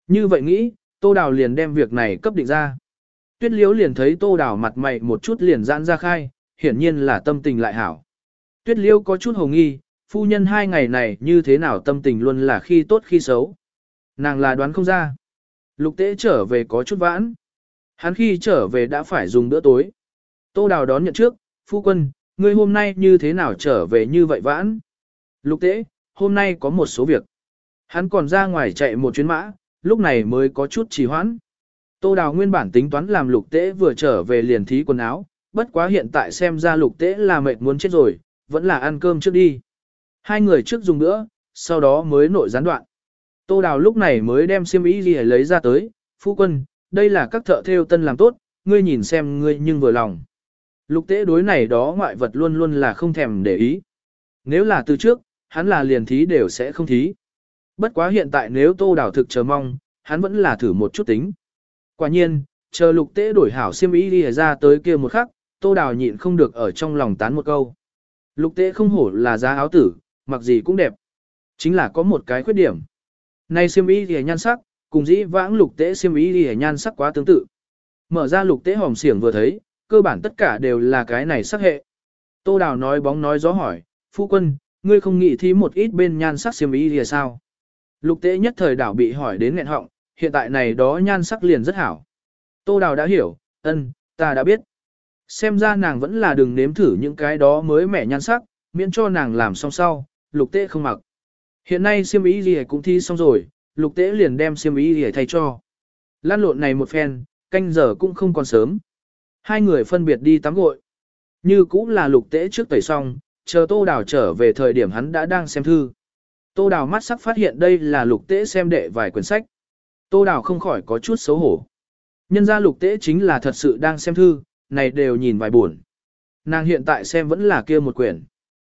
Như vậy nghĩ, Tô Đào liền đem việc này cấp định ra. Tuyết Liễu liền thấy Tô Đào mặt mày một chút liền giãn ra khai, hiển nhiên là tâm tình lại hảo. Tuyết Liễu có chút hồ nghi, phu nhân hai ngày này như thế nào tâm tình luôn là khi tốt khi xấu. Nàng là đoán không ra. Lục tế trở về có chút vãn. Hắn khi trở về đã phải dùng bữa tối. Tô Đào đón nhận trước, phu quân, ngươi hôm nay như thế nào trở về như vậy vãn? Lục tế, hôm nay có một số việc. Hắn còn ra ngoài chạy một chuyến mã, lúc này mới có chút trì hoãn. Tô Đào nguyên bản tính toán làm lục tế vừa trở về liền thí quần áo, bất quá hiện tại xem ra lục tế là mệt muốn chết rồi, vẫn là ăn cơm trước đi. Hai người trước dùng nữa, sau đó mới nội gián đoạn. Tô Đào lúc này mới đem xiêm y gì lấy ra tới, phu quân, đây là các thợ theo tân làm tốt, ngươi nhìn xem ngươi nhưng vừa lòng. Lục tế đối này đó ngoại vật luôn luôn là không thèm để ý. Nếu là từ trước, hắn là liền thí đều sẽ không thí. Bất quá hiện tại nếu tô đào thực chờ mong, hắn vẫn là thử một chút tính. Quả nhiên, chờ lục tế đổi hảo xiêm ý đi ra tới kia một khắc, tô đào nhịn không được ở trong lòng tán một câu. Lục tế không hổ là giá áo tử, mặc gì cũng đẹp. Chính là có một cái khuyết điểm. Này xiêm ý thì nhan sắc, cùng dĩ vãng lục tế xiêm ý thì nhan sắc quá tương tự. mở ra lục tế hòm xiển vừa thấy, cơ bản tất cả đều là cái này sắc hệ. Tô Đào nói bóng nói gió hỏi, phu quân, ngươi không nghĩ thí một ít bên nhan sắc xiêm y thì sao? Lục tế nhất thời đảo bị hỏi đến nghẹn họng, hiện tại này đó nhan sắc liền rất hảo. Tô Đào đã hiểu, ân, ta đã biết. Xem ra nàng vẫn là đừng nếm thử những cái đó mới mẻ nhan sắc, miễn cho nàng làm xong sau, lục tế không mặc. Hiện nay Siêm y gì cũng thi xong rồi, lục tế liền đem Siêm y gì thay cho. Lan lộn này một phen, canh giờ cũng không còn sớm. Hai người phân biệt đi tắm gội. Như cũng là lục tế trước tẩy xong, chờ tô đào trở về thời điểm hắn đã đang xem thư. Tô đào mắt sắc phát hiện đây là lục tế xem đệ vài quyển sách. Tô đào không khỏi có chút xấu hổ. Nhân ra lục tế chính là thật sự đang xem thư, này đều nhìn vài buồn. Nàng hiện tại xem vẫn là kia một quyển.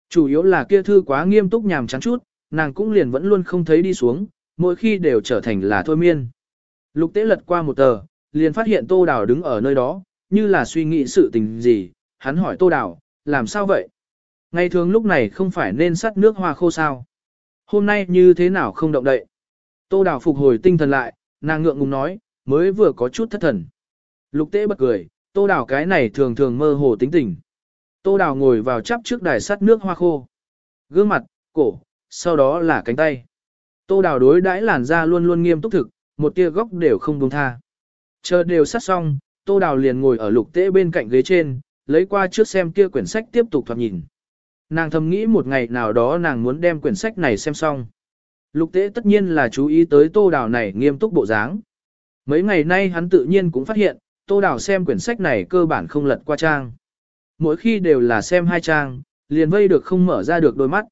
Chủ yếu là kia thư quá nghiêm túc nhàm chán chút, nàng cũng liền vẫn luôn không thấy đi xuống, mỗi khi đều trở thành là thôi miên. Lục tế lật qua một tờ, liền phát hiện tô đào đứng ở nơi đó, như là suy nghĩ sự tình gì, hắn hỏi tô đào, làm sao vậy? Ngày thường lúc này không phải nên sắt nước hoa khô sao? Hôm nay như thế nào không động đậy? Tô đào phục hồi tinh thần lại, nàng ngượng ngùng nói, mới vừa có chút thất thần. Lục tế bật cười, tô đào cái này thường thường mơ hồ tính tình. Tô đào ngồi vào chắp trước đài sắt nước hoa khô. Gương mặt, cổ, sau đó là cánh tay. Tô đào đối đãi làn da luôn luôn nghiêm túc thực, một tia góc đều không buông tha. Chờ đều sắt xong, tô đào liền ngồi ở lục tế bên cạnh ghế trên, lấy qua trước xem kia quyển sách tiếp tục thoạt nhìn. Nàng thầm nghĩ một ngày nào đó nàng muốn đem quyển sách này xem xong. Lục tế tất nhiên là chú ý tới tô đào này nghiêm túc bộ dáng. Mấy ngày nay hắn tự nhiên cũng phát hiện, tô đào xem quyển sách này cơ bản không lật qua trang. Mỗi khi đều là xem hai trang, liền vây được không mở ra được đôi mắt.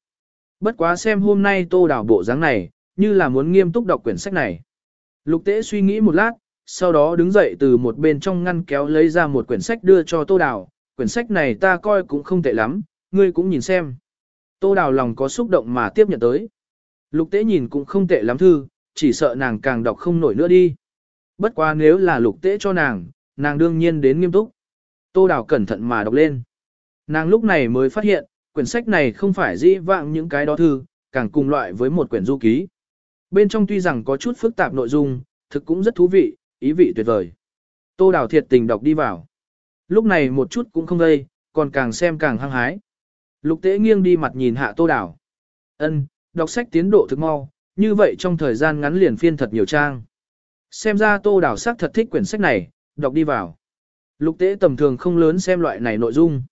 Bất quá xem hôm nay tô đào bộ dáng này, như là muốn nghiêm túc đọc quyển sách này. Lục tế suy nghĩ một lát, sau đó đứng dậy từ một bên trong ngăn kéo lấy ra một quyển sách đưa cho tô đào. Quyển sách này ta coi cũng không tệ lắm, ngươi cũng nhìn xem. Tô đào lòng có xúc động mà tiếp nhận tới. Lục tế nhìn cũng không tệ lắm thư, chỉ sợ nàng càng đọc không nổi nữa đi. Bất quá nếu là lục tế cho nàng, nàng đương nhiên đến nghiêm túc. Tô đào cẩn thận mà đọc lên. Nàng lúc này mới phát hiện, quyển sách này không phải dĩ vạng những cái đó thư, càng cùng loại với một quyển du ký. Bên trong tuy rằng có chút phức tạp nội dung, thực cũng rất thú vị, ý vị tuyệt vời. Tô đào thiệt tình đọc đi vào. Lúc này một chút cũng không gây, còn càng xem càng hăng hái. Lục tế nghiêng đi mặt nhìn hạ tô đào. ân đọc sách tiến độ thực mau, như vậy trong thời gian ngắn liền phiên thật nhiều trang. Xem ra tô đào sắc thật thích quyển sách này, đọc đi vào. Lục tế tầm thường không lớn xem loại này nội dung.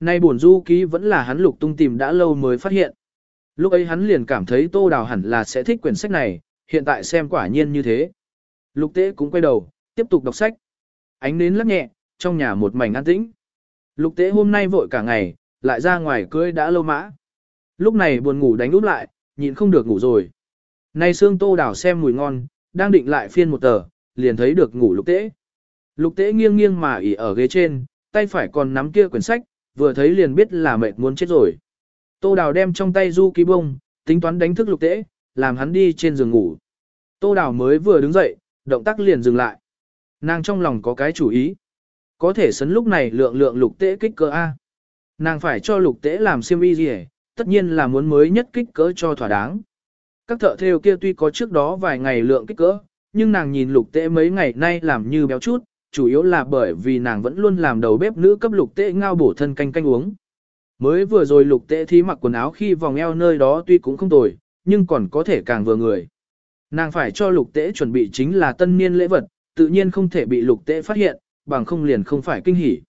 Nay buồn du ký vẫn là hắn lục tung tìm đã lâu mới phát hiện. Lúc ấy hắn liền cảm thấy tô đào hẳn là sẽ thích quyển sách này, hiện tại xem quả nhiên như thế. Lục tế cũng quay đầu, tiếp tục đọc sách. Ánh nến lắc nhẹ, trong nhà một mảnh an tĩnh. Lục tế hôm nay vội cả ngày, lại ra ngoài cưới đã lâu mã. Lúc này buồn ngủ đánh úp lại, nhịn không được ngủ rồi. Nay xương tô đào xem mùi ngon, đang định lại phiên một tờ, liền thấy được ngủ lục tế. Lục tế nghiêng nghiêng mà ỉ ở ghế trên, tay phải còn nắm kia quyển sách, vừa thấy liền biết là mệt muốn chết rồi. Tô đào đem trong tay du ký bông, tính toán đánh thức lục tế, làm hắn đi trên giường ngủ. Tô đào mới vừa đứng dậy, động tác liền dừng lại. Nàng trong lòng có cái chủ ý. Có thể sấn lúc này lượng lượng lục tế kích cỡ A. Nàng phải cho lục tế làm xiêm y gì tất nhiên là muốn mới nhất kích cỡ cho thỏa đáng. Các thợ theo kia tuy có trước đó vài ngày lượng kích cỡ, nhưng nàng nhìn lục tế mấy ngày nay làm như béo chút, chủ yếu là bởi vì nàng vẫn luôn làm đầu bếp nữ cấp lục tế ngao bổ thân canh canh uống. Mới vừa rồi lục tế thí mặc quần áo khi vòng eo nơi đó tuy cũng không tồi, nhưng còn có thể càng vừa người. Nàng phải cho lục tế chuẩn bị chính là tân niên lễ vật, tự nhiên không thể bị lục tế phát hiện, bằng không liền không phải kinh hỉ.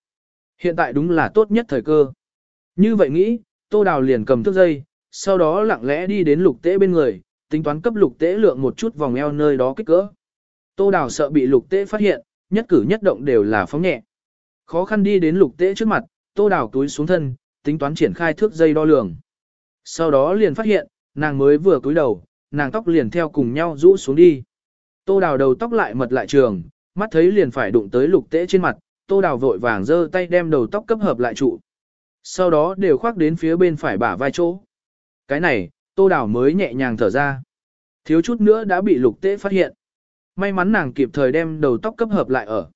Hiện tại đúng là tốt nhất thời cơ. Như vậy nghĩ, tô đào liền cầm thước dây, sau đó lặng lẽ đi đến lục tế bên người, tính toán cấp lục tế lượng một chút vòng eo nơi đó kích cỡ. Tô đào sợ bị lục tế phát hiện, nhất cử nhất động đều là phóng nhẹ. Khó khăn đi đến lục tế trước mặt, tô đào túi xuống thân, tính toán triển khai thước dây đo lường. Sau đó liền phát hiện, nàng mới vừa cúi đầu, nàng tóc liền theo cùng nhau rũ xuống đi. Tô đào đầu tóc lại mật lại trường, mắt thấy liền phải đụng tới lục tế trên mặt, tô đào vội vàng giơ tay đem đầu tóc cấp hợp lại trụ. Sau đó đều khoác đến phía bên phải bả vai chỗ. Cái này, tô đào mới nhẹ nhàng thở ra. Thiếu chút nữa đã bị lục tế phát hiện. May mắn nàng kịp thời đem đầu tóc cấp hợp lại ở.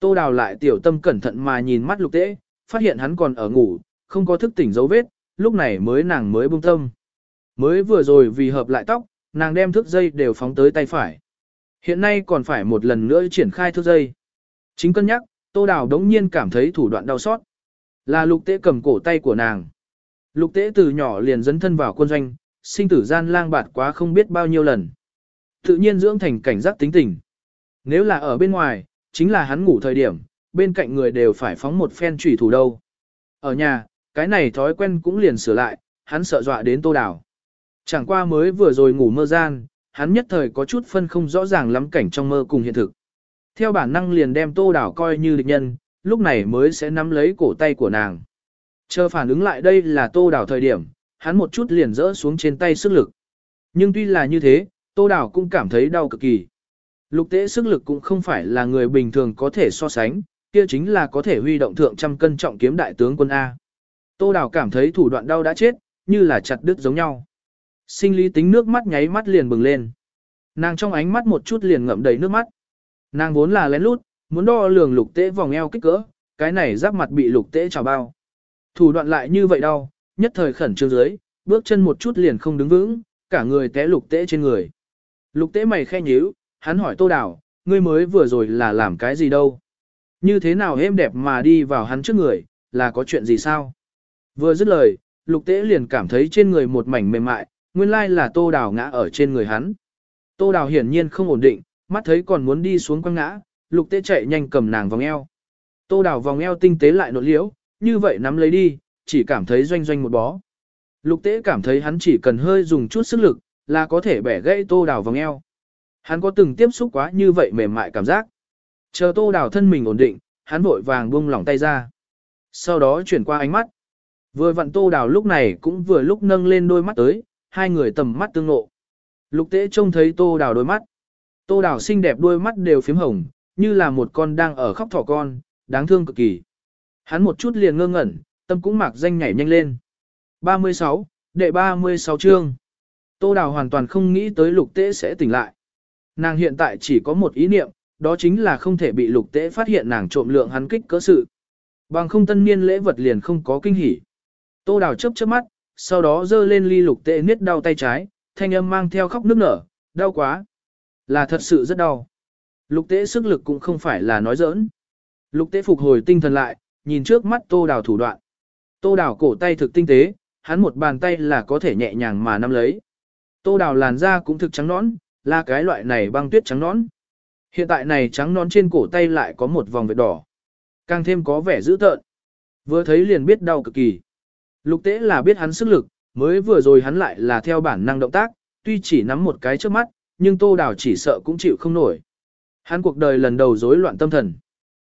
Tô đào lại tiểu tâm cẩn thận mà nhìn mắt lục tế, phát hiện hắn còn ở ngủ, không có thức tỉnh dấu vết, lúc này mới nàng mới buông tâm. Mới vừa rồi vì hợp lại tóc, nàng đem thước dây đều phóng tới tay phải. Hiện nay còn phải một lần nữa triển khai thước dây. Chính cân nhắc, tô đào đống nhiên cảm thấy thủ đoạn đau xót. Là lục tế cầm cổ tay của nàng. Lục tế từ nhỏ liền dấn thân vào quân doanh, sinh tử gian lang bạt quá không biết bao nhiêu lần. Tự nhiên dưỡng thành cảnh giác tính tình. Nếu là ở bên ngoài, chính là hắn ngủ thời điểm, bên cạnh người đều phải phóng một phen trùy thủ đâu. Ở nhà, cái này thói quen cũng liền sửa lại, hắn sợ dọa đến tô đảo. Chẳng qua mới vừa rồi ngủ mơ gian, hắn nhất thời có chút phân không rõ ràng lắm cảnh trong mơ cùng hiện thực. Theo bản năng liền đem tô đảo coi như địch nhân, lúc này mới sẽ nắm lấy cổ tay của nàng. Chờ phản ứng lại đây là tô đảo thời điểm, hắn một chút liền rỡ xuống trên tay sức lực. Nhưng tuy là như thế, tô đảo cũng cảm thấy đau cực kỳ. Lục tế sức lực cũng không phải là người bình thường có thể so sánh, kia chính là có thể huy động thượng trăm cân trọng kiếm đại tướng quân A. Tô Đảo cảm thấy thủ đoạn đau đã chết, như là chặt đứt giống nhau. Sinh lý tính nước mắt nháy mắt liền bừng lên. Nàng trong ánh mắt một chút liền ngậm đầy nước mắt. Nàng vốn là lén lút, muốn đo lường lục tế vòng eo kích cỡ, cái này giáp mặt bị lục tế trào bao. Thủ đoạn lại như vậy đau, nhất thời khẩn trương dưới, bước chân một chút liền không đứng vững, cả người té lục tế trên người. Lục tế mày khe nhíu, hắn hỏi tô đào, ngươi mới vừa rồi là làm cái gì đâu? Như thế nào êm đẹp mà đi vào hắn trước người, là có chuyện gì sao? Vừa dứt lời, lục tế liền cảm thấy trên người một mảnh mềm mại, nguyên lai là tô đào ngã ở trên người hắn. Tô đào hiển nhiên không ổn định, mắt thấy còn muốn đi xuống quăng ngã, lục tế chạy nhanh cầm nàng vòng eo. Tô đào vòng eo tinh tế lại nộn liễu, như vậy nắm lấy đi, chỉ cảm thấy doanh doanh một bó. Lục tế cảm thấy hắn chỉ cần hơi dùng chút sức lực, là có thể bẻ gãy tô đào vòng eo. Hắn có từng tiếp xúc quá như vậy mềm mại cảm giác. Chờ tô đào thân mình ổn định, hắn vội vàng buông lỏng tay ra. Sau đó chuyển qua ánh mắt. Vừa vặn tô đào lúc này cũng vừa lúc nâng lên đôi mắt tới, hai người tầm mắt tương ngộ. Lục tế trông thấy tô đào đôi mắt. Tô đào xinh đẹp đôi mắt đều phím hồng, như là một con đang ở khóc thỏ con, đáng thương cực kỳ. Hắn một chút liền ngơ ngẩn, tâm cũng mạc danh nhảy nhanh lên. 36, đệ 36 chương. Tô đào hoàn toàn không nghĩ tới lục tế sẽ tỉnh lại. Nàng hiện tại chỉ có một ý niệm, đó chính là không thể bị lục tế phát hiện nàng trộm lượng hắn kích cỡ sự. Bằng không tân niên lễ vật liền không có kinh hỉ. Tô đào chớp chớp mắt, sau đó giơ lên ly lục tế niết đau tay trái, thanh âm mang theo khóc nức nở, đau quá. Là thật sự rất đau. Lục tế sức lực cũng không phải là nói giỡn. Lục tế phục hồi tinh thần lại, nhìn trước mắt tô đào thủ đoạn. Tô đào cổ tay thực tinh tế, hắn một bàn tay là có thể nhẹ nhàng mà nắm lấy. Tô đào làn da cũng thực trắng nõn, là cái loại này băng tuyết trắng nõn. Hiện tại này trắng nõn trên cổ tay lại có một vòng vệt đỏ. Càng thêm có vẻ dữ tợn. Vừa thấy liền biết đau cực kỳ. Lục tế là biết hắn sức lực, mới vừa rồi hắn lại là theo bản năng động tác, tuy chỉ nắm một cái trước mắt, nhưng tô đào chỉ sợ cũng chịu không nổi. Hắn cuộc đời lần đầu rối loạn tâm thần.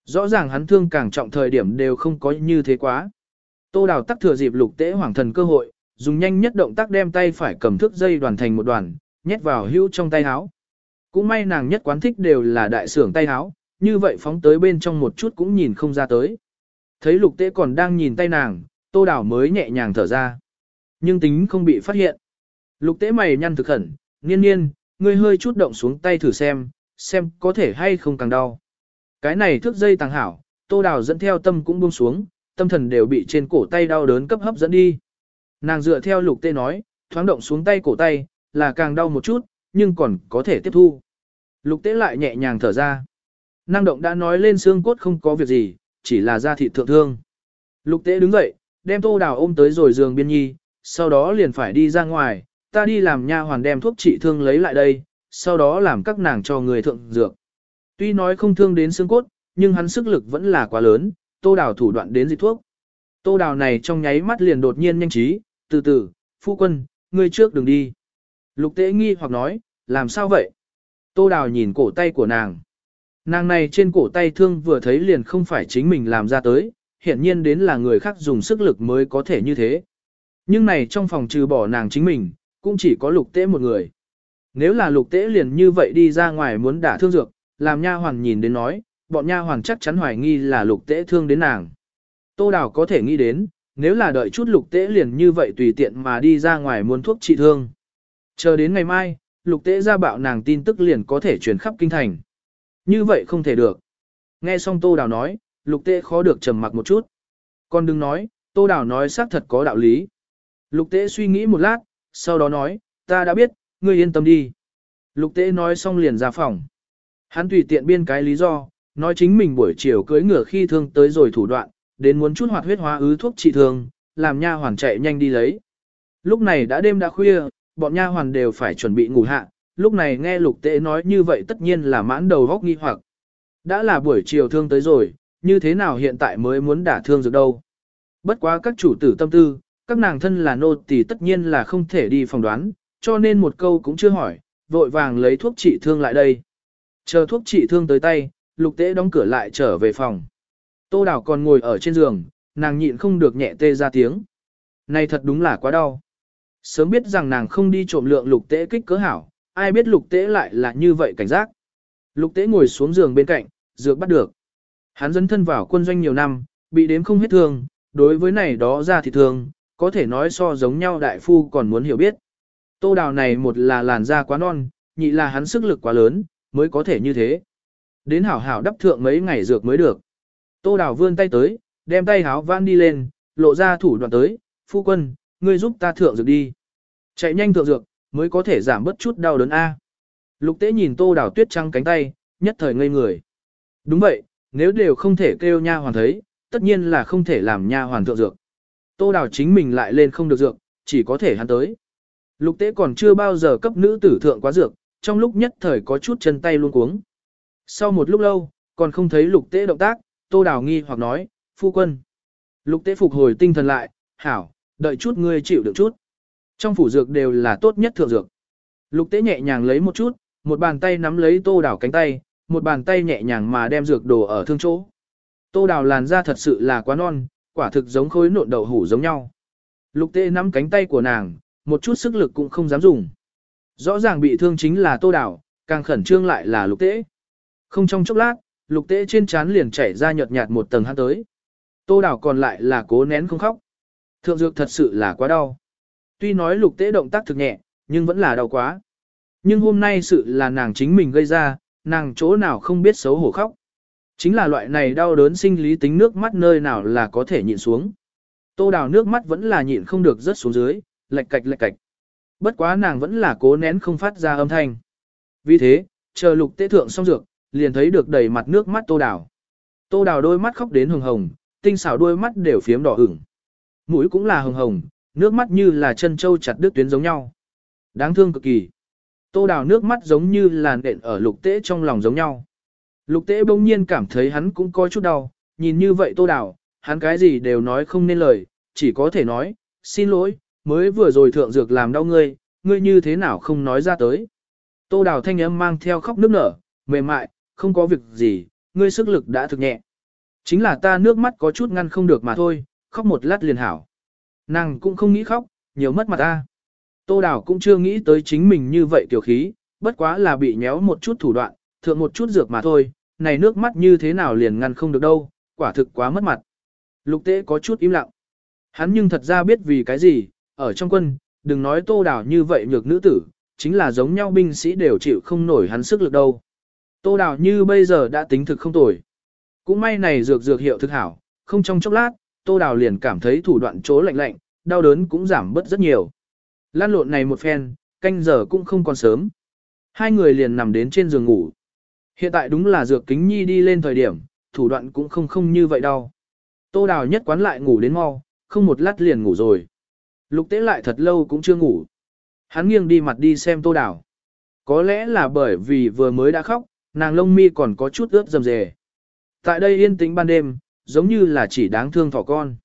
Rõ ràng hắn thương càng trọng thời điểm đều không có như thế quá. Tô đào tắc thừa dịp lục tế hoàng thần cơ hội, dùng nhanh nhất động tác đem tay phải cầm thước dây đoàn thành một đoàn, nhét vào hữu trong tay áo. Cũng may nàng nhất quán thích đều là đại sưởng tay áo, như vậy phóng tới bên trong một chút cũng nhìn không ra tới. Thấy lục tế còn đang nhìn tay nàng, tô đảo mới nhẹ nhàng thở ra. Nhưng tính không bị phát hiện. Lục tế mày nhăn thực khẩn, nghiên nghiên, ngươi hơi chút động xuống tay thử xem, xem có thể hay không càng đau. Cái này thước dây tàng hảo, tô đào dẫn theo tâm cũng buông xuống, tâm thần đều bị trên cổ tay đau đớn cấp hấp dẫn đi. Nàng dựa theo lục tế nói, thoáng động xuống tay cổ tay, là càng đau một chút, nhưng còn có thể tiếp thu. Lục tế lại nhẹ nhàng thở ra. Năng động đã nói lên xương cốt không có việc gì, chỉ là da thịt thượng thương. Lục tế đứng dậy, đem tô đào ôm tới rồi giường biên nhi, sau đó liền phải đi ra ngoài, ta đi làm nha hoàn đem thuốc trị thương lấy lại đây, sau đó làm các nàng cho người thượng dược. Tuy nói không thương đến xương cốt, nhưng hắn sức lực vẫn là quá lớn, tô đào thủ đoạn đến dịch thuốc. Tô đào này trong nháy mắt liền đột nhiên nhanh trí, từ từ, phu quân, ngươi trước đừng đi. Lục tế nghi hoặc nói, làm sao vậy? Tô đào nhìn cổ tay của nàng. Nàng này trên cổ tay thương vừa thấy liền không phải chính mình làm ra tới, hiện nhiên đến là người khác dùng sức lực mới có thể như thế. Nhưng này trong phòng trừ bỏ nàng chính mình, cũng chỉ có lục tế một người. Nếu là lục tế liền như vậy đi ra ngoài muốn đả thương dược, làm nha hoàng nhìn đến nói, bọn nha hoàng chắc chắn hoài nghi là lục tế thương đến nàng. Tô Đào có thể nghĩ đến, nếu là đợi chút lục tế liền như vậy tùy tiện mà đi ra ngoài muốn thuốc trị thương. Chờ đến ngày mai, lục tế ra bạo nàng tin tức liền có thể truyền khắp kinh thành. Như vậy không thể được. Nghe xong Tô Đào nói, lục tế khó được trầm mặc một chút. Còn đừng nói, Tô Đào nói xác thật có đạo lý. Lục tế suy nghĩ một lát, sau đó nói, ta đã biết, ngươi yên tâm đi. Lục tế nói xong liền ra phòng. Hắn tùy tiện biên cái lý do, Nói chính mình buổi chiều cưới ngựa khi thương tới rồi thủ đoạn, đến muốn chút hoạt huyết hóa ứ thuốc trị thương, làm nha hoàn chạy nhanh đi lấy. Lúc này đã đêm đã khuya, bọn nha hoàn đều phải chuẩn bị ngủ hạ, lúc này nghe lục tế nói như vậy tất nhiên là mãn đầu góc nghi hoặc. Đã là buổi chiều thương tới rồi, như thế nào hiện tại mới muốn đả thương được đâu. Bất quá các chủ tử tâm tư, các nàng thân là nô tỳ tất nhiên là không thể đi phòng đoán, cho nên một câu cũng chưa hỏi, vội vàng lấy thuốc trị thương lại đây. Chờ thuốc trị thương tới tay, lục tế đóng cửa lại trở về phòng. Tô Đào còn ngồi ở trên giường, nàng nhịn không được nhẹ tê ra tiếng. Này thật đúng là quá đau. Sớm biết rằng nàng không đi trộm lượng lục tế kích cỡ hảo, ai biết lục tế lại là như vậy cảnh giác. Lục tế ngồi xuống giường bên cạnh, dược bắt được. Hắn dẫn thân vào quân doanh nhiều năm, bị đếm không hết thương, đối với này đó ra thì thương, có thể nói so giống nhau đại phu còn muốn hiểu biết. Tô đào này một là làn da quá non, nhị là hắn sức lực quá lớn, mới có thể như thế. Đến hảo hảo đắp thượng mấy ngày dược mới được. Tô đào vươn tay tới, đem tay háo vãn đi lên, lộ ra thủ đoạn tới, phu quân, ngươi giúp ta thượng dược đi. Chạy nhanh thượng dược, mới có thể giảm bớt chút đau đớn A. Lục tế nhìn tô đào tuyết trăng cánh tay, nhất thời ngây người. Đúng vậy, nếu đều không thể kêu nha hoàn thấy, tất nhiên là không thể làm nha hoàn thượng dược. Tô đào chính mình lại lên không được dược, chỉ có thể hắn tới. Lục tế còn chưa bao giờ cấp nữ tử thượng quá dược, trong lúc nhất thời có chút chân tay luôn cuống. Sau một lúc lâu, còn không thấy lục tế động tác, tô đào nghi hoặc nói, phu quân. Lục tế phục hồi tinh thần lại, hảo, đợi chút ngươi chịu được chút. Trong phủ dược đều là tốt nhất thượng dược. Lục tế nhẹ nhàng lấy một chút, một bàn tay nắm lấy tô đào cánh tay, một bàn tay nhẹ nhàng mà đem dược đồ ở thương chỗ. Tô đào làn da thật sự là quá non, quả thực giống khối nộn đậu hủ giống nhau. Lục tế nắm cánh tay của nàng, một chút sức lực cũng không dám dùng. Rõ ràng bị thương chính là tô đào, càng khẩn trương lại là lục tế. Không trong chốc lát, lục tế trên trán liền chảy ra nhợt nhạt một tầng hát tới. Tô đào còn lại là cố nén không khóc. Thượng dược thật sự là quá đau. Tuy nói lục tế động tác thực nhẹ, nhưng vẫn là đau quá. Nhưng hôm nay sự là nàng chính mình gây ra, nàng chỗ nào không biết xấu hổ khóc. Chính là loại này đau đớn sinh lý tính nước mắt nơi nào là có thể nhịn xuống. Tô đào nước mắt vẫn là nhịn không được rớt xuống dưới, lệch cạch lệch cạch. Bất quá nàng vẫn là cố nén không phát ra âm thanh. Vì thế, chờ lục tế thượng xong dược, liền thấy được đầy mặt nước mắt tô đào. Tô đào đôi mắt khóc đến hồng hồng, tinh xảo đôi mắt đều phiếm đỏ ửng. Mũi cũng là hồng hồng, nước mắt như là chân trâu chặt đứt tuyến giống nhau. Đáng thương cực kỳ. Tô đào nước mắt giống như là nện ở lục tế trong lòng giống nhau. Lục tế bỗng nhiên cảm thấy hắn cũng có chút đau, nhìn như vậy tô đào, hắn cái gì đều nói không nên lời, chỉ có thể nói, xin lỗi, mới vừa rồi thượng dược làm đau ngươi, ngươi như thế nào không nói ra tới. Tô đào thanh âm mang theo khóc nước nở, mềm mại, không có việc gì, ngươi sức lực đã thực nhẹ. Chính là ta nước mắt có chút ngăn không được mà thôi, khóc một lát liền hảo. Nàng cũng không nghĩ khóc, nhiều mất mặt ta. Tô Đào cũng chưa nghĩ tới chính mình như vậy tiểu khí, bất quá là bị nhéo một chút thủ đoạn, thượng một chút dược mà thôi, này nước mắt như thế nào liền ngăn không được đâu, quả thực quá mất mặt. Lục tế có chút im lặng. Hắn nhưng thật ra biết vì cái gì, ở trong quân, đừng nói Tô Đào như vậy nhược nữ tử, chính là giống nhau binh sĩ đều chịu không nổi hắn sức lực đâu. Tô Đào như bây giờ đã tính thực không tồi. Cũng may này dược dược hiệu thực hảo, không trong chốc lát, Tô Đào liền cảm thấy thủ đoạn chỗ lạnh lạnh, đau đớn cũng giảm bớt rất nhiều. Lan lộn này một phen, canh giờ cũng không còn sớm. Hai người liền nằm đến trên giường ngủ. Hiện tại đúng là dược kính nhi đi lên thời điểm, thủ đoạn cũng không không như vậy đâu. Tô Đào nhất quán lại ngủ đến mau, không một lát liền ngủ rồi. Lục tế lại thật lâu cũng chưa ngủ. Hắn nghiêng đi mặt đi xem Tô Đào. Có lẽ là bởi vì vừa mới đã khóc, nàng lông mi còn có chút ướt dầm dề. Tại đây yên tĩnh ban đêm, giống như là chỉ đáng thương thỏ con.